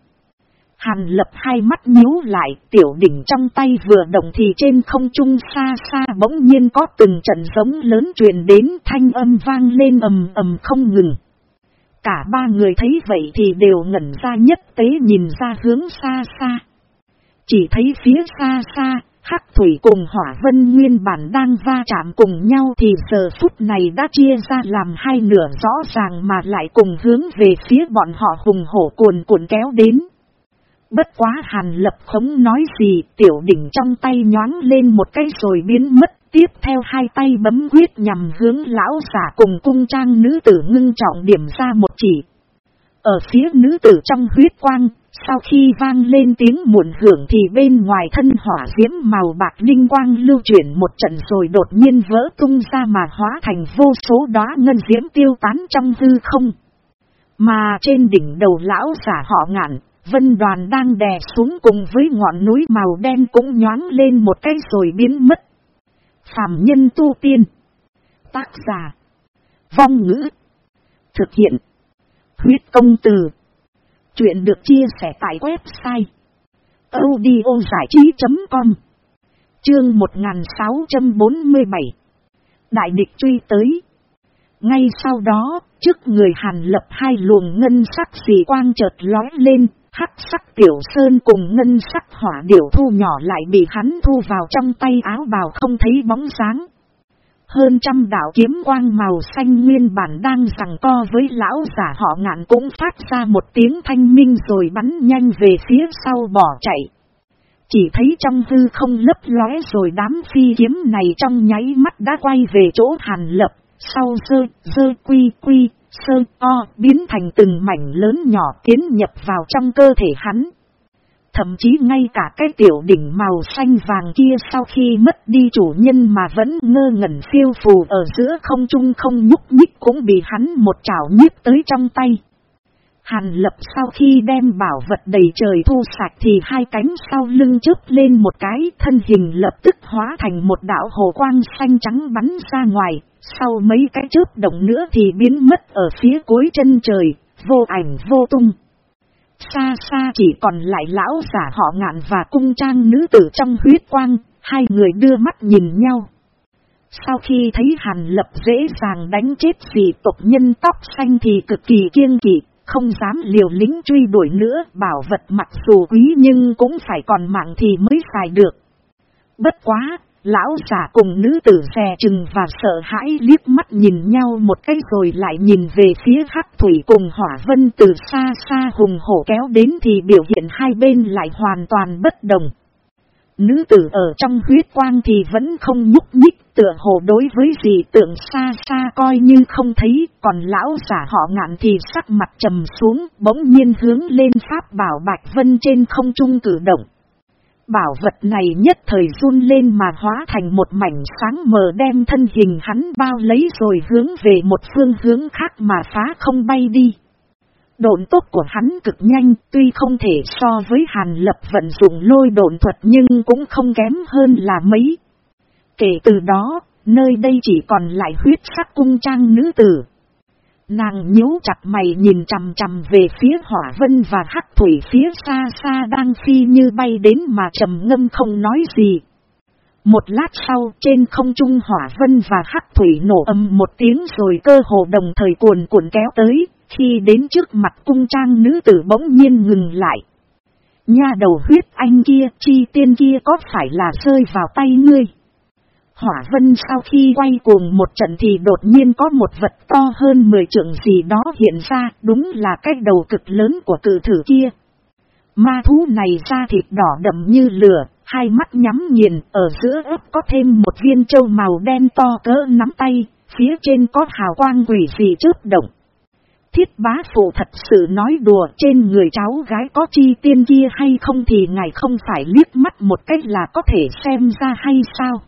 Speaker 1: Hàn lập hai mắt nhíu lại, tiểu đỉnh trong tay vừa động thì trên không trung xa xa bỗng nhiên có từng trận giống lớn truyền đến thanh âm vang lên ầm ầm không ngừng. Cả ba người thấy vậy thì đều ngẩn ra nhất tế nhìn ra hướng xa xa. Chỉ thấy phía xa xa, hắc thủy cùng hỏa vân nguyên bản đang va chạm cùng nhau thì giờ phút này đã chia ra làm hai nửa rõ ràng mà lại cùng hướng về phía bọn họ hùng hổ cuồn cuộn kéo đến. Bất quá hàn lập khống nói gì tiểu đỉnh trong tay nhoáng lên một cái rồi biến mất. Tiếp theo hai tay bấm quyết nhằm hướng lão giả cùng cung trang nữ tử ngưng trọng điểm ra một chỉ. Ở phía nữ tử trong huyết quang, sau khi vang lên tiếng muộn hưởng thì bên ngoài thân hỏa diễm màu bạc linh quang lưu chuyển một trận rồi đột nhiên vỡ tung ra mà hóa thành vô số đóa ngân diễm tiêu tán trong hư không. Mà trên đỉnh đầu lão giả họ ngạn, Vân đoàn đang đè xuống cùng với ngọn núi màu đen cũng nhoáng lên một cái rồi biến mất. Phạm nhân tu tiên. Tác giả. Vong ngữ. Thực hiện. Huyết công từ. Chuyện được chia sẻ tại website. audiozảichí.com Chương 1647 Đại địch truy tới. Ngay sau đó, trước người hàn lập hai luồng ngân sắc xì quang chợt lói lên, hắc sắc tiểu sơn cùng ngân sắc hỏa điểu thu nhỏ lại bị hắn thu vào trong tay áo bào không thấy bóng sáng. Hơn trăm đạo kiếm quang màu xanh nguyên bản đang rằng co với lão giả họ ngạn cũng phát ra một tiếng thanh minh rồi bắn nhanh về phía sau bỏ chạy. Chỉ thấy trong hư không lấp lóe rồi đám phi kiếm này trong nháy mắt đã quay về chỗ hàn lập, sau dơ, dơ quy quy, sơ o biến thành từng mảnh lớn nhỏ tiến nhập vào trong cơ thể hắn. Thậm chí ngay cả cái tiểu đỉnh màu xanh vàng kia sau khi mất đi chủ nhân mà vẫn ngơ ngẩn phiêu phù ở giữa không trung không nhúc nhích cũng bị hắn một chảo nhiếp tới trong tay. Hàn lập sau khi đem bảo vật đầy trời thu sạch thì hai cánh sau lưng chớp lên một cái thân hình lập tức hóa thành một đạo hồ quang xanh trắng bắn ra ngoài, sau mấy cái chớp động nữa thì biến mất ở phía cuối chân trời, vô ảnh vô tung. Xa xa chỉ còn lại lão giả họ ngạn và cung trang nữ tử trong huyết quang, hai người đưa mắt nhìn nhau. Sau khi thấy hàn lập dễ dàng đánh chết vì tộc nhân tóc xanh thì cực kỳ kiêng kỵ, không dám liều lính truy đuổi nữa, bảo vật mặc dù quý nhưng cũng phải còn mạng thì mới xài được. Bất quá, lão giả cùng nữ tử xè chừng và sợ hãi liếc mắt nhìn nhau một cái rồi lại nhìn về phía hắc thủy cùng hỏa vân từ xa xa hùng hổ kéo đến thì biểu hiện hai bên lại hoàn toàn bất đồng. Nữ tử ở trong huyết quang thì vẫn không nhúc nhích tựa hồ đối với gì tượng xa xa coi như không thấy, còn lão giả họ ngạn thì sắc mặt trầm xuống, bỗng nhiên hướng lên pháp bảo bạch vân trên không trung cử động. Bảo vật này nhất thời run lên mà hóa thành một mảnh sáng mờ đem thân hình hắn bao lấy rồi hướng về một phương hướng khác mà phá không bay đi. Độn tốt của hắn cực nhanh, tuy không thể so với hàn lập vận dụng lôi độn thuật nhưng cũng không kém hơn là mấy. Kể từ đó, nơi đây chỉ còn lại huyết sắc cung trang nữ tử. Nàng nhíu chặt mày nhìn chằm chằm về phía hỏa vân và hắc thủy phía xa xa đang phi như bay đến mà trầm ngâm không nói gì. Một lát sau trên không trung hỏa vân và hắc thủy nổ âm một tiếng rồi cơ hồ đồng thời cuồn cuộn kéo tới, khi đến trước mặt cung trang nữ tử bỗng nhiên ngừng lại. Nha đầu huyết anh kia, chi tiên kia có phải là rơi vào tay ngươi? Hỏa vân sau khi quay cuồng một trận thì đột nhiên có một vật to hơn 10 trượng gì đó hiện ra, đúng là cái đầu cực lớn của cử thử kia. Ma thú này da thịt đỏ đậm như lửa, hai mắt nhắm nghiền, ở giữa ớt có thêm một viên châu màu đen to cỡ nắm tay, phía trên có hào quang quỷ gì chớp động. Thiết bá phụ thật sự nói đùa trên người cháu gái có chi tiên kia hay không thì ngài không phải liếc mắt một cách là có thể xem ra hay sao.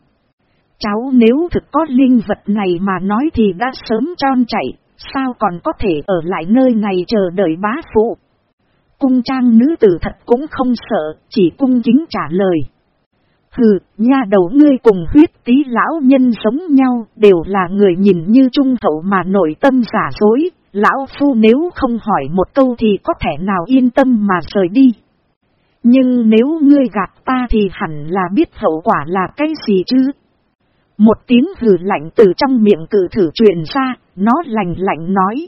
Speaker 1: Cháu nếu thực có linh vật này mà nói thì đã sớm tròn chạy, sao còn có thể ở lại nơi này chờ đợi bá phụ. Cung trang nữ tử thật cũng không sợ, chỉ cung chính trả lời. Hừ, nha đầu ngươi cùng huyết tí lão nhân giống nhau, đều là người nhìn như trung hậu mà nội tâm giả dối, lão phu nếu không hỏi một câu thì có thể nào yên tâm mà rời đi. Nhưng nếu ngươi gạt ta thì hẳn là biết hậu quả là cái gì chứ? Một tiếng hừ lạnh từ trong miệng cử thử truyền ra, nó lạnh lạnh nói.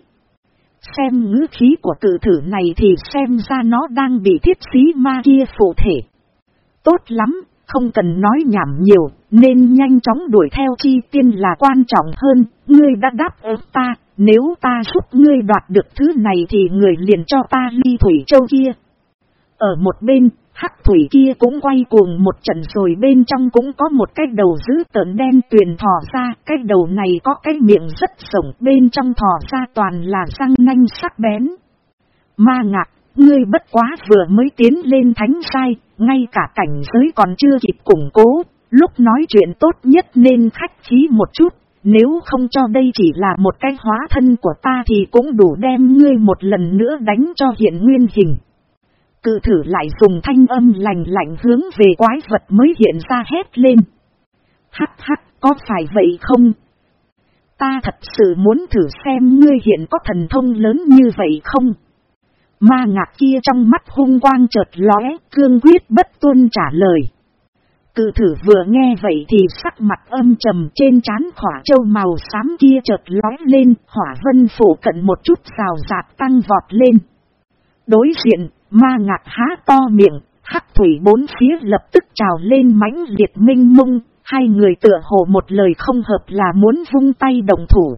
Speaker 1: Xem ngữ khí của cử thử này thì xem ra nó đang bị thiết sĩ ma kia phụ thể. Tốt lắm, không cần nói nhảm nhiều, nên nhanh chóng đuổi theo chi tiên là quan trọng hơn, ngươi đã đáp ứng ta, nếu ta giúp ngươi đoạt được thứ này thì người liền cho ta ly thủy châu kia. Ở một bên, hắc thủy kia cũng quay cuồng một trận rồi bên trong cũng có một cái đầu dữ tợn đen tuyền thò ra, cái đầu này có cái miệng rất rộng bên trong thò ra toàn là răng nanh sắc bén. Ma ngạc, ngươi bất quá vừa mới tiến lên thánh sai, ngay cả cảnh giới còn chưa kịp củng cố, lúc nói chuyện tốt nhất nên khách khí một chút, nếu không cho đây chỉ là một cái hóa thân của ta thì cũng đủ đem ngươi một lần nữa đánh cho hiện nguyên hình. Cự thử lại dùng thanh âm lành lạnh hướng về quái vật mới hiện ra hét lên. Hắc hắc, có phải vậy không? Ta thật sự muốn thử xem ngươi hiện có thần thông lớn như vậy không? Ma ngạc kia trong mắt hung quang chợt lóe, cương quyết bất tuân trả lời. Cự thử vừa nghe vậy thì sắc mặt âm trầm trên trán khỏa châu màu xám kia chợt lóe lên, hỏa vân phủ cận một chút rào rạt tăng vọt lên. Đối diện, ma ngạc há to miệng, hắc thủy bốn phía lập tức trào lên mãnh liệt minh mông, hai người tựa hồ một lời không hợp là muốn vung tay đồng thủ.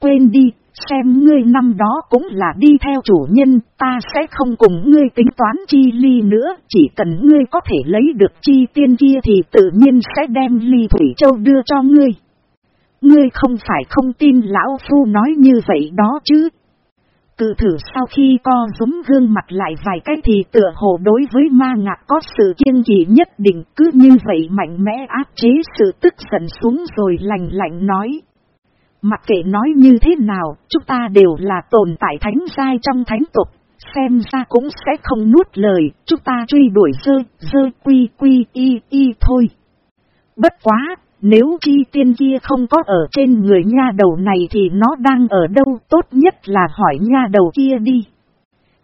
Speaker 1: Quên đi, xem ngươi năm đó cũng là đi theo chủ nhân, ta sẽ không cùng ngươi tính toán chi ly nữa, chỉ cần ngươi có thể lấy được chi tiên kia thì tự nhiên sẽ đem ly thủy châu đưa cho ngươi. Ngươi không phải không tin lão phu nói như vậy đó chứ. Cự thử sau khi co rúm gương mặt lại vài cái thì tựa hồ đối với ma ngạc có sự kiên trì nhất định cứ như vậy mạnh mẽ áp chế sự tức giận xuống rồi lành lạnh nói. Mặc kệ nói như thế nào, chúng ta đều là tồn tại thánh giai trong thánh tục, xem ra cũng sẽ không nuốt lời, chúng ta truy đuổi dơ, dơ quy quy y y thôi. Bất quá, nếu chi tiên kia không có ở trên người nha đầu này thì nó đang ở đâu tốt nhất là hỏi nha đầu kia đi.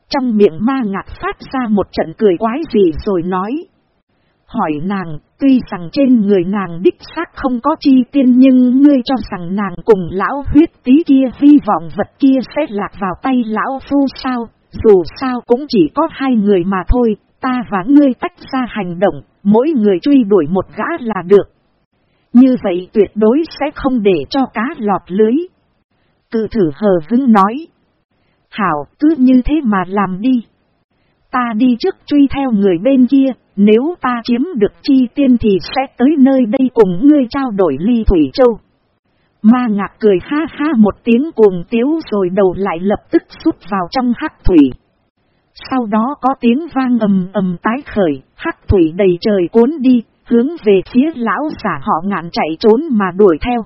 Speaker 1: Trong miệng ma ngạc phát ra một trận cười quái gì rồi nói. Hỏi nàng, tuy rằng trên người nàng đích xác không có chi tiên nhưng ngươi cho rằng nàng cùng lão huyết tí kia hy vọng vật kia sẽ lạc vào tay lão phu sao, dù sao cũng chỉ có hai người mà thôi, ta và ngươi tách ra hành động, mỗi người truy đuổi một gã là được. Như vậy tuyệt đối sẽ không để cho cá lọt lưới. Cự thử hờ hứng nói. Hảo cứ như thế mà làm đi. Ta đi trước truy theo người bên kia, nếu ta chiếm được chi tiên thì sẽ tới nơi đây cùng ngươi trao đổi ly thủy châu. Ma ngạc cười ha ha một tiếng cuồng tiếu rồi đầu lại lập tức rút vào trong hắc thủy. Sau đó có tiếng vang ầm ầm tái khởi, hắc thủy đầy trời cuốn đi, hướng về phía lão giả họ ngạn chạy trốn mà đuổi theo.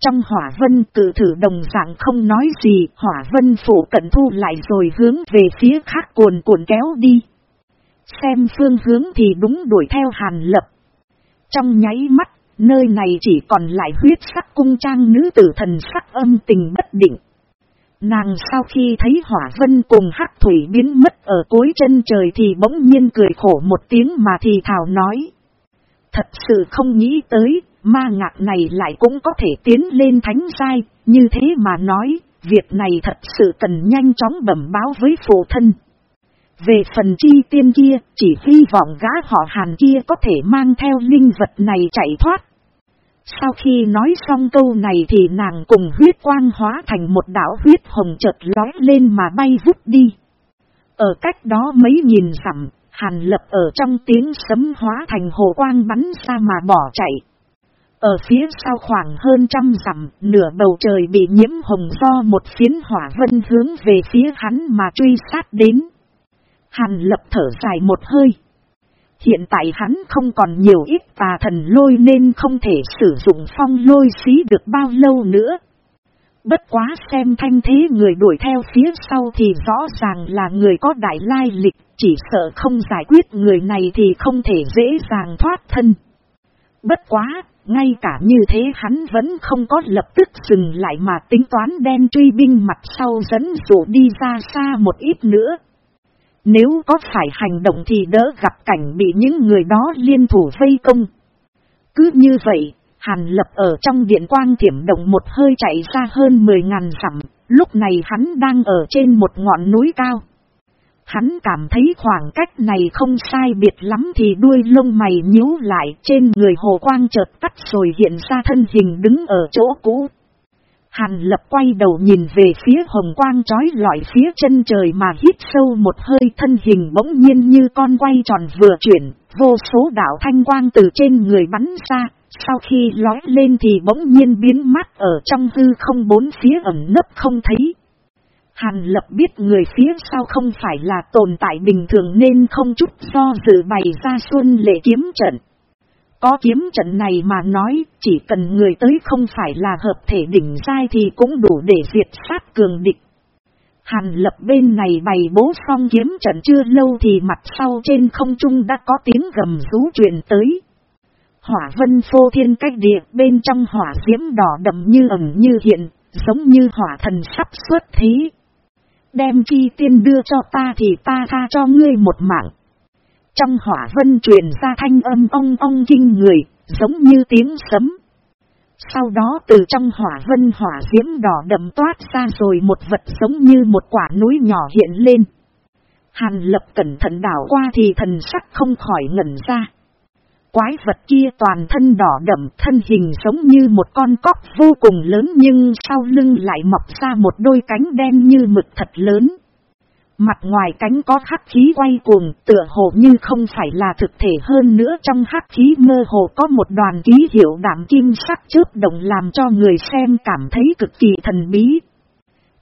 Speaker 1: Trong hỏa vân cử thử đồng dạng không nói gì, hỏa vân phủ cận thu lại rồi hướng về phía khác cuồn cuộn kéo đi. Xem phương hướng thì đúng đuổi theo hàn lập. Trong nháy mắt, nơi này chỉ còn lại huyết sắc cung trang nữ tử thần sắc âm tình bất định. Nàng sau khi thấy hỏa vân cùng hắc thủy biến mất ở cuối chân trời thì bỗng nhiên cười khổ một tiếng mà thì thảo nói. Thật sự không nghĩ tới, ma ngạc này lại cũng có thể tiến lên thánh giai, như thế mà nói, việc này thật sự cần nhanh chóng bẩm báo với phụ thân. Về phần chi tiên kia, chỉ hy vọng gã họ hàn kia có thể mang theo linh vật này chạy thoát. Sau khi nói xong câu này thì nàng cùng huyết quang hóa thành một đảo huyết hồng chợt lói lên mà bay vút đi. Ở cách đó mấy nghìn dặm, hàn lập ở trong tiếng sấm hóa thành hồ quang bắn ra mà bỏ chạy. Ở phía sau khoảng hơn trăm dặm, nửa bầu trời bị nhiễm hồng do một phiến hỏa vân hướng về phía hắn mà truy sát đến. Hàn lập thở dài một hơi. Hiện tại hắn không còn nhiều ít tà thần lôi nên không thể sử dụng phong lôi xí được bao lâu nữa. Bất quá xem thanh thế người đuổi theo phía sau thì rõ ràng là người có đại lai lịch, chỉ sợ không giải quyết người này thì không thể dễ dàng thoát thân. Bất quá, ngay cả như thế hắn vẫn không có lập tức dừng lại mà tính toán đen truy binh mặt sau dẫn dụ đi ra xa một ít nữa. Nếu có phải hành động thì đỡ gặp cảnh bị những người đó liên thủ vây công. Cứ như vậy, Hàn lập ở trong điện quang thiểm động một hơi chạy ra hơn 10.000 dặm, lúc này hắn đang ở trên một ngọn núi cao. Hắn cảm thấy khoảng cách này không sai biệt lắm thì đuôi lông mày nhíu lại trên người hồ quang chợt tắt rồi hiện ra thân hình đứng ở chỗ cũ. Hàn lập quay đầu nhìn về phía hồng quang trói lọi phía chân trời mà hít sâu một hơi thân hình bỗng nhiên như con quay tròn vừa chuyển, vô số đạo thanh quang từ trên người bắn ra, sau khi lói lên thì bỗng nhiên biến mất ở trong hư không bốn phía ẩm nấp không thấy. Hàn lập biết người phía sau không phải là tồn tại bình thường nên không chút do dự bày ra xuân lệ kiếm trận. Có kiếm trận này mà nói, chỉ cần người tới không phải là hợp thể đỉnh dai thì cũng đủ để diệt sát cường địch. Hàn lập bên này bày bố xong kiếm trận chưa lâu thì mặt sau trên không trung đã có tiếng gầm rú truyền tới. Hỏa vân phô thiên cách địa bên trong hỏa diễm đỏ đậm như ẩn như hiện, giống như hỏa thần sắp xuất thế. Đem chi tiên đưa cho ta thì ta tha cho ngươi một mạng. Trong hỏa vân truyền ra thanh âm ong ong kinh người, giống như tiếng sấm. Sau đó từ trong hỏa vân hỏa diễm đỏ đậm toát ra rồi một vật giống như một quả núi nhỏ hiện lên. Hàn lập cẩn thận đảo qua thì thần sắc không khỏi ngẩn ra. Quái vật kia toàn thân đỏ đậm thân hình giống như một con cóc vô cùng lớn nhưng sau lưng lại mọc ra một đôi cánh đen như mực thật lớn. Mặt ngoài cánh có hắc khí quay cuồng tựa hồ như không phải là thực thể hơn nữa trong hắc khí mơ hồ có một đoàn ký hiệu đảm kim sắc chớp động làm cho người xem cảm thấy cực kỳ thần bí.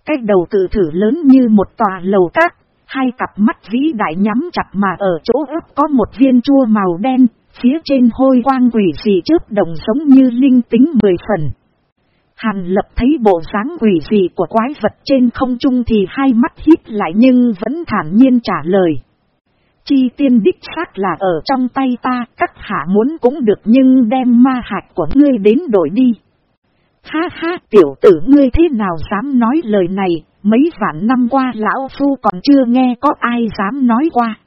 Speaker 1: Cái đầu tự thử lớn như một tòa lầu cát, hai cặp mắt vĩ đại nhắm chặt mà ở chỗ ớt có một viên chua màu đen, phía trên hôi quang quỷ dị chớp đồng giống như linh tính mười phần. Hàn lập thấy bộ dáng quỷ dị của quái vật trên không trung thì hai mắt hít lại nhưng vẫn thản nhiên trả lời. Chi tiên đích xác là ở trong tay ta, các hạ muốn cũng được nhưng đem ma hạt của ngươi đến đổi đi. Ha ha, tiểu tử ngươi thế nào dám nói lời này, mấy vạn năm qua lão phu còn chưa nghe có ai dám nói qua.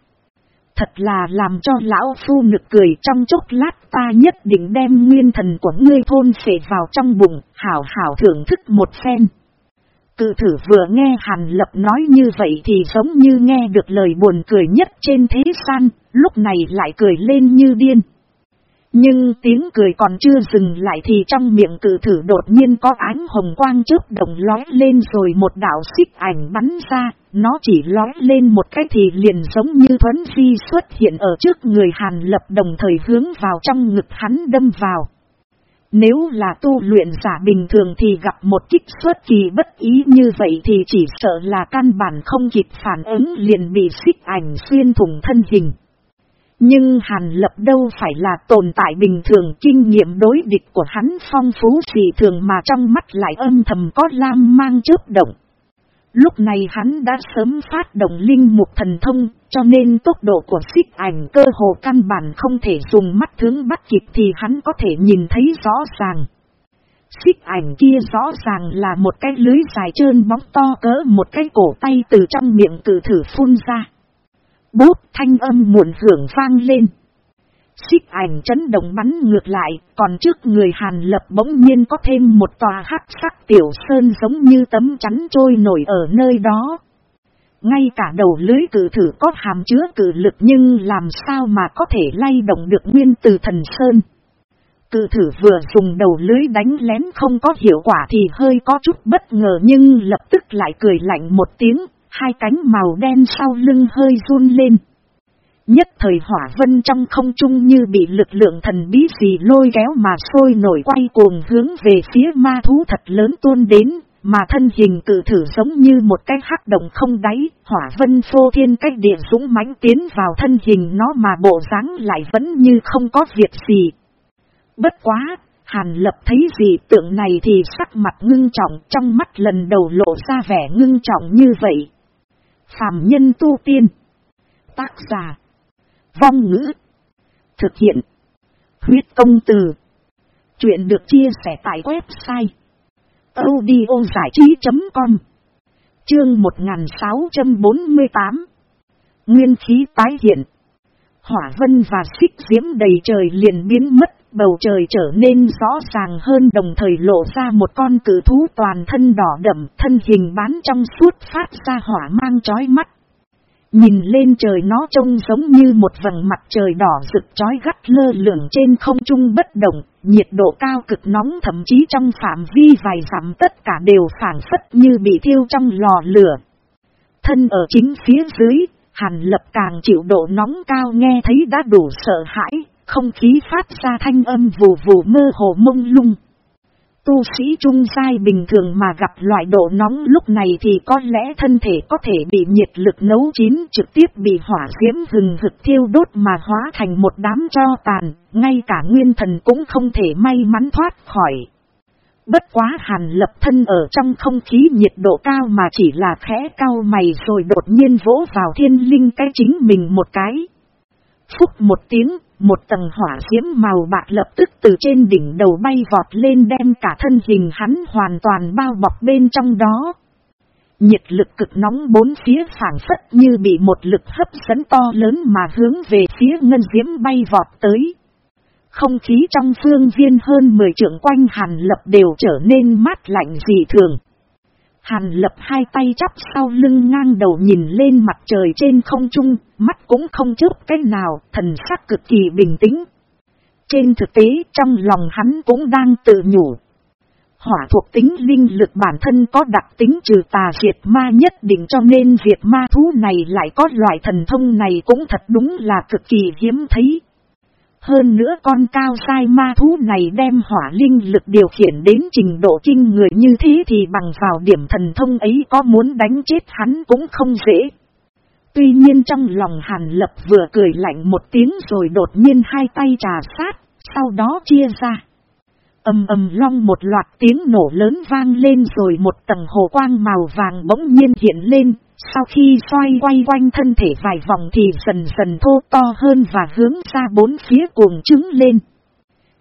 Speaker 1: Thật là làm cho lão phu nực cười trong chốc lát ta nhất định đem nguyên thần của ngươi thôn phệ vào trong bụng, hảo hảo thưởng thức một phen. Cự thử vừa nghe Hàn Lập nói như vậy thì giống như nghe được lời buồn cười nhất trên thế gian, lúc này lại cười lên như điên. Nhưng tiếng cười còn chưa dừng lại thì trong miệng cử thử đột nhiên có ánh hồng quang chớp đồng lói lên rồi một đạo xích ảnh bắn ra, nó chỉ lói lên một cái thì liền giống như thuấn di xuất hiện ở trước người Hàn Lập đồng thời hướng vào trong ngực hắn đâm vào. Nếu là tu luyện giả bình thường thì gặp một kích xuất kỳ bất ý như vậy thì chỉ sợ là căn bản không kịp phản ứng liền bị xích ảnh xuyên thủng thân hình. Nhưng Hàn Lập đâu phải là tồn tại bình thường kinh nghiệm đối địch của hắn phong phú dị thường mà trong mắt lại âm thầm có lam mang chớp động. Lúc này hắn đã sớm phát động linh mục thần thông, cho nên tốc độ của xích ảnh cơ hồ căn bản không thể dùng mắt hướng bắt kịp thì hắn có thể nhìn thấy rõ ràng. Xích ảnh kia rõ ràng là một cái lưới dài trơn bóng to cỡ một cái cổ tay từ trong miệng cử thử phun ra. Bút thanh âm muộn hưởng vang lên. Xích ảnh chấn động bắn ngược lại, còn trước người Hàn Lập bỗng nhiên có thêm một tòa hắc sắc tiểu sơn giống như tấm chắn trôi nổi ở nơi đó. Ngay cả đầu lưới cử thử có hàm chứa cử lực nhưng làm sao mà có thể lay động được nguyên từ thần sơn. Cử thử vừa dùng đầu lưới đánh lén không có hiệu quả thì hơi có chút bất ngờ nhưng lập tức lại cười lạnh một tiếng, hai cánh màu đen sau lưng hơi run lên. Nhất thời hỏa vân trong không trung như bị lực lượng thần bí gì lôi kéo mà sôi nổi quay cuồng hướng về phía ma thú thật lớn tuôn đến, mà thân hình cử thử giống như một cái hắc động không đáy, hỏa vân phô thiên cách địa dũng mãnh tiến vào thân hình nó mà bộ dáng lại vẫn như không có việc gì. Bất quá, Hàn lập thấy gì tượng này thì sắc mặt ngưng trọng trong mắt lần đầu lộ ra vẻ ngưng trọng như vậy. Phạm nhân tu tiên. Tác giả. Vong ngữ. Thực hiện. Huyết công từ. Chuyện được chia sẻ tại website. audiozảichí.com Chương 1648 Nguyên khí tái hiện. Hỏa vân và xích diễm đầy trời liền biến mất bầu trời trở nên rõ ràng hơn đồng thời lộ ra một con cử thú toàn thân đỏ đậm, thân hình bán trong suốt phát ra hỏa mang chói mắt. Nhìn lên trời nó trông giống như một vầng mặt trời đỏ rực chói gắt lơ lửng trên không trung bất động, nhiệt độ cao cực nóng thậm chí trong phạm vi vài dặm tất cả đều phản phất như bị thiêu trong lò lửa. Thân ở chính phía dưới, Hàn lập càng chịu độ nóng cao nghe thấy đã đủ sợ hãi, không khí phát ra thanh âm vù vù mơ hồ mông lung. Tu sĩ trung giai bình thường mà gặp loại độ nóng lúc này thì có lẽ thân thể có thể bị nhiệt lực nấu chín trực tiếp bị hỏa diễm hừng hực thiêu đốt mà hóa thành một đám cho tàn, ngay cả nguyên thần cũng không thể may mắn thoát khỏi. Bất quá hàn lập thân ở trong không khí nhiệt độ cao mà chỉ là khẽ cao mày rồi đột nhiên vỗ vào thiên linh cái chính mình một cái. Phúc một tiếng, một tầng hỏa diễm màu bạc lập tức từ trên đỉnh đầu bay vọt lên đem cả thân hình hắn hoàn toàn bao bọc bên trong đó. Nhiệt lực cực nóng bốn phía phản phất như bị một lực hấp dẫn to lớn mà hướng về phía ngân diễm bay vọt tới. Không khí trong phương viên hơn 10 trượng quanh hàn lập đều trở nên mát lạnh dị thường. Hàn lập hai tay chắp sau lưng ngang đầu nhìn lên mặt trời trên không trung, mắt cũng không chớp cách nào, thần sắc cực kỳ bình tĩnh. Trên thực tế trong lòng hắn cũng đang tự nhủ. Hỏa thuộc tính linh lực bản thân có đặc tính trừ tà diệt ma nhất định cho nên việc ma thú này lại có loại thần thông này cũng thật đúng là cực kỳ hiếm thấy. Hơn nữa con cao sai ma thú này đem hỏa linh lực điều khiển đến trình độ kinh người như thế thì bằng vào điểm thần thông ấy có muốn đánh chết hắn cũng không dễ. Tuy nhiên trong lòng hàn lập vừa cười lạnh một tiếng rồi đột nhiên hai tay trà sát, sau đó chia ra. Âm ầm long một loạt tiếng nổ lớn vang lên rồi một tầng hồ quang màu vàng bỗng nhiên hiện lên, sau khi xoay quay quanh thân thể vài vòng thì dần dần thô to hơn và hướng ra bốn phía cuồng trứng lên.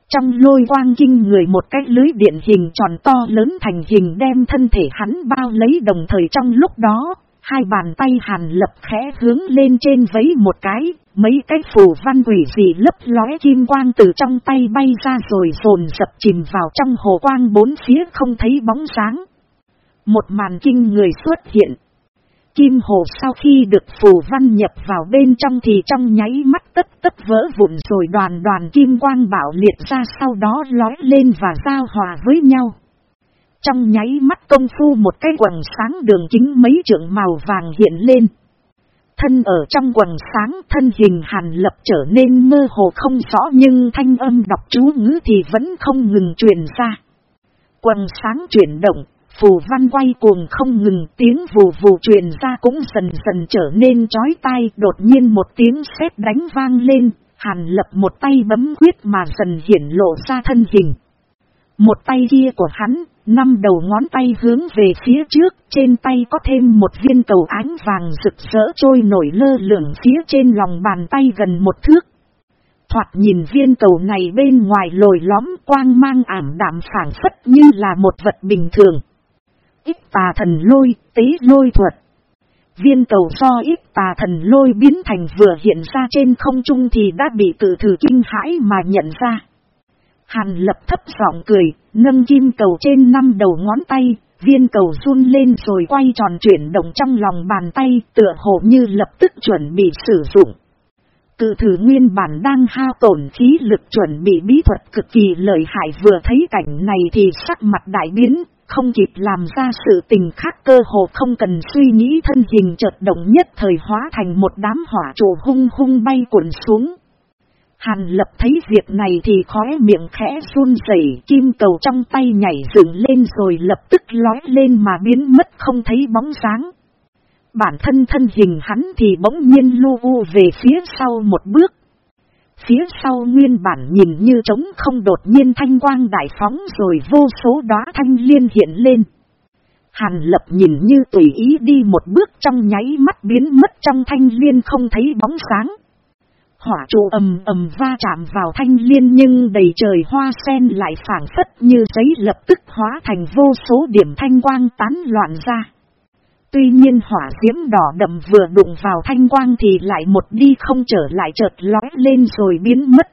Speaker 1: Trong lôi quang kinh người một cái lưới điện hình tròn to lớn thành hình đem thân thể hắn bao lấy đồng thời trong lúc đó, hai bàn tay hàn lập khẽ hướng lên trên vấy một cái, mấy cái phù văn quỷ dị lấp lóe kim quang từ trong tay bay ra rồi rồn dập chìm vào trong hồ quang bốn phía không thấy bóng sáng. Một màn kinh người xuất hiện, Kim hồ sau khi được phù văn nhập vào bên trong thì trong nháy mắt tất tất vỡ vụn rồi đoàn đoàn kim quang bảo liệt ra sau đó lói lên và giao hòa với nhau. Trong nháy mắt công phu một cái quần sáng đường chính mấy trượng màu vàng hiện lên. Thân ở trong quần sáng thân hình hàn lập trở nên mơ hồ không rõ nhưng thanh âm đọc chú ngữ thì vẫn không ngừng truyền ra. Quần sáng chuyển động, Phù văn quay cuồng không ngừng tiếng vù vù truyền ra cũng dần dần trở nên chói tai đột nhiên một tiếng sét đánh vang lên, hàn lập một tay bấm quyết mà dần hiển lộ ra thân hình. Một tay kia của hắn, năm đầu ngón tay hướng về phía trước, trên tay có thêm một viên cầu ánh vàng rực rỡ trôi nổi lơ lửng phía trên lòng bàn tay gần một thước. Thoạt nhìn viên cầu này bên ngoài lồi lõm quang mang ảm đạm phản phất như là một vật bình thường ít tà thần lôi, tế lôi thuật. Viên cầu do ít tà thần lôi biến thành vừa hiện ra trên không trung thì đã bị tự thử kinh hãi mà nhận ra. Hàn lập thấp giọng cười, nâng kim cầu trên năm đầu ngón tay, viên cầu run lên rồi quay tròn chuyển động trong lòng bàn tay tựa hồ như lập tức chuẩn bị sử dụng. Cự thử nguyên bản đang hao tổn khí lực chuẩn bị bí thuật cực kỳ lợi hại vừa thấy cảnh này thì sắc mặt đại biến, không kịp làm ra sự tình khác cơ hồ không cần suy nghĩ thân hình chợt động nhất thời hóa thành một đám hỏa trụ hung hung bay cuộn xuống. Hàn lập thấy việc này thì khóe miệng khẽ run rẩy kim cầu trong tay nhảy dựng lên rồi lập tức lói lên mà biến mất không thấy bóng dáng. Bản thân thân hình hắn thì bỗng nhiên lu u về phía sau một bước. Phía sau nguyên bản nhìn như trống không đột nhiên thanh quang đại phóng rồi vô số đóa thanh liên hiện lên. Hàn lập nhìn như tùy ý đi một bước trong nháy mắt biến mất trong thanh liên không thấy bóng sáng. Hỏa trụ ầm ầm va chạm vào thanh liên nhưng đầy trời hoa sen lại phản phất như giấy lập tức hóa thành vô số điểm thanh quang tán loạn ra. Tuy nhiên hỏa diễm đỏ đậm vừa đụng vào thanh quang thì lại một đi không trở lại chợt lói lên rồi biến mất.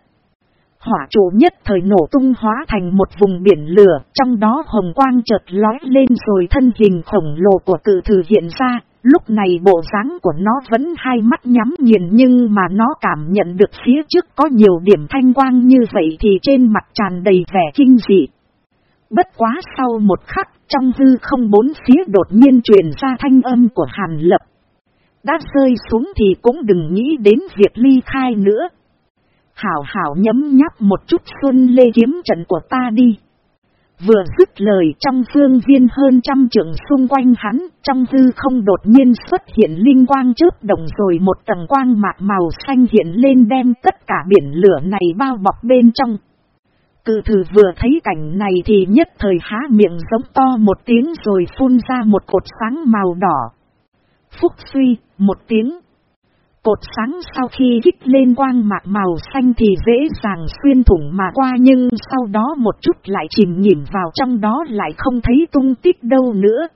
Speaker 1: Hỏa trụ nhất thời nổ tung hóa thành một vùng biển lửa, trong đó hồng quang chợt lói lên rồi thân hình khổng lồ của cự thử hiện ra, lúc này bộ dáng của nó vẫn hai mắt nhắm nghiền nhưng mà nó cảm nhận được phía trước có nhiều điểm thanh quang như vậy thì trên mặt tràn đầy vẻ kinh dị. Bất quá sau một khắc, trong hư không bốn phía đột nhiên truyền ra thanh âm của Hàn Lập. Đã rơi xuống thì cũng đừng nghĩ đến việc ly khai nữa. Hảo hảo nhấm nháp một chút xuân lê kiếm trận của ta đi. Vừa dứt lời trong phương viên hơn trăm trượng xung quanh hắn, trong hư không đột nhiên xuất hiện linh quang chớp đồng rồi một tầng quang mạc màu xanh hiện lên đem tất cả biển lửa này bao bọc bên trong. Cự thử vừa thấy cảnh này thì nhất thời há miệng giống to một tiếng rồi phun ra một cột sáng màu đỏ. Phúc suy, một tiếng. Cột sáng sau khi kích lên quang mạc màu xanh thì dễ dàng xuyên thủng mà qua nhưng sau đó một chút lại chìm nhìm vào trong đó lại không thấy tung tích đâu nữa.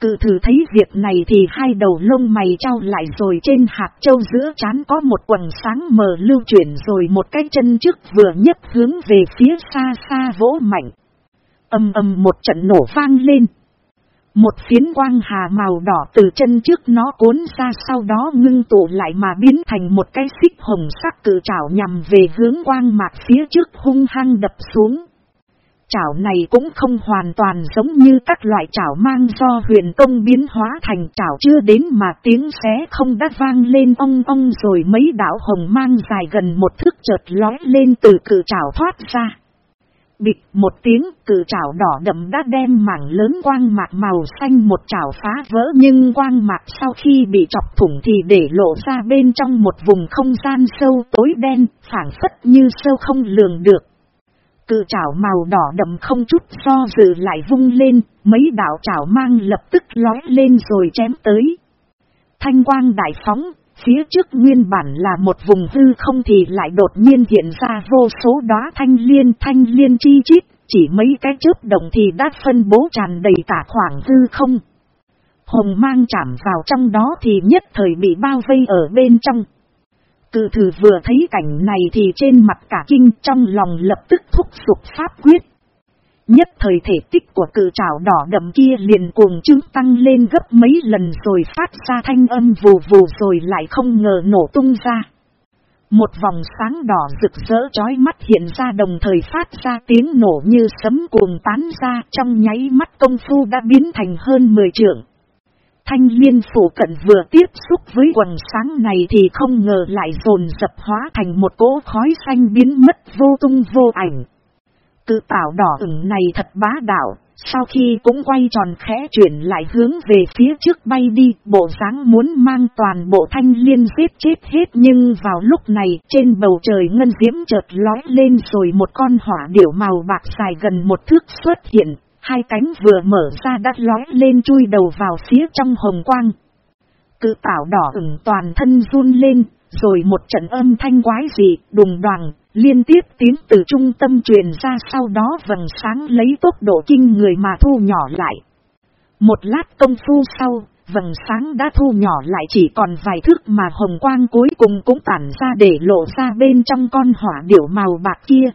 Speaker 1: Cự thử thấy việc này thì hai đầu lông mày trao lại rồi trên hạt châu giữa chán có một quần sáng mờ lưu chuyển rồi một cái chân trước vừa nhấc hướng về phía xa xa vỗ mạnh. Âm âm một trận nổ vang lên. Một phiến quang hà màu đỏ từ chân trước nó cuốn ra sau đó ngưng tụ lại mà biến thành một cái xích hồng sắc cự trảo nhằm về hướng quang mạc phía trước hung hăng đập xuống. Chảo này cũng không hoàn toàn giống như các loại chảo mang do huyền công biến hóa thành chảo chưa đến mà tiếng xé không đã vang lên ong ong rồi mấy đảo hồng mang dài gần một thước chợt lói lên từ cử chảo thoát ra. Bịch một tiếng cử chảo đỏ đậm đã đem mảng lớn quang mạc màu xanh một chảo phá vỡ nhưng quang mạc sau khi bị chọc thủng thì để lộ ra bên trong một vùng không gian sâu tối đen, phản phất như sâu không lường được. Cự chảo màu đỏ đậm không chút do dự lại vung lên, mấy đạo chảo mang lập tức lói lên rồi chém tới. Thanh quang đại phóng, phía trước nguyên bản là một vùng hư không thì lại đột nhiên hiện ra vô số đóa thanh liên thanh liên chi chít, chỉ mấy cái chớp động thì đã phân bố tràn đầy cả khoảng hư không. Hồng mang chạm vào trong đó thì nhất thời bị bao vây ở bên trong. Cự thử vừa thấy cảnh này thì trên mặt cả kinh trong lòng lập tức thúc sụp pháp quyết. Nhất thời thể tích của cự trảo đỏ đậm kia liền cuồng chứng tăng lên gấp mấy lần rồi phát ra thanh âm vù vù rồi lại không ngờ nổ tung ra. Một vòng sáng đỏ rực rỡ chói mắt hiện ra đồng thời phát ra tiếng nổ như sấm cuồng tán ra trong nháy mắt công phu đã biến thành hơn 10 trượng. Thanh liên phủ cận vừa tiếp xúc với quần sáng này thì không ngờ lại dồn dập hóa thành một cỗ khói xanh biến mất vô tung vô ảnh. Cự tảo đỏ ửng này thật bá đạo, sau khi cũng quay tròn khẽ chuyển lại hướng về phía trước bay đi, bộ dáng muốn mang toàn bộ thanh liên giết chết hết nhưng vào lúc này trên bầu trời ngân diễm chợt lói lên rồi một con hỏa điểu màu bạc dài gần một thước xuất hiện, hai cánh vừa mở ra đã lói lên chui đầu vào phía trong hồng quang. Cự tảo đỏ ửng toàn thân run lên, rồi một trận âm thanh quái dị, đùng đoàn, liên tiếp tiếng từ trung tâm truyền ra sau đó vầng sáng lấy tốc độ kinh người mà thu nhỏ lại. Một lát công phu sau, vầng sáng đã thu nhỏ lại chỉ còn vài thước mà hồng quang cuối cùng cũng tản ra để lộ ra bên trong con hỏa điểu màu bạc kia.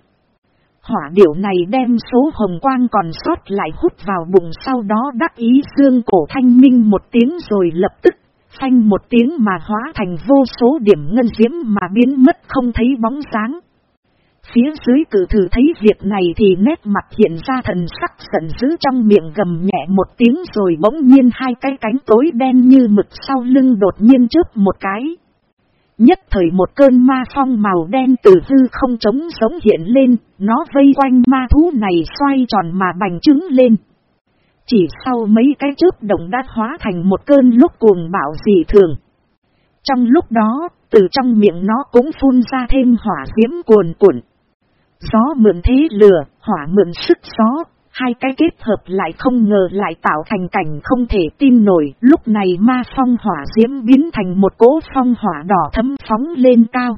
Speaker 1: Hỏa điểu này đem số hồng quang còn sót lại hút vào bụng sau đó đắc ý dương cổ thanh minh một tiếng rồi lập tức, phanh một tiếng mà hóa thành vô số điểm ngân diễm mà biến mất không thấy bóng sáng Phía dưới cử thử thấy việc này thì nét mặt hiện ra thần sắc giận dữ trong miệng gầm nhẹ một tiếng rồi bỗng nhiên hai cái cánh tối đen như mực sau lưng đột nhiên chớp một cái. Nhất thời một cơn ma phong màu đen từ hư không trống sống hiện lên, nó vây quanh ma thú này xoay tròn mà bành trứng lên. Chỉ sau mấy cái chớp động đã hóa thành một cơn lúc cuồng bạo dị thường. Trong lúc đó, từ trong miệng nó cũng phun ra thêm hỏa diễm cuồn cuộn. Gió mượn thế lửa, hỏa mượn sức gió, hai cái kết hợp lại không ngờ lại tạo thành cảnh không thể tin nổi. Lúc này ma phong hỏa diễm biến thành một cỗ phong hỏa đỏ thấm phóng lên cao.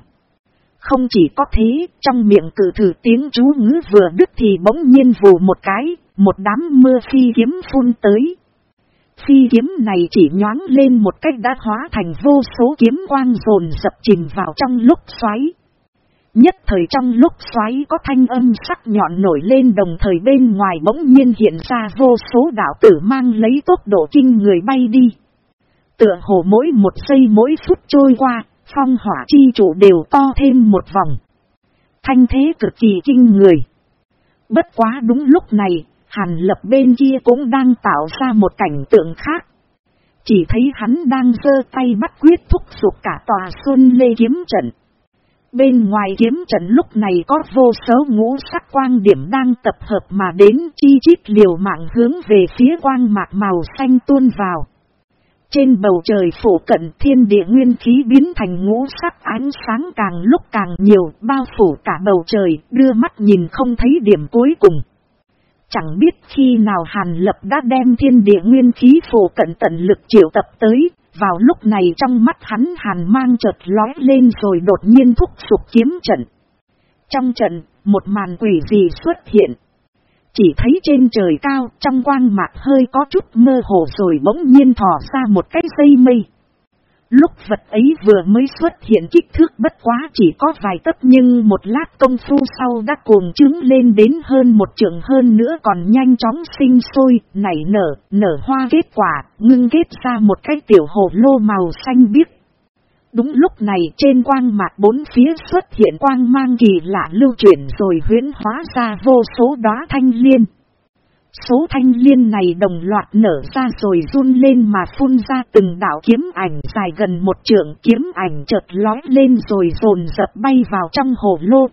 Speaker 1: Không chỉ có thế, trong miệng cử thử tiếng chú ngữ vừa đứt thì bỗng nhiên vù một cái, một đám mưa phi kiếm phun tới. Phi kiếm này chỉ nhoáng lên một cách đã hóa thành vô số kiếm quang rồn dập chìm vào trong lúc xoáy. Nhất thời trong lúc xoáy có thanh âm sắc nhọn nổi lên đồng thời bên ngoài bỗng nhiên hiện ra vô số đạo tử mang lấy tốc độ kinh người bay đi. Tựa hồ mỗi một giây mỗi phút trôi qua, phong hỏa chi trụ đều to thêm một vòng. Thanh thế cực kỳ kinh người. Bất quá đúng lúc này, Hàn lập bên kia cũng đang tạo ra một cảnh tượng khác. Chỉ thấy hắn đang giơ tay bắt quyết thúc sụp cả tòa xuân lê kiếm trận. Bên ngoài kiếm trận lúc này có vô số ngũ sắc quang điểm đang tập hợp mà đến chi chít liều mạng hướng về phía quang mạc màu xanh tuôn vào. Trên bầu trời phủ cận thiên địa nguyên khí biến thành ngũ sắc ánh sáng càng lúc càng nhiều bao phủ cả bầu trời đưa mắt nhìn không thấy điểm cuối cùng. Chẳng biết khi nào Hàn Lập đã đem thiên địa nguyên khí phổ cận tận lực triệu tập tới, vào lúc này trong mắt hắn Hàn mang chợt lói lên rồi đột nhiên thúc sụp kiếm trận. Trong trận, một màn quỷ gì xuất hiện. Chỉ thấy trên trời cao, trong quang mạc hơi có chút mơ hồ rồi bỗng nhiên thỏ ra một cái dây mây. Lúc vật ấy vừa mới xuất hiện kích thước bất quá chỉ có vài tấc nhưng một lát công phu sau đã cuồng trứng lên đến hơn một trượng hơn nữa còn nhanh chóng sinh sôi, nảy nở, nở hoa kết quả, ngưng kết ra một cái tiểu hồ lô màu xanh biếc. Đúng lúc này trên quang mạc bốn phía xuất hiện quang mang kỳ lạ lưu chuyển rồi huyễn hóa ra vô số đóa thanh liên. Số thanh liên này đồng loạt nở ra rồi run lên mà phun ra từng đạo kiếm ảnh dài gần một trượng kiếm ảnh chợt lói lên rồi rồn dập bay vào trong hồ lô.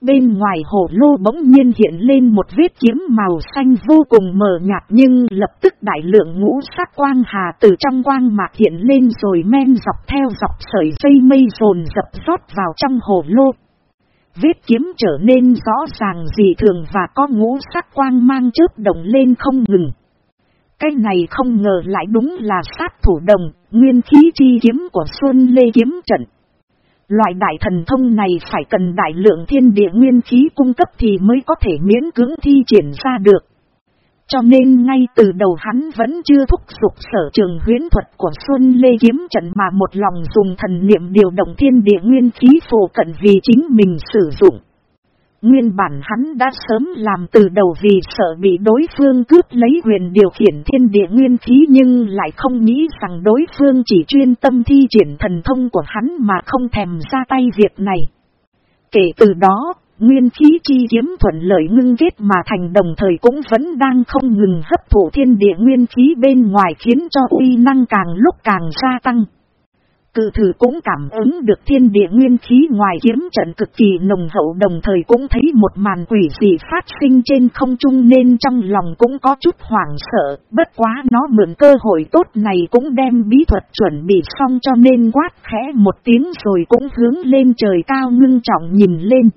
Speaker 1: Bên ngoài hồ lô bỗng nhiên hiện lên một vết kiếm màu xanh vô cùng mờ nhạt nhưng lập tức đại lượng ngũ sắc quang hà từ trong quang mạc hiện lên rồi men dọc theo dọc sợi dây mây rồn dập rót vào trong hồ lô. Vết kiếm trở nên rõ ràng dị thường và có ngũ sắc quang mang chớp động lên không ngừng. Cái này không ngờ lại đúng là sát thủ đồng, nguyên khí chi kiếm của Xuân Lê Kiếm Trận. Loại đại thần thông này phải cần đại lượng thiên địa nguyên khí cung cấp thì mới có thể miễn cưỡng thi triển ra được. Cho nên ngay từ đầu hắn vẫn chưa thúc giục sở trường huyến thuật của Xuân Lê Kiếm Trận mà một lòng dùng thần niệm điều động thiên địa nguyên khí phổ cận vì chính mình sử dụng. Nguyên bản hắn đã sớm làm từ đầu vì sợ bị đối phương cướp lấy quyền điều khiển thiên địa nguyên khí nhưng lại không nghĩ rằng đối phương chỉ chuyên tâm thi triển thần thông của hắn mà không thèm ra tay việc này. Kể từ đó, Nguyên khí chi kiếm thuận lợi ngưng kết mà thành đồng thời cũng vẫn đang không ngừng hấp thụ thiên địa nguyên khí bên ngoài khiến cho uy năng càng lúc càng gia tăng. Cự thử cũng cảm ứng được thiên địa nguyên khí ngoài kiếm trận cực kỳ nồng hậu đồng thời cũng thấy một màn quỷ dị phát sinh trên không trung nên trong lòng cũng có chút hoảng sợ, bất quá nó mượn cơ hội tốt này cũng đem bí thuật chuẩn bị xong cho nên quát khẽ một tiếng rồi cũng hướng lên trời cao ngưng trọng nhìn lên.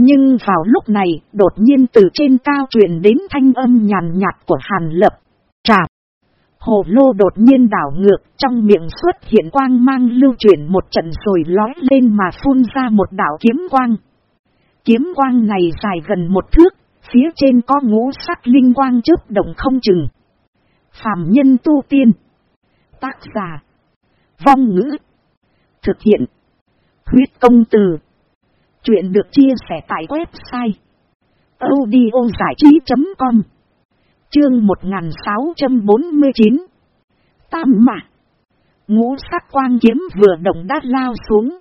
Speaker 1: Nhưng vào lúc này, đột nhiên từ trên cao truyền đến thanh âm nhàn nhạt của Hàn Lập. Trạp! Hồ lô đột nhiên đảo ngược, trong miệng xuất hiện quang mang lưu chuyển một trận rồi lói lên mà phun ra một đảo kiếm quang. Kiếm quang này dài gần một thước, phía trên có ngũ sắc linh quang chớp động không chừng. Phạm nhân tu tiên. Tác giả. Vong ngữ. Thực hiện. Huyết công từ. Chuyện được chia sẻ tại website audiozảichí.com Chương 1649 Tam mạ Ngũ sắc quang kiếm vừa động đát lao xuống.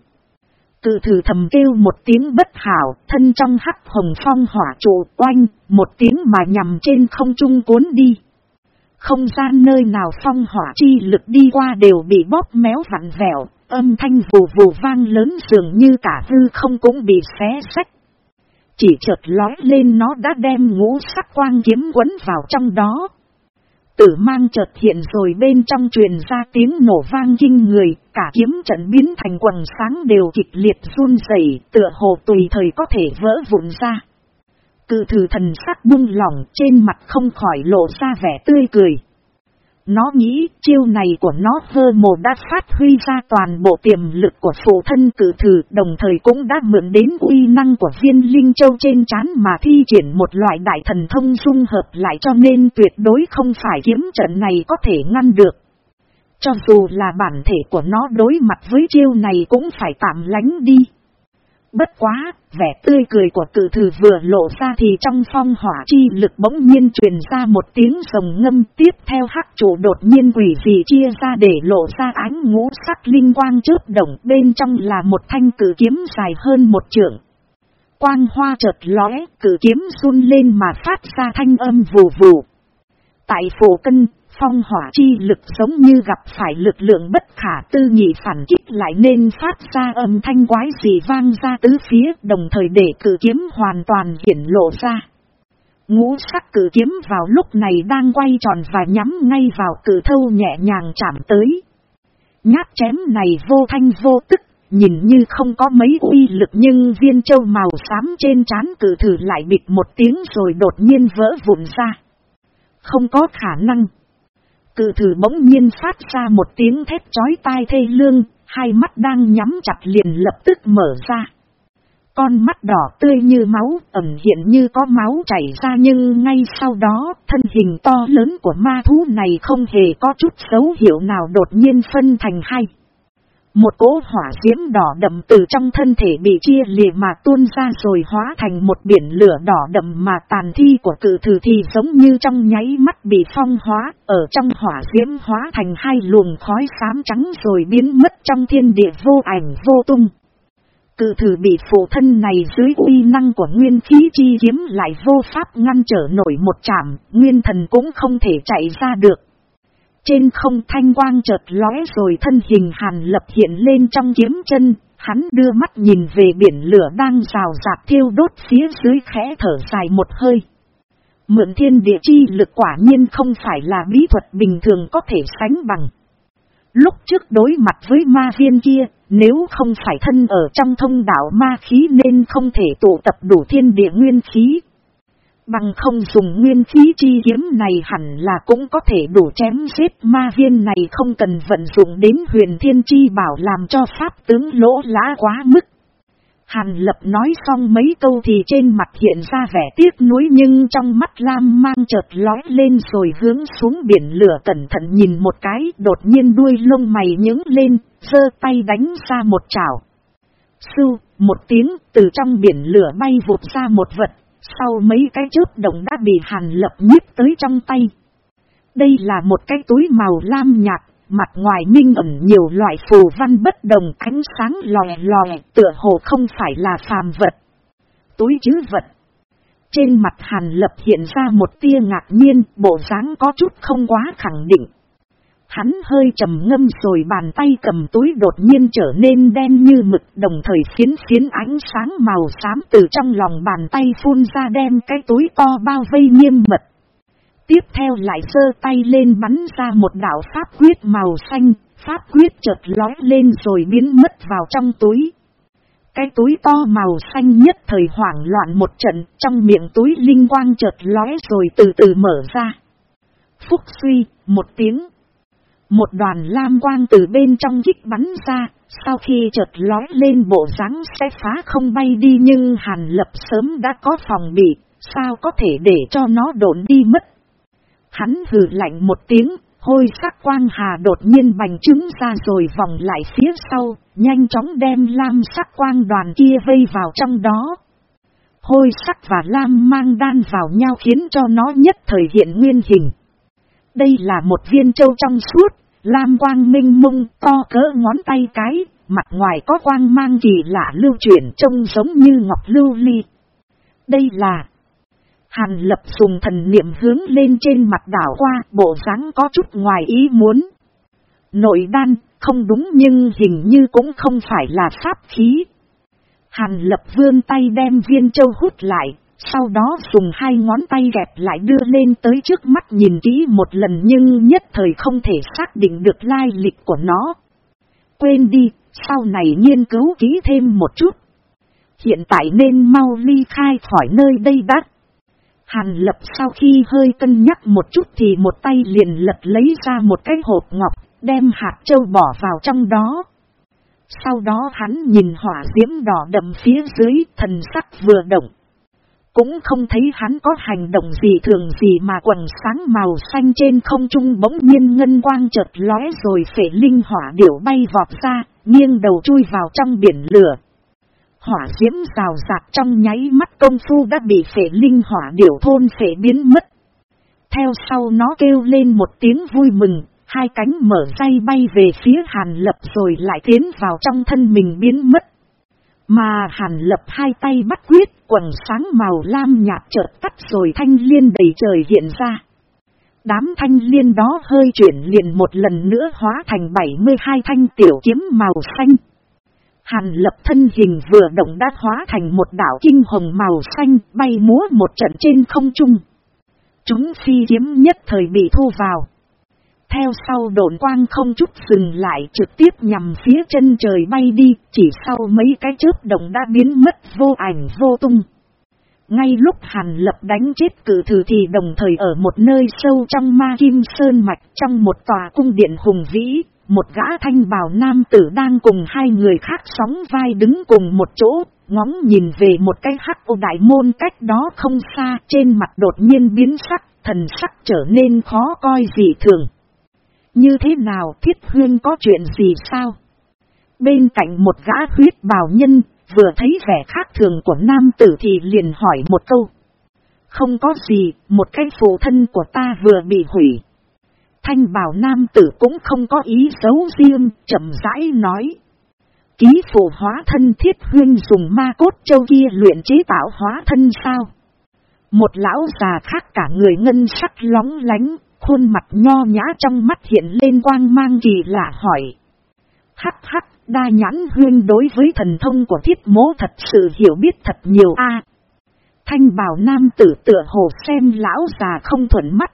Speaker 1: Cự thử thầm kêu một tiếng bất hảo, thân trong hắc hồng phong hỏa trụ quanh một tiếng mà nhằm trên không trung cuốn đi. Không gian nơi nào phong hỏa chi lực đi qua đều bị bóp méo vặn vẹo, âm thanh vù vù vang lớn dường như cả hư không cũng bị xé sách. Chỉ chợt lói lên nó đã đem ngũ sắc quang kiếm quấn vào trong đó. Tử mang chợt hiện rồi bên trong truyền ra tiếng nổ vang kinh người, cả kiếm trận biến thành quần sáng đều kịch liệt run rẩy, tựa hồ tùy thời có thể vỡ vụn ra. Cự thử thần sắc buông lỏng trên mặt không khỏi lộ ra vẻ tươi cười. Nó nghĩ chiêu này của nó hơ mồ đã phát huy ra toàn bộ tiềm lực của phụ thân cử thử, đồng thời cũng đã mượn đến uy năng của viên linh châu trên chán mà thi triển một loại đại thần thông dung hợp lại cho nên tuyệt đối không phải kiếm trận này có thể ngăn được. Cho dù là bản thể của nó đối mặt với chiêu này cũng phải tạm lánh đi. Bất quá, vẻ tươi cười của cử thử vừa lộ ra thì trong phong hỏa chi lực bỗng nhiên truyền ra một tiếng rồng ngâm tiếp theo hắc chủ đột nhiên quỷ gì chia ra để lộ ra ánh ngũ sắc linh quang chớp động bên trong là một thanh cử kiếm dài hơn một trượng. Quang hoa chợt lóe, cử kiếm run lên mà phát ra thanh âm vù vù. Tại phủ cân, phong hỏa chi lực giống như gặp phải lực lượng bất khả tư nghị phản kích lại nên phát ra âm thanh quái gì vang ra tứ phía đồng thời để cử kiếm hoàn toàn hiển lộ ra. Ngũ sắc cử kiếm vào lúc này đang quay tròn và nhắm ngay vào cử thâu nhẹ nhàng chạm tới. Nhát chém này vô thanh vô tức, nhìn như không có mấy uy lực nhưng viên châu màu xám trên trán cử thử lại bịt một tiếng rồi đột nhiên vỡ vụn ra. Không có khả năng. Cự thử bỗng nhiên phát ra một tiếng thét chói tai thê lương, hai mắt đang nhắm chặt liền lập tức mở ra. Con mắt đỏ tươi như máu, ẩm hiện như có máu chảy ra nhưng ngay sau đó, thân hình to lớn của ma thú này không hề có chút dấu hiệu nào đột nhiên phân thành hai. Một cỗ hỏa diễm đỏ đậm từ trong thân thể bị chia lìa mà tuôn ra rồi hóa thành một biển lửa đỏ đậm mà tàn thi của cự thử thì giống như trong nháy mắt bị phong hóa, ở trong hỏa diễm hóa thành hai luồng khói xám trắng rồi biến mất trong thiên địa vô ảnh vô tung. Cự thử bị phụ thân này dưới uy năng của nguyên khí chi kiếm lại vô pháp ngăn trở nổi một chạm, nguyên thần cũng không thể chạy ra được. Trên không thanh quang chợt lóe rồi thân hình hàn lập hiện lên trong kiếm chân, hắn đưa mắt nhìn về biển lửa đang rào rạc thiêu đốt phía dưới khẽ thở dài một hơi. Mượn thiên địa chi lực quả nhiên không phải là bí thuật bình thường có thể sánh bằng. Lúc trước đối mặt với ma viên kia, nếu không phải thân ở trong thông đạo ma khí nên không thể tụ tập đủ thiên địa nguyên khí, Bằng không dùng nguyên khí chi kiếm này hẳn là cũng có thể đủ chém giết ma viên này không cần vận dụng đến huyền thiên chi bảo làm cho pháp tướng lỗ lá quá mức. Hàn lập nói xong mấy câu thì trên mặt hiện ra vẻ tiếc nuối nhưng trong mắt Lam mang chợt lói lên rồi hướng xuống biển lửa cẩn thận nhìn một cái đột nhiên đuôi lông mày nhướng lên, giơ tay đánh ra một chảo. Sưu, một tiếng từ trong biển lửa bay vụt ra một vật sau mấy cái chớp động đã bị hàn lập nhiếp tới trong tay. Đây là một cái túi màu lam nhạt, mặt ngoài minh ẩn nhiều loại phù văn bất đồng ánh sáng lòe lòe tựa hồ không phải là phàm vật. Túi chứ vật. Trên mặt hàn lập hiện ra một tia ngạc nhiên, bộ dáng có chút không quá khẳng định. Hắn hơi trầm ngâm rồi bàn tay cầm túi đột nhiên trở nên đen như mực đồng thời phiến phiến ánh sáng màu xám từ trong lòng bàn tay phun ra đem cái túi to bao vây nghiêm mật. Tiếp theo lại sơ tay lên bắn ra một đạo pháp quyết màu xanh, pháp quyết chợt lói lên rồi biến mất vào trong túi. Cái túi to màu xanh nhất thời hoảng loạn một trận, trong miệng túi linh quang chợt lói rồi từ từ mở ra. Phúc suy, một tiếng một đoàn lam quang từ bên trong kích bắn ra, sau khi chợt lói lên bộ dáng sẽ phá không bay đi nhưng Hàn Lập sớm đã có phòng bị, sao có thể để cho nó đổn đi mất. Hắn hừ lạnh một tiếng, hôi sắc quang hà đột nhiên bành trứng ra rồi vòng lại phía sau, nhanh chóng đem lam sắc quang đoàn kia vây vào trong đó. Hôi sắc và lam mang đan vào nhau khiến cho nó nhất thời hiện nguyên hình. Đây là một viên châu trong suốt, lam quang minh mông to cỡ ngón tay cái, mặt ngoài có quang mang kỳ lạ lưu chuyển trông giống như ngọc lưu ly. Đây là... Hàn lập dùng thần niệm hướng lên trên mặt đảo qua, bộ dáng có chút ngoài ý muốn. Nội đan, không đúng nhưng hình như cũng không phải là pháp khí. Hàn lập vươn tay đem viên châu hút lại, sau đó dùng hai ngón tay gẹp lại đưa lên tới trước mắt nhìn kỹ một lần nhưng nhất thời không thể xác định được lai lịch của nó. Quên đi, sau này nghiên cứu kỹ thêm một chút. Hiện tại nên mau ly khai khỏi nơi đây đắt. Hàn lập sau khi hơi cân nhắc một chút thì một tay liền lật lấy ra một cái hộp ngọc, đem hạt châu bỏ vào trong đó. Sau đó hắn nhìn hỏa diễm đỏ đậm phía dưới thần sắc vừa động. Cũng không thấy hắn có hành động gì thường gì mà quần sáng màu xanh trên không trung bỗng nhiên ngân quang chợt lóe rồi phể linh hỏa điểu bay vọt ra, nghiêng đầu chui vào trong biển lửa. Hỏa diễm rào rạc trong nháy mắt công phu đã bị phể linh hỏa điểu thôn phể biến mất. Theo sau nó kêu lên một tiếng vui mừng, hai cánh mở tay bay về phía hàn lập rồi lại tiến vào trong thân mình biến mất. Mà hàn lập hai tay bắt quyết, quần sáng màu lam nhạt chợt tắt rồi thanh liên đầy trời hiện ra. Đám thanh liên đó hơi chuyển liền một lần nữa hóa thành 72 thanh tiểu kiếm màu xanh. Hàn lập thân hình vừa động đã hóa thành một đảo kinh hồng màu xanh bay múa một trận trên không trung. Chúng phi kiếm nhất thời bị thu vào. Theo sau độn quang không chút dừng lại trực tiếp nhằm phía chân trời bay đi, chỉ sau mấy cái chớp động đã biến mất vô ảnh vô tung. Ngay lúc Hàn Lập đánh chết cử thử thì đồng thời ở một nơi sâu trong ma kim sơn mạch trong một tòa cung điện hùng vĩ, một gã thanh bào nam tử đang cùng hai người khác sóng vai đứng cùng một chỗ, ngóng nhìn về một cái hắc ô đại môn cách đó không xa trên mặt đột nhiên biến sắc, thần sắc trở nên khó coi dị thường. Như thế nào thiết huyên có chuyện gì sao? Bên cạnh một gã huyết bào nhân, vừa thấy vẻ khác thường của nam tử thì liền hỏi một câu. Không có gì, một cái phụ thân của ta vừa bị hủy. Thanh bảo nam tử cũng không có ý xấu riêng, chậm rãi nói. Ký phụ hóa thân thiết huyên dùng ma cốt châu kia luyện chế tạo hóa thân sao? Một lão già khác cả người ngân sắc lóng lánh, khuôn mặt nho nhã trong mắt hiện lên quang mang kỳ lạ hỏi. Hắc hắc, đa nhãn huyên đối với thần thông của thiết mố thật sự hiểu biết thật nhiều a Thanh bảo nam tử tựa hồ xem lão già không thuận mắt.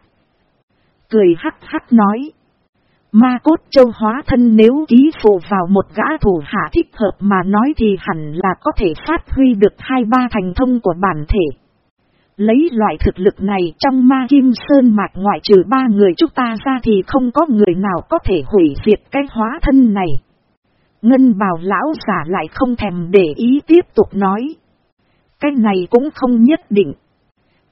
Speaker 1: Cười hắc hắc nói. Ma cốt châu hóa thân nếu ký phụ vào một gã thủ hạ thích hợp mà nói thì hẳn là có thể phát huy được hai ba thành thông của bản thể. Lấy loại thực lực này trong ma kim sơn mạc ngoại trừ ba người chúng ta ra thì không có người nào có thể hủy diệt cái hóa thân này. Ngân bào lão giả lại không thèm để ý tiếp tục nói. Cái này cũng không nhất định.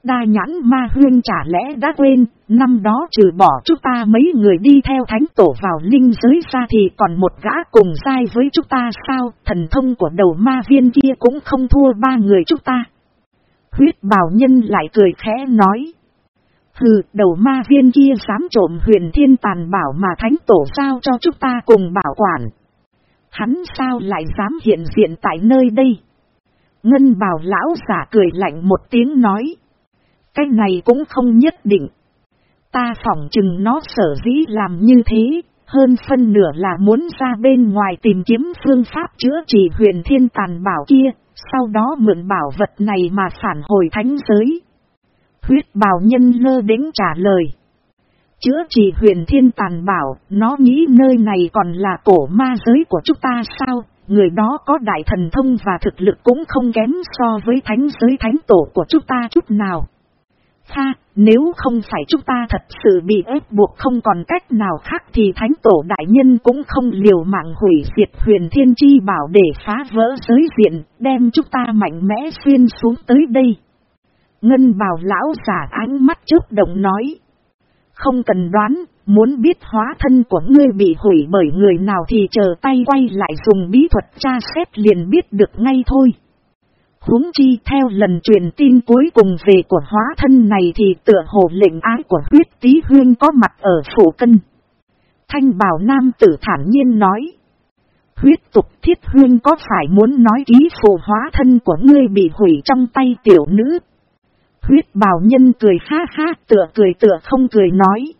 Speaker 1: Đa nhãn ma huyên chả lẽ đã quên, năm đó trừ bỏ chúng ta mấy người đi theo thánh tổ vào linh giới ra thì còn một gã cùng sai với chúng ta sao, thần thông của đầu ma viên kia cũng không thua ba người chúng ta. Huyết bảo nhân lại cười khẽ nói. Hừ, đầu ma viên kia dám trộm huyền thiên tàn bảo mà thánh tổ sao cho chúng ta cùng bảo quản. Hắn sao lại dám hiện diện tại nơi đây? Ngân bảo lão giả cười lạnh một tiếng nói. Cái này cũng không nhất định. Ta phỏng chừng nó sở dĩ làm như thế, hơn phân nửa là muốn ra bên ngoài tìm kiếm phương pháp chữa trị huyền thiên tàn bảo kia, sau đó mượn bảo vật này mà phản hồi thánh giới. Huyết bào nhân lơ đính trả lời. Chữa trị huyền thiên tàn bảo, nó nghĩ nơi này còn là cổ ma giới của chúng ta sao, người đó có đại thần thông và thực lực cũng không kém so với thánh giới thánh tổ của chúng ta chút nào. Tha, nếu không phải chúng ta thật sự bị ép buộc không còn cách nào khác thì thánh tổ đại nhân cũng không liều mạng hủy diệt huyền thiên chi bảo để phá vỡ giới diện, đem chúng ta mạnh mẽ xuyên xuống tới đây. Ngân bào lão giả ánh mắt chớp động nói. Không cần đoán, muốn biết hóa thân của ngươi bị hủy bởi người nào thì chờ tay quay lại dùng bí thuật tra xét liền biết được ngay thôi huống chi theo lần truyền tin cuối cùng về của hóa thân này thì tựa hồ lệnh ái của huyết tí huyên có mặt ở phủ cân. Thanh bảo nam tử thản nhiên nói. Huyết tục thiết huyên có phải muốn nói ký phù hóa thân của ngươi bị hủy trong tay tiểu nữ? Huyết bảo nhân cười ha ha, tựa cười tựa không cười nói.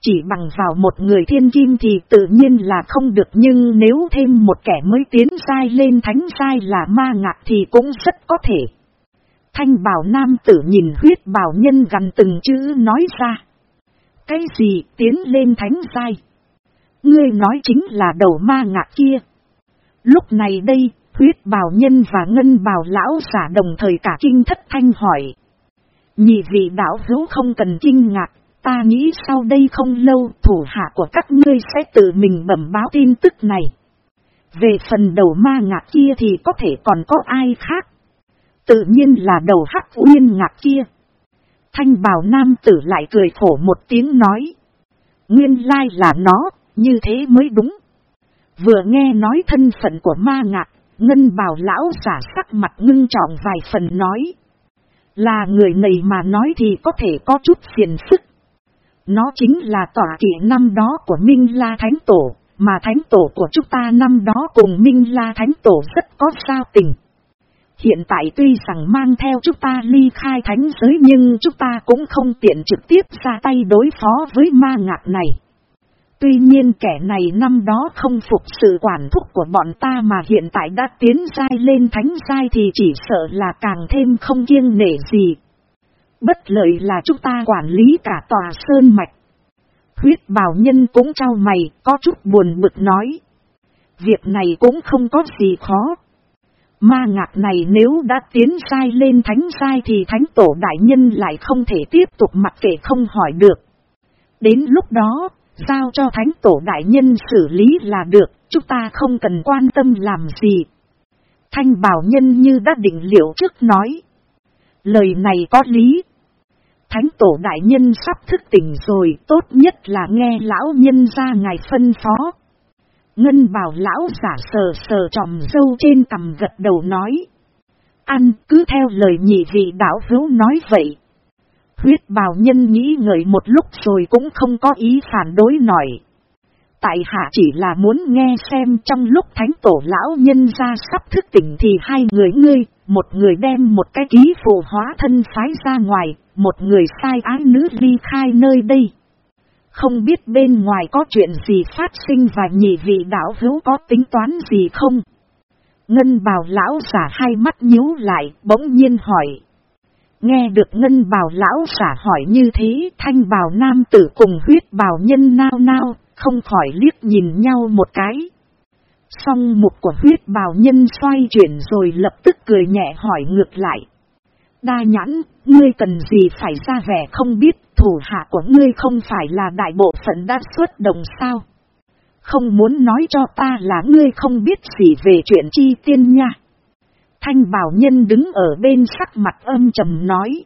Speaker 1: Chỉ bằng vào một người thiên kim thì tự nhiên là không được nhưng nếu thêm một kẻ mới tiến sai lên thánh sai là ma ngạc thì cũng rất có thể. Thanh bảo nam tử nhìn huyết bảo nhân gần từng chữ nói ra. Cái gì tiến lên thánh sai? Ngươi nói chính là đầu ma ngạc kia. Lúc này đây, huyết bảo nhân và ngân bảo lão giả đồng thời cả kinh thất thanh hỏi. Nhị vị đạo hữu không cần kinh ngạc, ta nghĩ sau đây không lâu thủ hạ của các ngươi sẽ tự mình bẩm báo tin tức này. Về phần đầu ma ngạc kia thì có thể còn có ai khác. Tự nhiên là đầu hắc uyên ngạc kia. Thanh bào nam tử lại cười khổ một tiếng nói. Nguyên lai là nó, như thế mới đúng. Vừa nghe nói thân phận của ma ngạc, ngân bào lão giả sắc mặt ngưng trọng vài phần nói. Là người này mà nói thì có thể có chút phiền sức. Nó chính là tỏa kỷ năm đó của Minh La Thánh Tổ, mà Thánh Tổ của chúng ta năm đó cùng Minh La Thánh Tổ rất có sao tình. Hiện tại tuy rằng mang theo chúng ta ly khai thánh giới nhưng chúng ta cũng không tiện trực tiếp ra tay đối phó với ma ngạc này. Tuy nhiên kẻ này năm đó không phục sự quản thúc của bọn ta mà hiện tại đã tiến dai lên thánh dai thì chỉ sợ là càng thêm không kiêng nể gì. Bất lợi là chúng ta quản lý cả tòa sơn mạch. Huyết bảo nhân cũng trao mày, có chút buồn bực nói. Việc này cũng không có gì khó. Ma ngạc này nếu đã tiến sai lên thánh sai thì thánh tổ đại nhân lại không thể tiếp tục mặc kệ không hỏi được. Đến lúc đó, giao cho thánh tổ đại nhân xử lý là được, chúng ta không cần quan tâm làm gì. Thanh bảo nhân như đã định liệu trước nói. Lời này có lý. Thánh tổ đại nhân sắp thức tỉnh rồi, tốt nhất là nghe lão nhân ra ngài phân phó. Ngân bảo lão giả sờ sờ tròm dâu trên cằm gật đầu nói. Ăn cứ theo lời nhị vị đạo hữu nói vậy. Huyết bào nhân nghĩ ngợi một lúc rồi cũng không có ý phản đối nổi. Tại hạ chỉ là muốn nghe xem trong lúc thánh tổ lão nhân ra sắp thức tỉnh thì hai người ngươi, một người đem một cái ký phụ hóa thân phái ra ngoài, một người sai ái nữ ly khai nơi đây. Không biết bên ngoài có chuyện gì phát sinh và nhị vị đạo hữu có tính toán gì không? Ngân bào lão giả hai mắt nhíu lại, bỗng nhiên hỏi. Nghe được ngân bào lão giả hỏi như thế, thanh bào nam tử cùng huyết bào nhân nao nao, không khỏi liếc nhìn nhau một cái. Song mục của huyết bào nhân xoay chuyển rồi lập tức cười nhẹ hỏi ngược lại. Đa nhãn, ngươi cần gì phải ra vẻ không biết, thủ hạ của ngươi không phải là đại bộ phận đã xuất đồng sao? Không muốn nói cho ta là ngươi không biết gì về chuyện chi tiên nha. Thanh bảo nhân đứng ở bên sắc mặt âm trầm nói.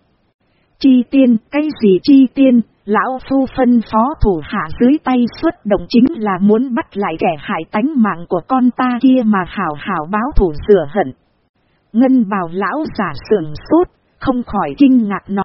Speaker 1: Chi tiên, cái gì chi tiên, lão phu phân phó thủ hạ dưới tay xuất động chính là muốn bắt lại kẻ hại tánh mạng của con ta kia mà hảo hảo báo thủ rửa hận. Ngân bảo lão giả sưởng sốt, không khỏi kinh ngạc nói.